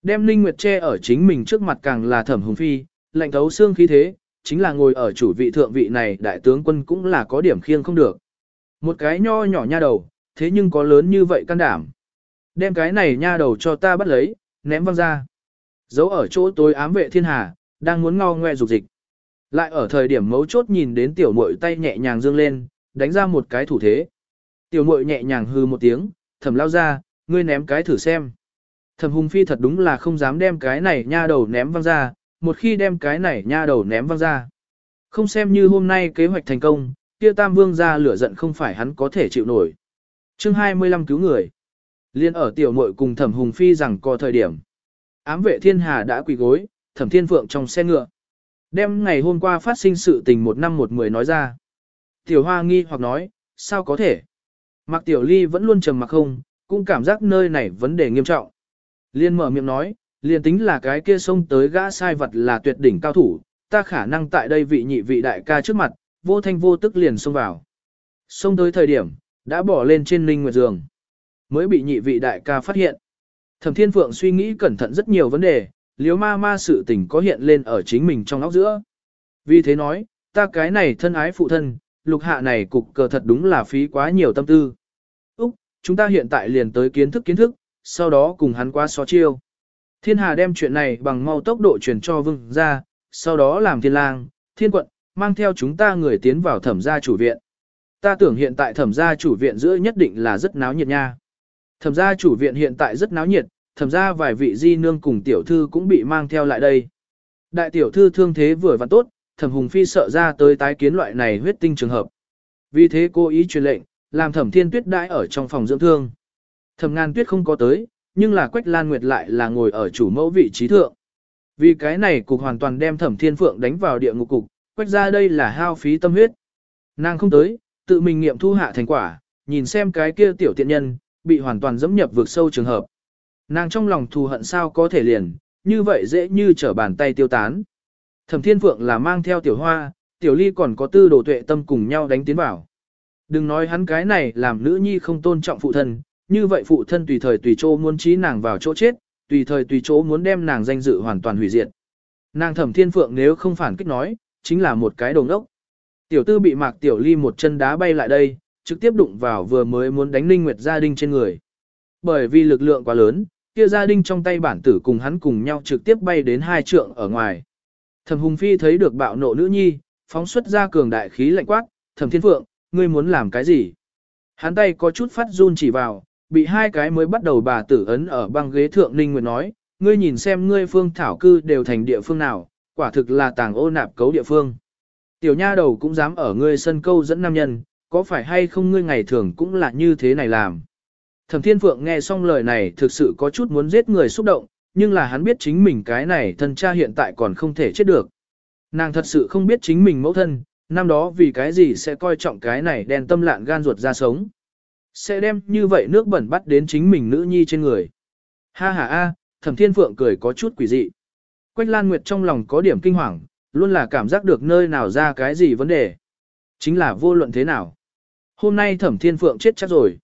Đem Linh Nguyệt che ở chính mình trước mặt càng là thẩm hùng phi, lạnh thấu xương khí thế, chính là ngồi ở chủ vị thượng vị này đại tướng quân cũng là có điểm khiêng không được. Một cái nho nhỏ nha đầu, thế nhưng có lớn như vậy can đảm. Đem cái này nha đầu cho ta bắt lấy, ném văng ra. Giấu ở chỗ tối ám vệ thiên hà, đang muốn ngao ngoe dục dịch. Lại ở thời điểm mấu chốt nhìn đến tiểu muội tay nhẹ nhàng dương lên, đánh ra một cái thủ thế. Tiểu muội nhẹ nhàng hư một tiếng, Thẩm lao ra, ngươi ném cái thử xem. Thẩm hùng phi thật đúng là không dám đem cái này nha đầu ném văng ra, một khi đem cái này nha đầu ném văng ra. Không xem như hôm nay kế hoạch thành công, kia tam vương ra lửa giận không phải hắn có thể chịu nổi. chương 25 cứu người. Liên ở tiểu muội cùng thẩm hùng phi rằng có thời điểm. Ám vệ thiên hà đã quỳ gối, thẩm thiên phượng trong xe ngựa. Đem ngày hôm qua phát sinh sự tình một năm một mười nói ra. Tiểu hoa nghi hoặc nói, sao có thể? Mạc tiểu ly vẫn luôn trầm mặc không, cũng cảm giác nơi này vấn đề nghiêm trọng. Liên mở miệng nói, liền tính là cái kia xông tới gã sai vật là tuyệt đỉnh cao thủ, ta khả năng tại đây vị nhị vị đại ca trước mặt, vô thanh vô tức liền xông vào. Xông tới thời điểm, đã bỏ lên trên ninh nguyệt giường. Mới bị nhị vị đại ca phát hiện. Thẩm Thiên Phượng suy nghĩ cẩn thận rất nhiều vấn đề, liếu ma ma sự tình có hiện lên ở chính mình trong óc giữa. Vì thế nói, ta cái này thân ái phụ thân, lục hạ này cục cờ thật đúng là phí quá nhiều tâm tư. Chúng ta hiện tại liền tới kiến thức kiến thức, sau đó cùng hắn qua xó chiêu. Thiên Hà đem chuyện này bằng mau tốc độ truyền cho vương ra, sau đó làm thiên lang, thiên quận, mang theo chúng ta người tiến vào thẩm gia chủ viện. Ta tưởng hiện tại thẩm gia chủ viện giữa nhất định là rất náo nhiệt nha. Thẩm gia chủ viện hiện tại rất náo nhiệt, thẩm gia vài vị di nương cùng tiểu thư cũng bị mang theo lại đây. Đại tiểu thư thương thế vừa và tốt, thẩm hùng phi sợ ra tới tái kiến loại này huyết tinh trường hợp. Vì thế cô ý truyền lệnh, làm thẩm thiên tuyết đãi ở trong phòng dưỡng thương. Thẩm ngàn tuyết không có tới, nhưng là quách lan nguyệt lại là ngồi ở chủ mẫu vị trí thượng. Vì cái này cục hoàn toàn đem thẩm thiên phượng đánh vào địa ngục cục, quách ra đây là hao phí tâm huyết. Nàng không tới, tự mình nghiệm thu hạ thành quả, nhìn xem cái kia tiểu tiện nhân, bị hoàn toàn dẫm nhập vượt sâu trường hợp. Nàng trong lòng thù hận sao có thể liền, như vậy dễ như trở bàn tay tiêu tán. Thẩm Thiên Phượng là mang theo tiểu hoa, tiểu ly còn có tư đồ tuệ tâm cùng nhau đánh tiến vào. Đừng nói hắn cái này làm nữ nhi không tôn trọng phụ thân, như vậy phụ thân tùy thời tùy chỗ muốn trí nàng vào chỗ chết, tùy thời tùy chỗ muốn đem nàng danh dự hoàn toàn hủy diệt. Nàng Thẩm Thiên Phượng nếu không phản kích nói, chính là một cái đồng ốc. Tiểu tư bị mạc tiểu ly một chân đá bay lại đây, trực tiếp đụng vào vừa mới muốn đánh Ninh Nguyệt gia đình trên người. Bởi vì lực lượng quá lớn, kia gia đình trong tay bản tử cùng hắn cùng nhau trực tiếp bay đến hai trượng ở ngoài. Thẩm Hùng Phi thấy được bạo nộ nữ nhi, phóng xuất ra cường đại khí lạnh quát, Thẩm Thiên Phượng, ngươi muốn làm cái gì? Hắn tay có chút phát run chỉ vào, bị hai cái mới bắt đầu bà tử ấn ở băng ghế thượng Ninh Nguyệt nói, ngươi nhìn xem ngươi phương thảo cư đều thành địa phương nào, quả thực là tàng ô nạp cấu địa phương. Tiểu nha đầu cũng dám ở ngươi sân câu dẫn nam nhân, có phải hay không ngươi ngày thường cũng là như thế này làm. Thẩm Thiên Phượng nghe xong lời này thực sự có chút muốn giết người xúc động, nhưng là hắn biết chính mình cái này thân cha hiện tại còn không thể chết được. Nàng thật sự không biết chính mình mẫu thân, năm đó vì cái gì sẽ coi trọng cái này đen tâm lạn gan ruột ra sống. Sẽ đem như vậy nước bẩn bắt đến chính mình nữ nhi trên người. Ha ha a, Thẩm Thiên Phượng cười có chút quỷ dị. Quách Lan Nguyệt trong lòng có điểm kinh hoàng, luôn là cảm giác được nơi nào ra cái gì vấn đề. Chính là vô luận thế nào. Hôm nay Thẩm Thiên Phượng chết chắc rồi.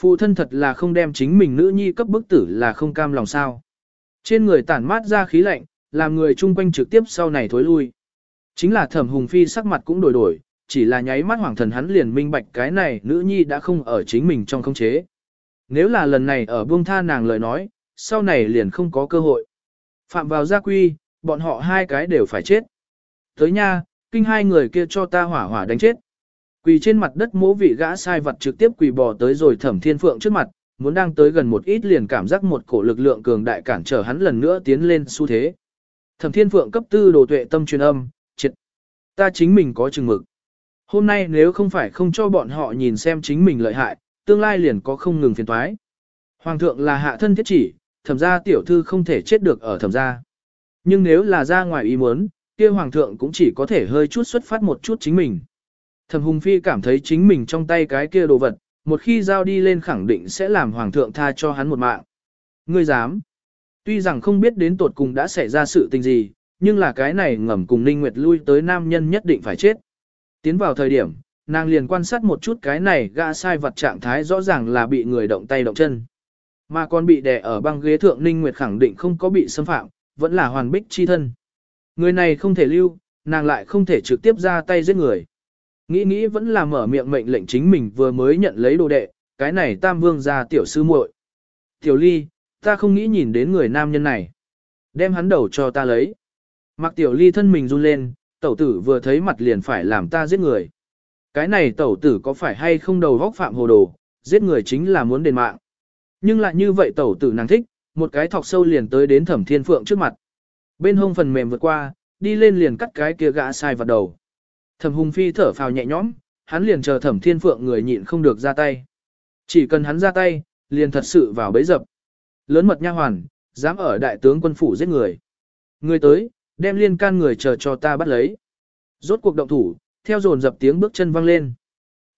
Phụ thân thật là không đem chính mình nữ nhi cấp bức tử là không cam lòng sao. Trên người tản mát ra khí lạnh, làm người chung quanh trực tiếp sau này thối lui. Chính là thẩm hùng phi sắc mặt cũng đổi đổi, chỉ là nháy mắt hoàng thần hắn liền minh bạch cái này nữ nhi đã không ở chính mình trong không chế. Nếu là lần này ở buông tha nàng lời nói, sau này liền không có cơ hội. Phạm vào gia quy, bọn họ hai cái đều phải chết. Tới nha, kinh hai người kia cho ta hỏa hỏa đánh chết. Quỳ trên mặt đất mỗ vị gã sai vật trực tiếp quỳ bò tới rồi thẩm thiên phượng trước mặt, muốn đang tới gần một ít liền cảm giác một cổ lực lượng cường đại cản trở hắn lần nữa tiến lên xu thế. Thẩm Thiên Phượng cấp tư đồ tuệ tâm truyền âm. Ta chính mình có chừng mực. Hôm nay nếu không phải không cho bọn họ nhìn xem chính mình lợi hại, tương lai liền có không ngừng phiền toái. Hoàng thượng là hạ thân thiết chỉ, thẩm gia tiểu thư không thể chết được ở thẩm gia. Nhưng nếu là ra ngoài ý muốn, kia hoàng thượng cũng chỉ có thể hơi chút xuất phát một chút chính mình. Thẩm Hùng Phi cảm thấy chính mình trong tay cái kia đồ vật, một khi giao đi lên khẳng định sẽ làm hoàng thượng tha cho hắn một mạng. Ngươi dám? Tuy rằng không biết đến tột cùng đã xảy ra sự tình gì, nhưng là cái này ngầm cùng Ninh Nguyệt lui tới nam nhân nhất định phải chết. Tiến vào thời điểm, nàng liền quan sát một chút cái này gã sai vật trạng thái rõ ràng là bị người động tay động chân. Mà còn bị đè ở băng ghế thượng Ninh Nguyệt khẳng định không có bị xâm phạm, vẫn là hoàn bích chi thân. Người này không thể lưu, nàng lại không thể trực tiếp ra tay giết người. Nghĩ nghĩ vẫn là mở miệng mệnh lệnh chính mình vừa mới nhận lấy đồ đệ, cái này tam vương ra tiểu sư muội. Tiểu ly, ta không nghĩ nhìn đến người nam nhân này. Đem hắn đầu cho ta lấy. Mặc tiểu ly thân mình run lên, tẩu tử vừa thấy mặt liền phải làm ta giết người. Cái này tẩu tử có phải hay không đầu góc phạm hồ đồ, giết người chính là muốn đền mạng. Nhưng lại như vậy tẩu tử nàng thích, một cái thọc sâu liền tới đến thẩm thiên phượng trước mặt. Bên hông phần mềm vượt qua, đi lên liền cắt cái kia gã sai vào đầu. Thẩm Hùng Phi thở phào nhẹ nhõm, hắn liền chờ Thẩm Thiên Phượng người nhịn không được ra tay. Chỉ cần hắn ra tay, liền thật sự vào bấy dập. Lớn mật nha hoàn, dám ở đại tướng quân phủ giết người. Người tới, đem liên can người chờ cho ta bắt lấy. Rốt cuộc động thủ, theo dồn dập tiếng bước chân vang lên.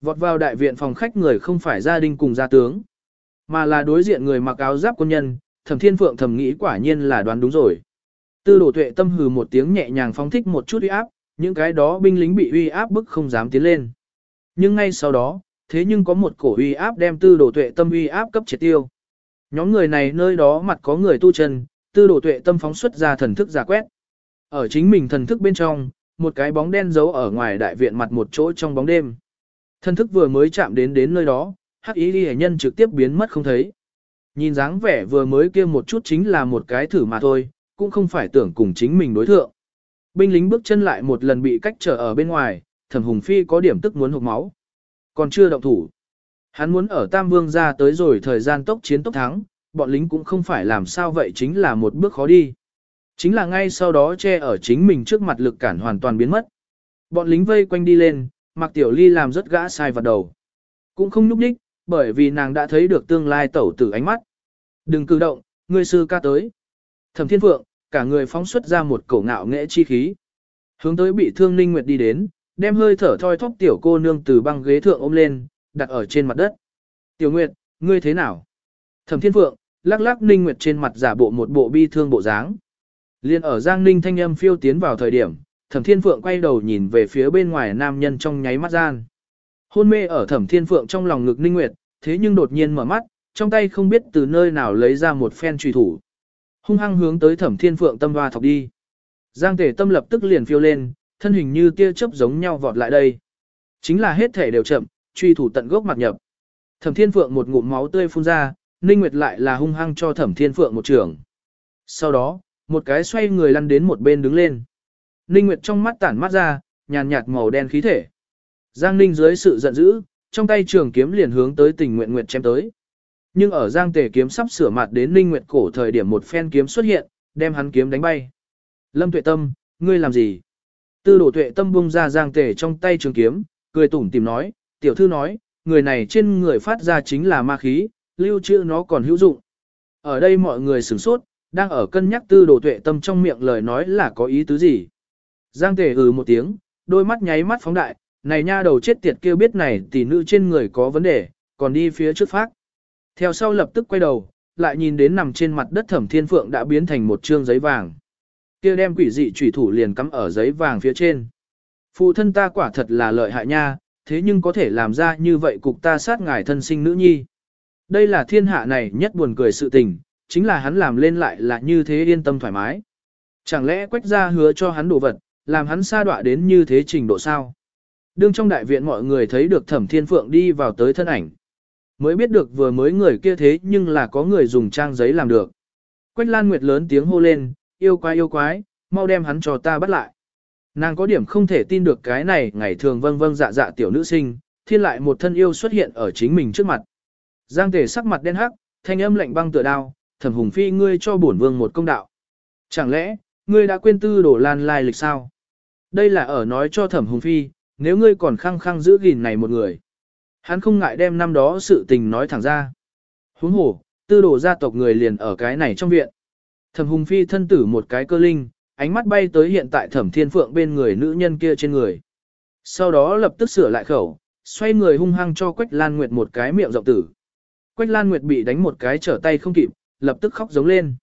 Vọt vào đại viện phòng khách người không phải gia đình cùng gia tướng, mà là đối diện người mặc áo giáp quân nhân, thẩm thiên phượng thầm nghĩ quả nhiên là đoán đúng rồi. Tư đổ tuệ tâm hừ một tiếng nhẹ nhàng phóng thích một chút uy áp, những cái đó binh lính bị uy áp bức không dám tiến lên. Nhưng ngay sau đó, thế nhưng có một cổ uy áp đem tư đổ tuệ tâm uy áp cấp triệt tiêu. Nhóm người này nơi đó mặt có người tu chân, tư đổ tuệ tâm phóng xuất ra thần thức giả quét. Ở chính mình thần thức bên trong, một cái bóng đen giấu ở ngoài đại viện mặt một chỗ trong bóng đêm. Thần thức vừa mới chạm đến đến nơi đó, hắc ý ghi nhân trực tiếp biến mất không thấy. Nhìn dáng vẻ vừa mới kia một chút chính là một cái thử mà thôi, cũng không phải tưởng cùng chính mình đối thượng. Binh lính bước chân lại một lần bị cách trở ở bên ngoài, thẩm hùng phi có điểm tức muốn hụt máu. Còn chưa động thủ. Hắn muốn ở Tam Vương ra tới rồi thời gian tốc chiến tốc thắng, bọn lính cũng không phải làm sao vậy chính là một bước khó đi. Chính là ngay sau đó che ở chính mình trước mặt lực cản hoàn toàn biến mất. Bọn lính vây quanh đi lên, Mạc Tiểu Ly làm rất gã sai vào đầu. Cũng không núp đích, bởi vì nàng đã thấy được tương lai tẩu tử ánh mắt. Đừng cử động, người sư ca tới. Thẩm Thiên Phượng, cả người phóng xuất ra một cổ ngạo nghệ chi khí. Hướng tới bị thương Ninh Nguyệt đi đến, đem hơi thở thoi thóp tiểu cô nương từ băng ghế thượng ôm lên, đặt ở trên mặt đất. Tiểu Nguyệt, ngươi thế nào? Thẩm Thiên Phượng, lắc lắc Ninh Nguyệt trên mặt giả bộ một bộ bi thương bộ dáng. Liên ở Giang Ninh thanh âm phiêu tiến vào thời điểm, Thẩm Thiên Phượng quay đầu nhìn về phía bên ngoài nam nhân trong nháy mắt gian. Hôn mê ở Thẩm Thiên Phượng trong lòng ngực Ninh Nguyệt, thế nhưng đột nhiên mở mắt, trong tay không biết từ nơi nào lấy ra một phen truy thủ. Hung hăng hướng tới Thẩm Thiên Phượng tâm hoa thọc đi. Giang Tể Tâm lập tức liền phiêu lên, thân hình như tia chớp giống nhau vọt lại đây. Chính là hết thể đều chậm, truy thủ tận gốc mặt nhập. Thẩm Thiên Phượng một ngụm máu tươi phun ra, Ninh Nguyệt lại là hung hăng cho Thẩm Thiên Phượng một trường. Sau đó, một cái xoay người lăn đến một bên đứng lên. Ninh Nguyệt trong mắt tản mắt ra, nhàn nhạt màu đen khí thể. Giang Ninh dưới sự giận dữ, trong tay trường kiếm liền hướng tới tình nguyện nguyệt chém tới. Nhưng ở Giang Tề kiếm sắp sửa mặt đến Ninh Nguyệt cổ thời điểm một phen kiếm xuất hiện, đem hắn kiếm đánh bay. Lâm Tuệ Tâm, ngươi làm gì? Tư đổ Tuệ Tâm bung ra Giang Tề trong tay trường kiếm, cười tủm tìm nói, tiểu thư nói, người này trên người phát ra chính là ma khí, lưu trữ nó còn hữu dụng. Ở đây mọi người sửng sốt, đang ở cân nhắc tư đồ tuệ tâm trong miệng lời nói là có ý tứ gì. Giang tề ừ một tiếng, đôi mắt nháy mắt phóng đại, này nha đầu chết tiệt kêu biết này tỷ nữ trên người có vấn đề, còn đi phía trước phát. Theo sau lập tức quay đầu, lại nhìn đến nằm trên mặt đất thẩm thiên phượng đã biến thành một trương giấy vàng. kia đem quỷ dị trùy thủ liền cắm ở giấy vàng phía trên. Phụ thân ta quả thật là lợi hại nha, thế nhưng có thể làm ra như vậy cục ta sát ngài thân sinh nữ nhi. Đây là thiên hạ này nhất buồn cười sự tình, chính là hắn làm lên lại là như thế yên tâm thoải mái. Chẳng lẽ quách gia hứa cho hắn đồ vật, làm hắn xa đọa đến như thế trình độ sao? Đương trong đại viện mọi người thấy được thẩm thiên phượng đi vào tới thân ảnh. Mới biết được vừa mới người kia thế nhưng là có người dùng trang giấy làm được. Quách Lan Nguyệt lớn tiếng hô lên, yêu quái yêu quái, mau đem hắn cho ta bắt lại. Nàng có điểm không thể tin được cái này ngày thường vâng vâng dạ dạ tiểu nữ sinh, thiên lại một thân yêu xuất hiện ở chính mình trước mặt. Giang tề sắc mặt đen hắc, thanh âm lạnh băng tựa đao, thẩm hùng phi ngươi cho bổn vương một công đạo. Chẳng lẽ, ngươi đã quên tư Đồ lan lai lịch sao? Đây là ở nói cho thẩm hùng phi, nếu ngươi còn khăng khăng giữ gìn này một người. Hắn không ngại đem năm đó sự tình nói thẳng ra. Huống hồ, tư Đồ gia tộc người liền ở cái này trong viện. Thẩm hùng phi thân tử một cái cơ linh, ánh mắt bay tới hiện tại thẩm thiên phượng bên người nữ nhân kia trên người. Sau đó lập tức sửa lại khẩu, xoay người hung hăng cho Quách Lan Nguyệt một cái miệng rộng tử. Quách Lan Nguyệt bị đánh một cái trở tay không kịp, lập tức khóc giống lên.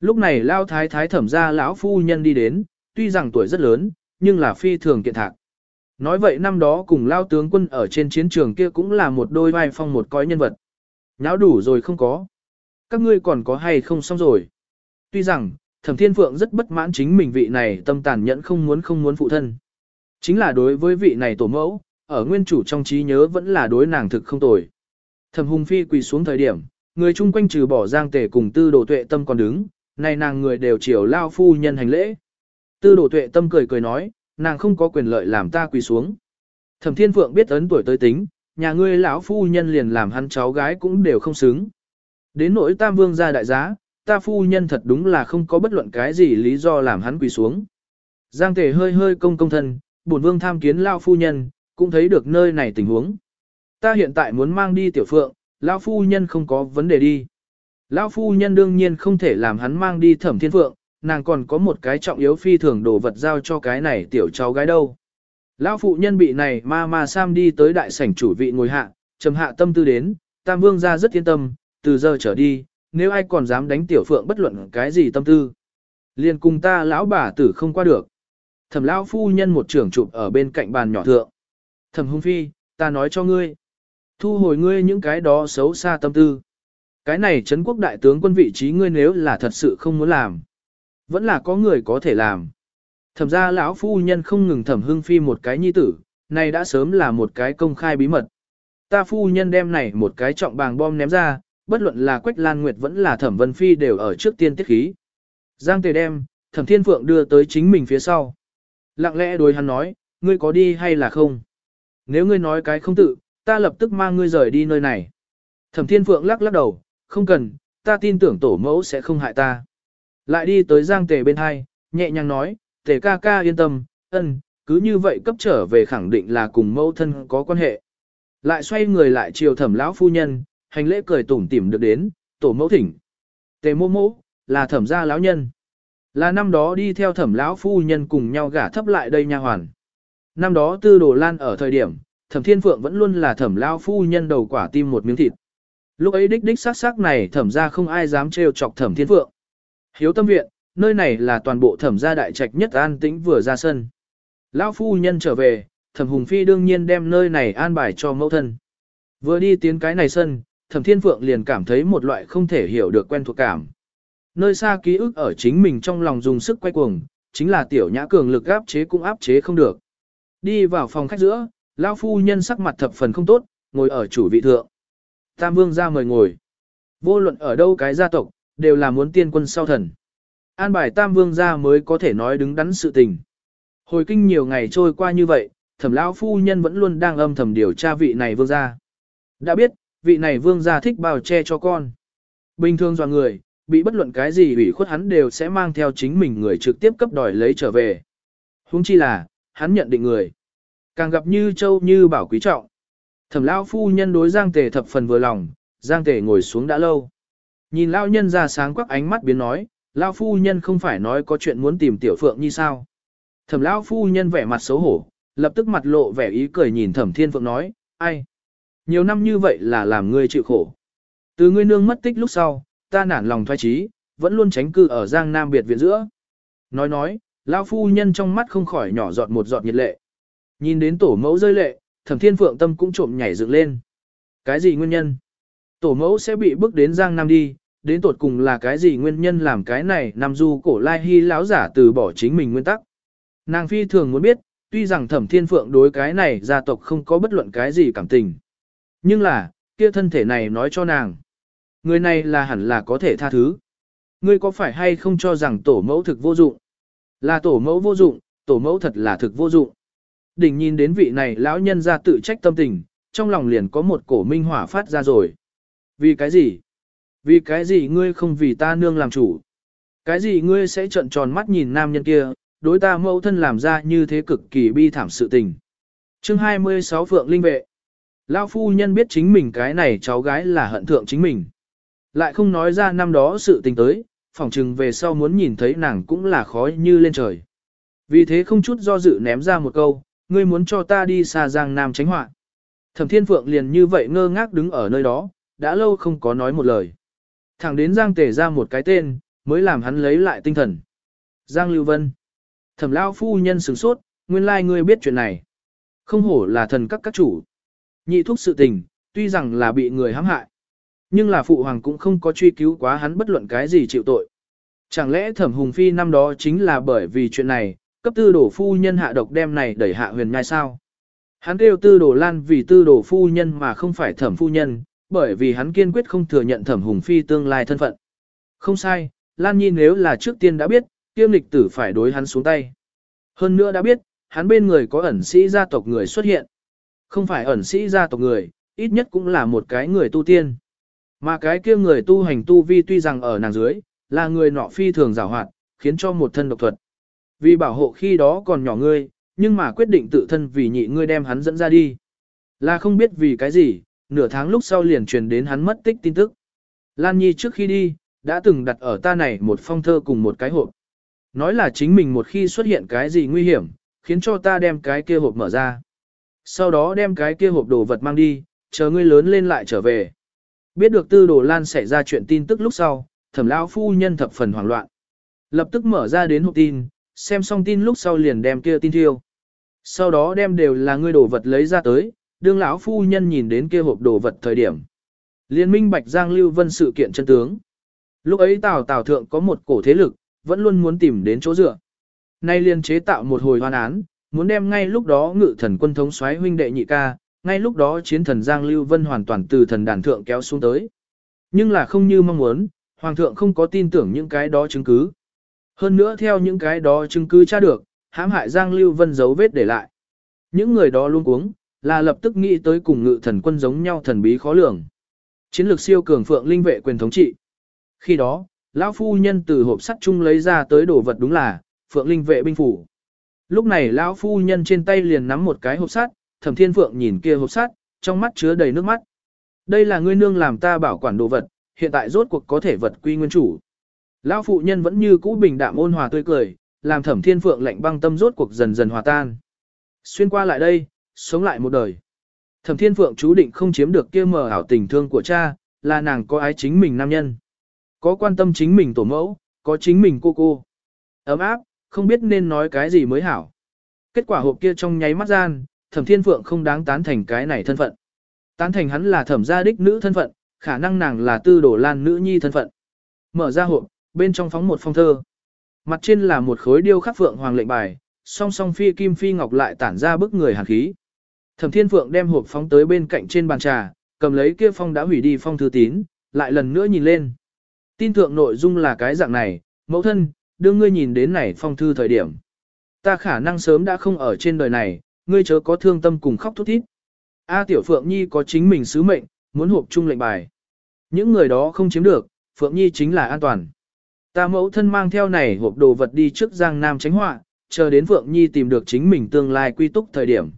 Lúc này lao thái thái thẩm ra lão phu nhân đi đến, tuy rằng tuổi rất lớn, nhưng là phi thường kiện thạc. Nói vậy năm đó cùng lao tướng quân ở trên chiến trường kia cũng là một đôi vai phong một coi nhân vật. Nháo đủ rồi không có. Các ngươi còn có hay không xong rồi. Tuy rằng, thẩm thiên phượng rất bất mãn chính mình vị này tâm tàn nhẫn không muốn không muốn phụ thân. Chính là đối với vị này tổ mẫu, ở nguyên chủ trong trí nhớ vẫn là đối nàng thực không tồi. Thẩm hùng phi quỳ xuống thời điểm, người chung quanh trừ bỏ giang tề cùng tư đồ tuệ tâm còn đứng, này nàng người đều chiều lao phu nhân hành lễ. Tư đồ tuệ tâm cười cười nói, nàng không có quyền lợi làm ta quỳ xuống. Thẩm thiên phượng biết ấn tuổi tới tính, nhà ngươi lão phu nhân liền làm hắn cháu gái cũng đều không xứng. Đến nỗi tam vương gia đại giá, ta phu nhân thật đúng là không có bất luận cái gì lý do làm hắn quỳ xuống. Giang tề hơi hơi công công thân, bổn vương tham kiến lao phu nhân, cũng thấy được nơi này tình huống. Ta hiện tại muốn mang đi tiểu phượng, lão phu nhân không có vấn đề đi. Lão phu nhân đương nhiên không thể làm hắn mang đi thẩm thiên phượng, nàng còn có một cái trọng yếu phi thường đồ vật giao cho cái này tiểu cháu gái đâu. Lão phụ nhân bị này ma ma sam đi tới đại sảnh chủ vị ngồi hạ, trầm hạ tâm tư đến, tam vương ra rất yên tâm, từ giờ trở đi, nếu ai còn dám đánh tiểu phượng bất luận cái gì tâm tư. Liền cùng ta lão bà tử không qua được. Thẩm lão phu nhân một trưởng chụp ở bên cạnh bàn nhỏ thượng. Thẩm hung phi, ta nói cho ngươi. Thu hồi ngươi những cái đó xấu xa tâm tư. Cái này Trấn quốc đại tướng quân vị trí ngươi nếu là thật sự không muốn làm. Vẫn là có người có thể làm. Thẩm ra lão phu nhân không ngừng thẩm hưng phi một cái nhi tử, này đã sớm là một cái công khai bí mật. Ta phu nhân đem này một cái trọng bàng bom ném ra, bất luận là Quách Lan Nguyệt vẫn là Thẩm Vân Phi đều ở trước tiên tiết khí. Giang Tề đem, Thẩm Thiên Phượng đưa tới chính mình phía sau. Lặng lẽ đối hắn nói, ngươi có đi hay là không? Nếu ngươi nói cái không tự, ta lập tức mang ngươi rời đi nơi này. Thẩm Thiên Phượng lắc lắc đầu, không cần, ta tin tưởng tổ mẫu sẽ không hại ta. Lại đi tới Giang Tề bên hai, nhẹ nhàng nói, Tề ca ca yên tâm, ân, cứ như vậy cấp trở về khẳng định là cùng mẫu thân có quan hệ. Lại xoay người lại chiều thẩm lão phu nhân, hành lễ cười tủm tỉm được đến, tổ mẫu thỉnh. Tề mô mô, là thẩm gia lão nhân. Là năm đó đi theo thẩm lão phu nhân cùng nhau gả thấp lại đây nha hoàn. Năm đó tư đồ lan ở thời điểm, thẩm thiên phượng vẫn luôn là thẩm lão phu nhân đầu quả tim một miếng thịt. Lúc ấy đích đích xác xác này thẩm ra không ai dám trêu chọc thẩm thiên phượng. Hiếu tâm viện, nơi này là toàn bộ thẩm gia đại trạch nhất an tĩnh vừa ra sân. Lão phu nhân trở về, thẩm hùng phi đương nhiên đem nơi này an bài cho mẫu thân. Vừa đi tiến cái này sân, thẩm thiên phượng liền cảm thấy một loại không thể hiểu được quen thuộc cảm. Nơi xa ký ức ở chính mình trong lòng dùng sức quay cuồng, chính là tiểu nhã cường lực áp chế cũng áp chế không được. Đi vào phòng khách giữa, lão phu nhân sắc mặt thập phần không tốt, ngồi ở chủ vị thượng. Tam vương ra mời ngồi. Vô luận ở đâu cái gia tộc, đều là muốn tiên quân sau thần. An bài tam vương ra mới có thể nói đứng đắn sự tình. Hồi kinh nhiều ngày trôi qua như vậy, thẩm lão phu nhân vẫn luôn đang âm thầm điều tra vị này vương gia. Đã biết, vị này vương gia thích bao che cho con. Bình thường dò người, bị bất luận cái gì ủy khuất hắn đều sẽ mang theo chính mình người trực tiếp cấp đòi lấy trở về. Huống chi là, hắn nhận định người. Càng gặp như châu như bảo quý trọng. Thẩm lão phu nhân đối Giang Tề thập phần vừa lòng, Giang Tề ngồi xuống đã lâu. Nhìn lão nhân ra sáng quắc ánh mắt biến nói, lão phu nhân không phải nói có chuyện muốn tìm tiểu phượng như sao. Thẩm lão phu nhân vẻ mặt xấu hổ, lập tức mặt lộ vẻ ý cười nhìn Thẩm Thiên Phượng nói, ai? Nhiều năm như vậy là làm ngươi chịu khổ. Từ ngươi nương mất tích lúc sau, ta nản lòng thoái trí, vẫn luôn tránh cư ở Giang Nam biệt viện giữa. Nói nói, lão phu nhân trong mắt không khỏi nhỏ giọt một giọt nhiệt lệ. Nhìn đến tổ mẫu rơi lệ, Thẩm Thiên Phượng tâm cũng trộm nhảy dựng lên. Cái gì nguyên nhân? Tổ mẫu sẽ bị bước đến Giang Nam đi, đến tột cùng là cái gì nguyên nhân làm cái này Nam Du cổ lai hy lão giả từ bỏ chính mình nguyên tắc. Nàng phi thường muốn biết, tuy rằng thẩm thiên phượng đối cái này gia tộc không có bất luận cái gì cảm tình. Nhưng là, kia thân thể này nói cho nàng. Người này là hẳn là có thể tha thứ. Ngươi có phải hay không cho rằng tổ mẫu thực vô dụng? Là tổ mẫu vô dụng, tổ mẫu thật là thực vô dụng. Đỉnh nhìn đến vị này lão nhân ra tự trách tâm tình, trong lòng liền có một cổ minh hỏa phát ra rồi. Vì cái gì? Vì cái gì ngươi không vì ta nương làm chủ? Cái gì ngươi sẽ trợn tròn mắt nhìn nam nhân kia, đối ta mẫu thân làm ra như thế cực kỳ bi thảm sự tình. chương 26 Phượng Linh Vệ Lao phu nhân biết chính mình cái này cháu gái là hận thượng chính mình. Lại không nói ra năm đó sự tình tới, phỏng chừng về sau muốn nhìn thấy nàng cũng là khói như lên trời. Vì thế không chút do dự ném ra một câu, ngươi muốn cho ta đi xa giang nam tránh họa. Thẩm Thiên Phượng liền như vậy ngơ ngác đứng ở nơi đó, đã lâu không có nói một lời. Thẳng đến Giang Tề ra một cái tên, mới làm hắn lấy lại tinh thần. Giang Lưu Vân. Thẩm lão phu nhân sửng sốt, nguyên lai ngươi biết chuyện này. Không hổ là thần các các chủ. Nhị thúc sự tình, tuy rằng là bị người hãm hại. Nhưng là phụ hoàng cũng không có truy cứu quá hắn bất luận cái gì chịu tội. Chẳng lẽ thẩm hùng phi năm đó chính là bởi vì chuyện này, cấp tư đồ phu nhân hạ độc đem này đẩy hạ huyền nhai sao? Hắn kêu tư đồ lan vì tư đồ phu nhân mà không phải thẩm phu nhân, bởi vì hắn kiên quyết không thừa nhận thẩm hùng phi tương lai thân phận. Không sai, Lan Nhi nếu là trước tiên đã biết, tiêm lịch tử phải đối hắn xuống tay. Hơn nữa đã biết, hắn bên người có ẩn sĩ gia tộc người xuất hiện. Không phải ẩn sĩ gia tộc người, ít nhất cũng là một cái người tu tiên. Mà cái kia người tu hành tu vi tuy rằng ở nàng dưới, là người nọ phi thường giảo hoạt, khiến cho một thân độc thuật. Vì bảo hộ khi đó còn nhỏ ngươi, nhưng mà quyết định tự thân vì nhị ngươi đem hắn dẫn ra đi. Là không biết vì cái gì, nửa tháng lúc sau liền truyền đến hắn mất tích tin tức. Lan Nhi trước khi đi, đã từng đặt ở ta này một phong thơ cùng một cái hộp. Nói là chính mình một khi xuất hiện cái gì nguy hiểm, khiến cho ta đem cái kia hộp mở ra. Sau đó đem cái kia hộp đồ vật mang đi, chờ ngươi lớn lên lại trở về. Biết được tư đồ lan xảy ra chuyện tin tức lúc sau, thẩm lão phu nhân thập phần hoảng loạn. Lập tức mở ra đến hộp tin, xem xong tin lúc sau liền đem kia tin thiêu. Sau đó đem đều là ngươi đồ vật lấy ra tới, đương lão phu nhân nhìn đến kia hộp đồ vật thời điểm. Liên minh Bạch Giang Lưu Vân sự kiện chân tướng. Lúc ấy Tào Tào Thượng có một cổ thế lực, vẫn luôn muốn tìm đến chỗ dựa. Nay liên chế tạo một hồi hoan án, muốn đem ngay lúc đó ngự thần quân thống soái huynh đệ nhị ca, ngay lúc đó chiến thần Giang Lưu Vân hoàn toàn từ thần đàn thượng kéo xuống tới. Nhưng là không như mong muốn, Hoàng thượng không có tin tưởng những cái đó chứng cứ. Hơn nữa theo những cái đó chứng cứ tra được, hãm hại Giang Lưu Vân dấu vết để lại. Những người đó luôn cuống, là lập tức nghĩ tới cùng ngự thần quân giống nhau thần bí khó lường. Chiến lược siêu cường phượng linh vệ quyền thống trị. Khi đó, lão phu nhân từ hộp sắt chung lấy ra tới đồ vật đúng là phượng linh vệ binh phủ. Lúc này lão phu nhân trên tay liền nắm một cái hộp sắt, Thẩm Thiên Phượng nhìn kia hộp sắt, trong mắt chứa đầy nước mắt. Đây là ngươi nương làm ta bảo quản đồ vật, hiện tại rốt cuộc có thể vật quy nguyên chủ. Lão phụ nhân vẫn như cũ bình đạm ôn hòa tươi cười, làm Thẩm Thiên Phượng lạnh băng tâm rốt cuộc dần dần hòa tan. Xuyên qua lại đây, sống lại một đời. Thẩm Thiên Phượng chú định không chiếm được kia mờ ảo tình thương của cha, là nàng có ái chính mình nam nhân. Có quan tâm chính mình tổ mẫu, có chính mình cô cô. Ấm áp, không biết nên nói cái gì mới hảo. Kết quả hộp kia trong nháy mắt gian, Thẩm Thiên Phượng không đáng tán thành cái này thân phận. Tán thành hắn là thẩm gia đích nữ thân phận, khả năng nàng là tư đổ lan nữ nhi thân phận. Mở ra hộp, bên trong phóng một phong thơ. Mặt trên là một khối điêu khắc phượng hoàng lệnh bài, song song phi kim phi ngọc lại tản ra bức người hàn khí. Thẩm Thiên Phượng đem hộp phóng tới bên cạnh trên bàn trà, cầm lấy kia phong đã hủy đi phong thư tín, lại lần nữa nhìn lên. Tin thượng nội dung là cái dạng này, mẫu thân, đưa ngươi nhìn đến này phong thư thời điểm. Ta khả năng sớm đã không ở trên đời này, ngươi chớ có thương tâm cùng khóc thút thít. A Tiểu Phượng Nhi có chính mình sứ mệnh, muốn hộp chung lệnh bài. Những người đó không chiếm được, Phượng Nhi chính là an toàn. Ta mẫu thân mang theo này hộp đồ vật đi trước Giang Nam tránh họa, chờ đến Phượng Nhi tìm được chính mình tương lai quy túc thời điểm.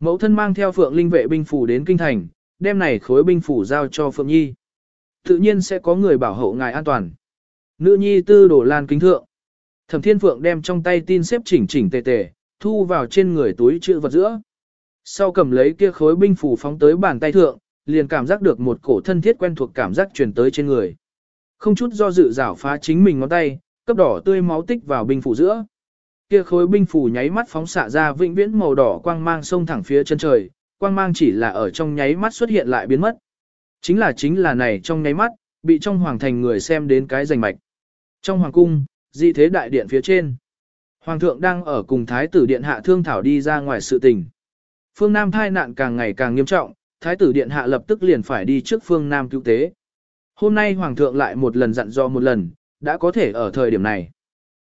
Mẫu thân mang theo Phượng Linh vệ binh phủ đến kinh thành, đem này khối binh phủ giao cho Phượng Nhi. Tự nhiên sẽ có người bảo hộ ngài an toàn. Nữ Nhi tư đổ lan kính thượng. Thẩm Thiên Phượng đem trong tay tin xếp chỉnh chỉnh tề tề, thu vào trên người túi chữ vật giữa. Sau cầm lấy kia khối binh phủ phóng tới bàn tay thượng, liền cảm giác được một cổ thân thiết quen thuộc cảm giác truyền tới trên người. Không chút do dự rảo phá chính mình ngón tay, cấp đỏ tươi máu tích vào binh phủ giữa. Kia khối binh phủ nháy mắt phóng xạ ra vĩnh viễn màu đỏ quang mang sông thẳng phía chân trời, quang mang chỉ là ở trong nháy mắt xuất hiện lại biến mất. Chính là chính là này trong nháy mắt, bị trong hoàng thành người xem đến cái rành mạch. Trong hoàng cung, dị thế đại điện phía trên. Hoàng thượng đang ở cùng thái tử điện hạ thương thảo đi ra ngoài sự tình. Phương Nam thai nạn càng ngày càng nghiêm trọng, thái tử điện hạ lập tức liền phải đi trước phương Nam cứu tế. Hôm nay hoàng thượng lại một lần dặn dò một lần, đã có thể ở thời điểm này.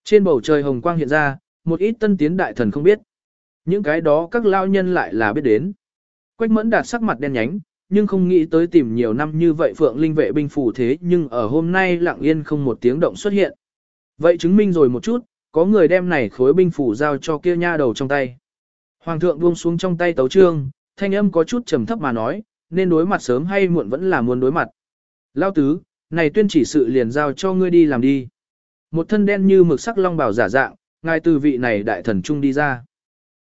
Trên bầu trời hồng quang hiện ra, một ít tân tiến đại thần không biết. Những cái đó các lao nhân lại là biết đến. Quách mẫn đạt sắc mặt đen nhánh, nhưng không nghĩ tới tìm nhiều năm như vậy Phượng Linh vệ binh phủ thế nhưng ở hôm nay lặng yên không một tiếng động xuất hiện. Vậy chứng minh rồi một chút, có người đem này khối binh phủ giao cho kia nha đầu trong tay. Hoàng thượng buông xuống trong tay tấu trương, thanh âm có chút trầm thấp mà nói, nên đối mặt sớm hay muộn vẫn là muốn đối mặt. Lao tứ, này tuyên chỉ sự liền giao cho ngươi đi làm đi. Một thân đen như mực sắc long bào giả dạng, ngài từ vị này đại thần trung đi ra.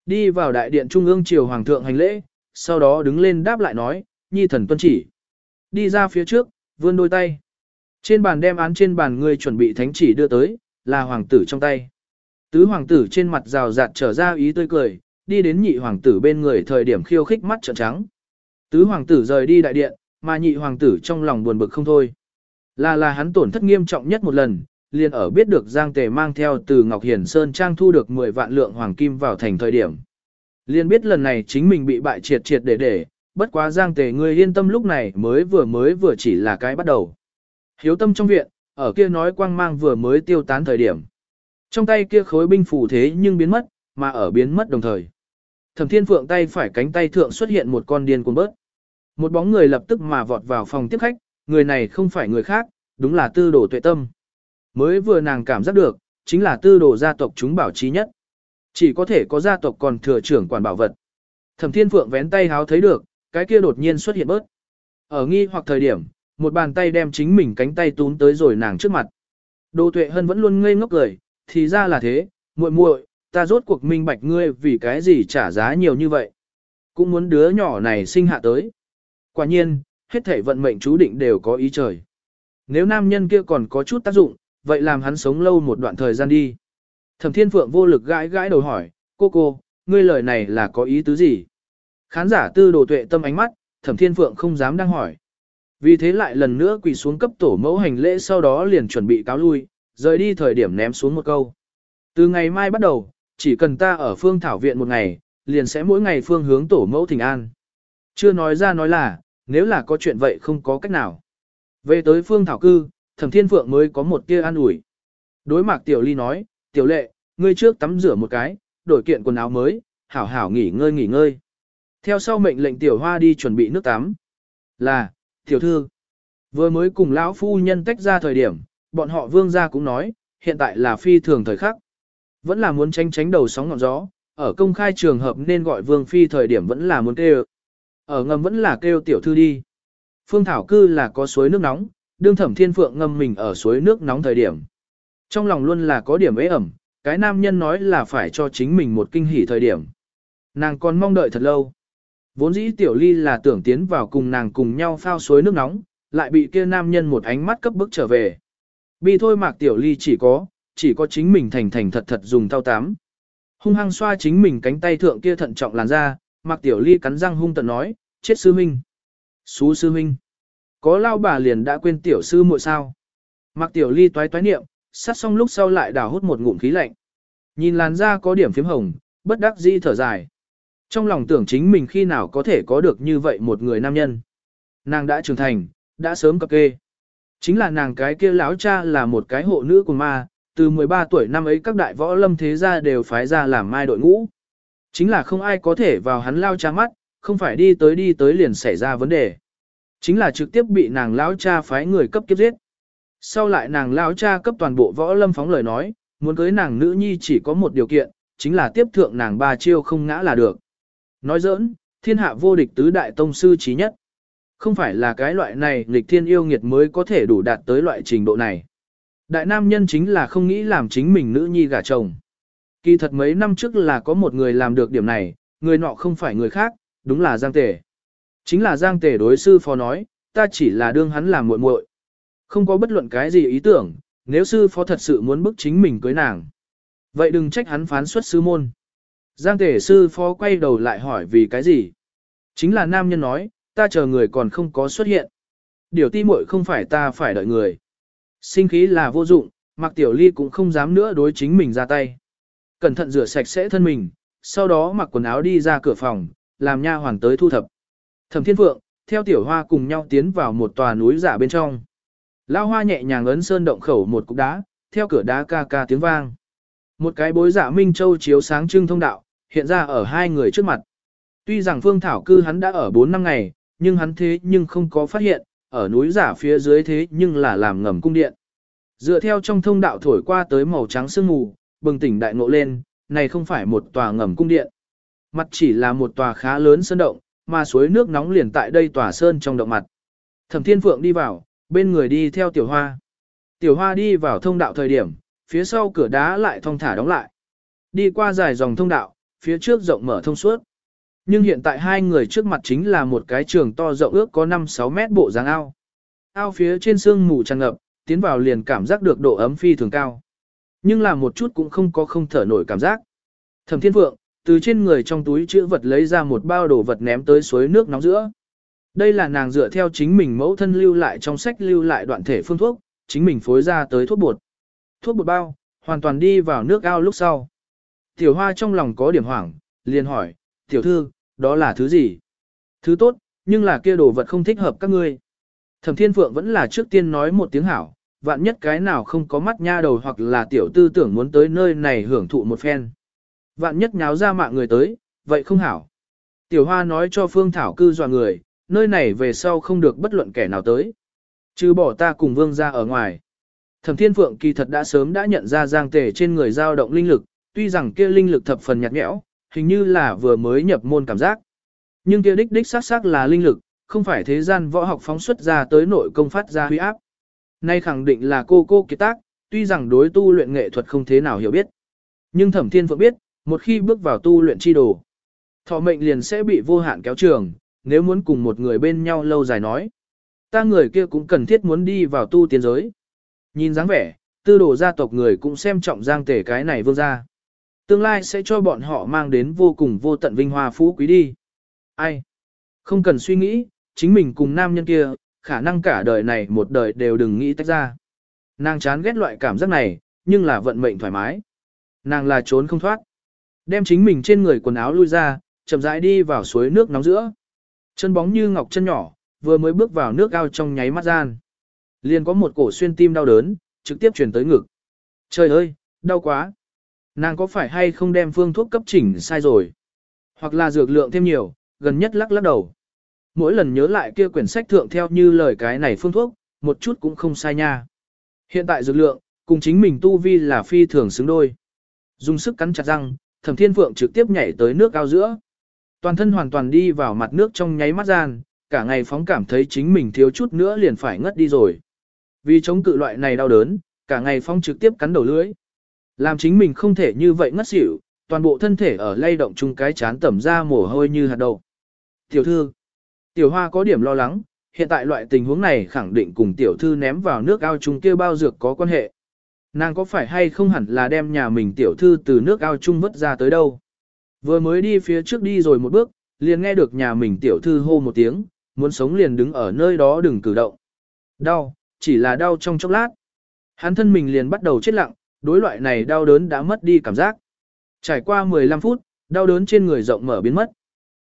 Đi vào đại điện trung ương triều hoàng thượng hành lễ, sau đó đứng lên đáp lại nói, nhi thần tuân chỉ. Đi ra phía trước, vươn đôi tay. Trên bàn đem án trên bàn người chuẩn bị thánh chỉ đưa tới, là hoàng tử trong tay. Tứ hoàng tử trên mặt rào rạt trở ra ý tươi cười, đi đến nhị hoàng tử bên người thời điểm khiêu khích mắt trợn trắng. Tứ hoàng tử rời đi đại điện, mà nhị hoàng tử trong lòng buồn bực không thôi. Là là hắn tổn thất nghiêm trọng nhất một lần, liền ở biết được Giang Tề mang theo từ Ngọc Hiển Sơn Trang thu được 10 vạn lượng hoàng kim vào thành thời điểm. Liền biết lần này chính mình bị bại triệt triệt để để, bất quá Giang Tề ngươi yên tâm lúc này mới vừa mới vừa chỉ là cái bắt đầu. Hiếu tâm trong viện, ở kia nói quang mang vừa mới tiêu tán thời điểm. Trong tay kia khối binh phủ thế nhưng biến mất, mà ở biến mất đồng thời. Thẩm Thiên Phượng tay phải cánh tay thượng xuất hiện một con điên cuồng bớt. Một bóng người lập tức mà vọt vào phòng tiếp khách, người này không phải người khác, đúng là tư đồ tuệ tâm. Mới vừa nàng cảm giác được, chính là tư đồ gia tộc chúng bảo trí nhất. Chỉ có thể có gia tộc còn thừa trưởng quản bảo vật. Thẩm Thiên Phượng vén tay háo thấy được, cái kia đột nhiên xuất hiện bớt. Ở nghi hoặc thời điểm, một bàn tay đem chính mình cánh tay tún tới rồi nàng trước mặt. Đồ tuệ hân vẫn luôn ngây ngốc cười, thì ra là thế, muội muội, ta rốt cuộc minh bạch ngươi vì cái gì trả giá nhiều như vậy. Cũng muốn đứa nhỏ này sinh hạ tới. Quả nhiên, hết thể vận mệnh chú định đều có ý trời. Nếu nam nhân kia còn có chút tác dụng, vậy làm hắn sống lâu một đoạn thời gian đi. Thẩm Thiên Phượng vô lực gãi gãi đầu hỏi, cô cô, ngươi lời này là có ý tứ gì? Khán giả tư đồ tuệ tâm ánh mắt, Thẩm Thiên Phượng không dám đang hỏi. Vì thế lại lần nữa quỳ xuống cấp tổ mẫu hành lễ sau đó liền chuẩn bị cáo lui, rời đi thời điểm ném xuống một câu. Từ ngày mai bắt đầu, chỉ cần ta ở phương thảo viện một ngày, liền sẽ mỗi ngày phương hướng tổ mẫu thỉnh an. Chưa nói ra nói là, nếu là có chuyện vậy không có cách nào. Về tới phương thảo cư, thẩm thiên phượng mới có một tia an ủi. Đối mạc tiểu ly nói, tiểu lệ, ngươi trước tắm rửa một cái, đổi kiện quần áo mới, hảo hảo nghỉ ngơi nghỉ ngơi. Theo sau mệnh lệnh tiểu hoa đi chuẩn bị nước tắm. Là, tiểu thư, vừa mới cùng lão phu nhân tách ra thời điểm, bọn họ vương gia cũng nói, hiện tại là phi thường thời khắc. Vẫn là muốn tránh tránh đầu sóng ngọn gió, ở công khai trường hợp nên gọi vương phi thời điểm vẫn là muốn kêu. Ở ngầm vẫn là kêu tiểu thư đi. Phương Thảo cư là có suối nước nóng, đương thẩm thiên phượng ngâm mình ở suối nước nóng thời điểm. Trong lòng luôn là có điểm ế ẩm, cái nam nhân nói là phải cho chính mình một kinh hỉ thời điểm. Nàng còn mong đợi thật lâu. Vốn dĩ tiểu ly là tưởng tiến vào cùng nàng cùng nhau phao suối nước nóng, lại bị kia nam nhân một ánh mắt cấp bức trở về. Bi thôi mạc tiểu ly chỉ có, chỉ có chính mình thành thành thật thật dùng thao tám. Hung hăng xoa chính mình cánh tay thượng kia thận trọng làn ra, mạc tiểu ly cắn răng hung tận nói, chết sư minh. Xú sư minh. Có lao bà liền đã quên tiểu sư muội sao. Mạc tiểu ly toái toái niệm, sát xong lúc sau lại đào hút một ngụm khí lạnh. Nhìn làn da có điểm phím hồng, bất đắc dĩ thở dài. Trong lòng tưởng chính mình khi nào có thể có được như vậy một người nam nhân. Nàng đã trưởng thành, đã sớm cập kê. Chính là nàng cái kia lão cha là một cái hộ nữ của ma, từ 13 tuổi năm ấy các đại võ lâm thế gia đều phái ra làm mai đội ngũ. Chính là không ai có thể vào hắn lao cha mắt, không phải đi tới đi tới liền xảy ra vấn đề. Chính là trực tiếp bị nàng lão cha phái người cấp kiếp giết. Sau lại nàng lão cha cấp toàn bộ võ lâm phóng lời nói, muốn cưới nàng nữ nhi chỉ có một điều kiện, chính là tiếp thượng nàng ba chiêu không ngã là được. Nói giỡn, thiên hạ vô địch tứ đại tông sư trí nhất. Không phải là cái loại này nghịch thiên yêu nghiệt mới có thể đủ đạt tới loại trình độ này. Đại nam nhân chính là không nghĩ làm chính mình nữ nhi gả chồng. Kỳ thật mấy năm trước là có một người làm được điểm này, người nọ không phải người khác, đúng là Giang Tề. Chính là Giang Tề đối sư phó nói, ta chỉ là đương hắn làm muội muội, Không có bất luận cái gì ý tưởng, nếu sư phó thật sự muốn bức chính mình cưới nàng. Vậy đừng trách hắn phán xuất sư môn. Giang Tề sư phó quay đầu lại hỏi vì cái gì. Chính là nam nhân nói, ta chờ người còn không có xuất hiện. Điều ti muội không phải ta phải đợi người. Sinh khí là vô dụng, Mạc Tiểu Ly cũng không dám nữa đối chính mình ra tay. Cẩn thận rửa sạch sẽ thân mình, sau đó mặc quần áo đi ra cửa phòng, làm nha hoàn tới thu thập. Thẩm Thiên Phượng, theo Tiểu Hoa cùng nhau tiến vào một tòa núi giả bên trong. Lao Hoa nhẹ nhàng ấn sơn động khẩu một cục đá, theo cửa đá ca ca tiếng vang. Một cái bối giả Minh Châu chiếu sáng trưng thông đạo, hiện ra ở hai người trước mặt. Tuy rằng Phương Thảo cư hắn đã ở 4 năm ngày, nhưng hắn thế nhưng không có phát hiện, ở núi giả phía dưới thế nhưng là làm ngầm cung điện. Dựa theo trong thông đạo thổi qua tới màu trắng sương mù, bừng tỉnh đại ngộ lên, này không phải một tòa ngầm cung điện. Mặt chỉ là một tòa khá lớn sơn động, mà suối nước nóng liền tại đây tòa sơn trong động mặt. Thẩm Thiên Phượng đi vào, bên người đi theo Tiểu Hoa. Tiểu Hoa đi vào thông đạo thời điểm, phía sau cửa đá lại thong thả đóng lại. Đi qua dài dòng thông đạo, phía trước rộng mở thông suốt. Nhưng hiện tại hai người trước mặt chính là một cái trường to rộng ước có 5-6 mét bộ dáng ao. Ao phía trên sương mù tràn ngập, tiến vào liền cảm giác được độ ấm phi thường cao. Nhưng là một chút cũng không có không thở nổi cảm giác. Thẩm Thiên Phượng, từ trên người trong túi chữ vật lấy ra một bao đồ vật ném tới suối nước nóng giữa. Đây là nàng dựa theo chính mình mẫu thân lưu lại trong sách lưu lại đoạn thể phương thuốc, chính mình phối ra tới thuốc bột. Thuốc bột bao, hoàn toàn đi vào nước ao lúc sau. Tiểu hoa trong lòng có điểm hoảng, liền hỏi, tiểu thư, đó là thứ gì? Thứ tốt, nhưng là kia đồ vật không thích hợp các ngươi. Thẩm Thiên Phượng vẫn là trước tiên nói một tiếng hảo, vạn nhất cái nào không có mắt nha đầu hoặc là tiểu tư tưởng muốn tới nơi này hưởng thụ một phen. Vạn nhất nháo ra mạng người tới, vậy không hảo. Tiểu Hoa nói cho Phương Thảo cư dọa người, nơi này về sau không được bất luận kẻ nào tới. Chứ bỏ ta cùng vương ra ở ngoài. Thẩm Thiên Phượng kỳ thật đã sớm đã nhận ra giang tề trên người dao động linh lực, tuy rằng kia linh lực thập phần nhạt nhẽo, hình như là vừa mới nhập môn cảm giác. Nhưng kia đích đích xác xác là linh lực, không phải thế gian võ học phóng xuất ra tới nội công phát ra huy áp. Nay khẳng định là cô cô kiệt tác, tuy rằng đối tu luyện nghệ thuật không thế nào hiểu biết. Nhưng thẩm thiên phượng biết, một khi bước vào tu luyện chi đồ, thọ mệnh liền sẽ bị vô hạn kéo trường, nếu muốn cùng một người bên nhau lâu dài nói. ta người kia cũng cần thiết muốn đi vào tu tiên giới. Nhìn dáng vẻ, tư đồ gia tộc người cũng xem trọng giang tể cái này vương gia. Tương lai sẽ cho bọn họ mang đến vô cùng vô tận vinh hoa phú quý đi. Ai? Không cần suy nghĩ, chính mình cùng nam nhân kia, khả năng cả đời này một đời đều đừng nghĩ tách ra. Nàng chán ghét loại cảm giác này, nhưng là vận mệnh thoải mái. Nàng là trốn không thoát. Đem chính mình trên người quần áo lui ra, chậm rãi đi vào suối nước nóng giữa. Chân bóng như ngọc chân nhỏ, vừa mới bước vào nước ao trong nháy mắt gian. Liền có một cổ xuyên tim đau đớn, trực tiếp chuyển tới ngực. Trời ơi, đau quá. Nàng có phải hay không đem phương thuốc cấp chỉnh sai rồi? Hoặc là dược lượng thêm nhiều, gần nhất lắc lắc đầu. Mỗi lần nhớ lại kia quyển sách thượng theo như lời cái này phương thuốc, một chút cũng không sai nha. Hiện tại dược lượng, cùng chính mình tu vi là phi thường xứng đôi. Dùng sức cắn chặt răng, thẩm thiên phượng trực tiếp nhảy tới nước ao giữa. Toàn thân hoàn toàn đi vào mặt nước trong nháy mắt gian, cả ngày phóng cảm thấy chính mình thiếu chút nữa liền phải ngất đi rồi. Vì chống cự loại này đau đớn, cả ngày phong trực tiếp cắn đầu lưỡi. Làm chính mình không thể như vậy ngất xỉu, toàn bộ thân thể ở lay động chung cái chán tẩm ra mồ hôi như hạt đậu. Tiểu thư, tiểu hoa có điểm lo lắng, hiện tại loại tình huống này khẳng định cùng tiểu thư ném vào nước ao chung kia bao dược có quan hệ. Nàng có phải hay không hẳn là đem nhà mình tiểu thư từ nước ao chung vứt ra tới đâu. Vừa mới đi phía trước đi rồi một bước, liền nghe được nhà mình tiểu thư hô một tiếng, muốn sống liền đứng ở nơi đó đừng cử động. Đau, chỉ là đau trong chốc lát. Hắn thân mình liền bắt đầu chết lặng, đối loại này đau đớn đã mất đi cảm giác. Trải qua 15 phút, đau đớn trên người rộng mở biến mất.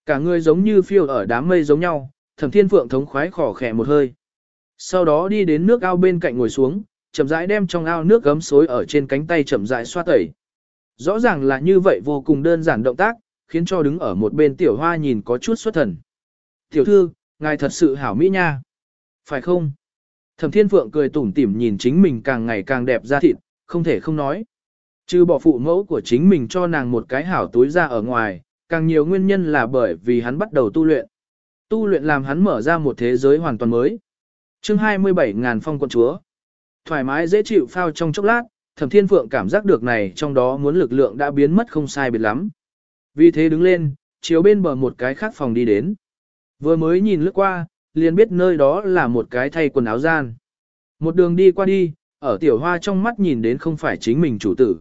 Cả người giống như phiêu ở đám mây giống nhau, thẩm thiên phượng thống khoái khỏ khẽ một hơi. Sau đó đi đến nước ao bên cạnh ngồi xuống, chậm rãi đem trong ao nước gấm xối ở trên cánh tay chậm rãi xoa tẩy. Rõ ràng là như vậy vô cùng đơn giản động tác, khiến cho đứng ở một bên tiểu hoa nhìn có chút xuất thần. Tiểu thư, ngài thật sự hảo mỹ nha. Phải không? Thẩm Thiên Phượng cười tủm tỉm nhìn chính mình càng ngày càng đẹp ra thịt, không thể không nói. Trừ bỏ phụ mẫu của chính mình cho nàng một cái hảo túi ra ở ngoài, càng nhiều nguyên nhân là bởi vì hắn bắt đầu tu luyện. Tu luyện làm hắn mở ra một thế giới hoàn toàn mới. chương 27 ngàn phong quận chúa. Thoải mái dễ chịu phao trong chốc lát, Thẩm Thiên Phượng cảm giác được này trong đó muốn lực lượng đã biến mất không sai biệt lắm. Vì thế đứng lên, chiếu bên bờ một cái khác phòng đi đến. Vừa mới nhìn lướt qua, liền biết nơi đó là một cái thay quần áo gian. Một đường đi qua đi, ở tiểu hoa trong mắt nhìn đến không phải chính mình chủ tử,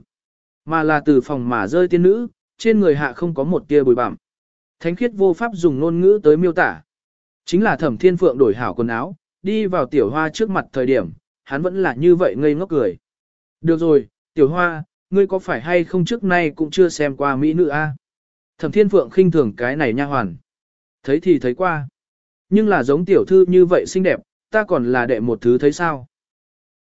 mà là từ phòng mà rơi tiên nữ, trên người hạ không có một tia bụi bặm. Thánh khiết vô pháp dùng ngôn ngữ tới miêu tả. Chính là thẩm thiên phượng đổi hảo quần áo, đi vào tiểu hoa trước mặt thời điểm, hắn vẫn là như vậy ngây ngốc cười. Được rồi, tiểu hoa, ngươi có phải hay không trước nay cũng chưa xem qua mỹ nữ a? Thẩm thiên phượng khinh thường cái này nha hoàn. Thấy thì thấy qua. Nhưng là giống tiểu thư như vậy xinh đẹp, ta còn là đệ một thứ thấy sao.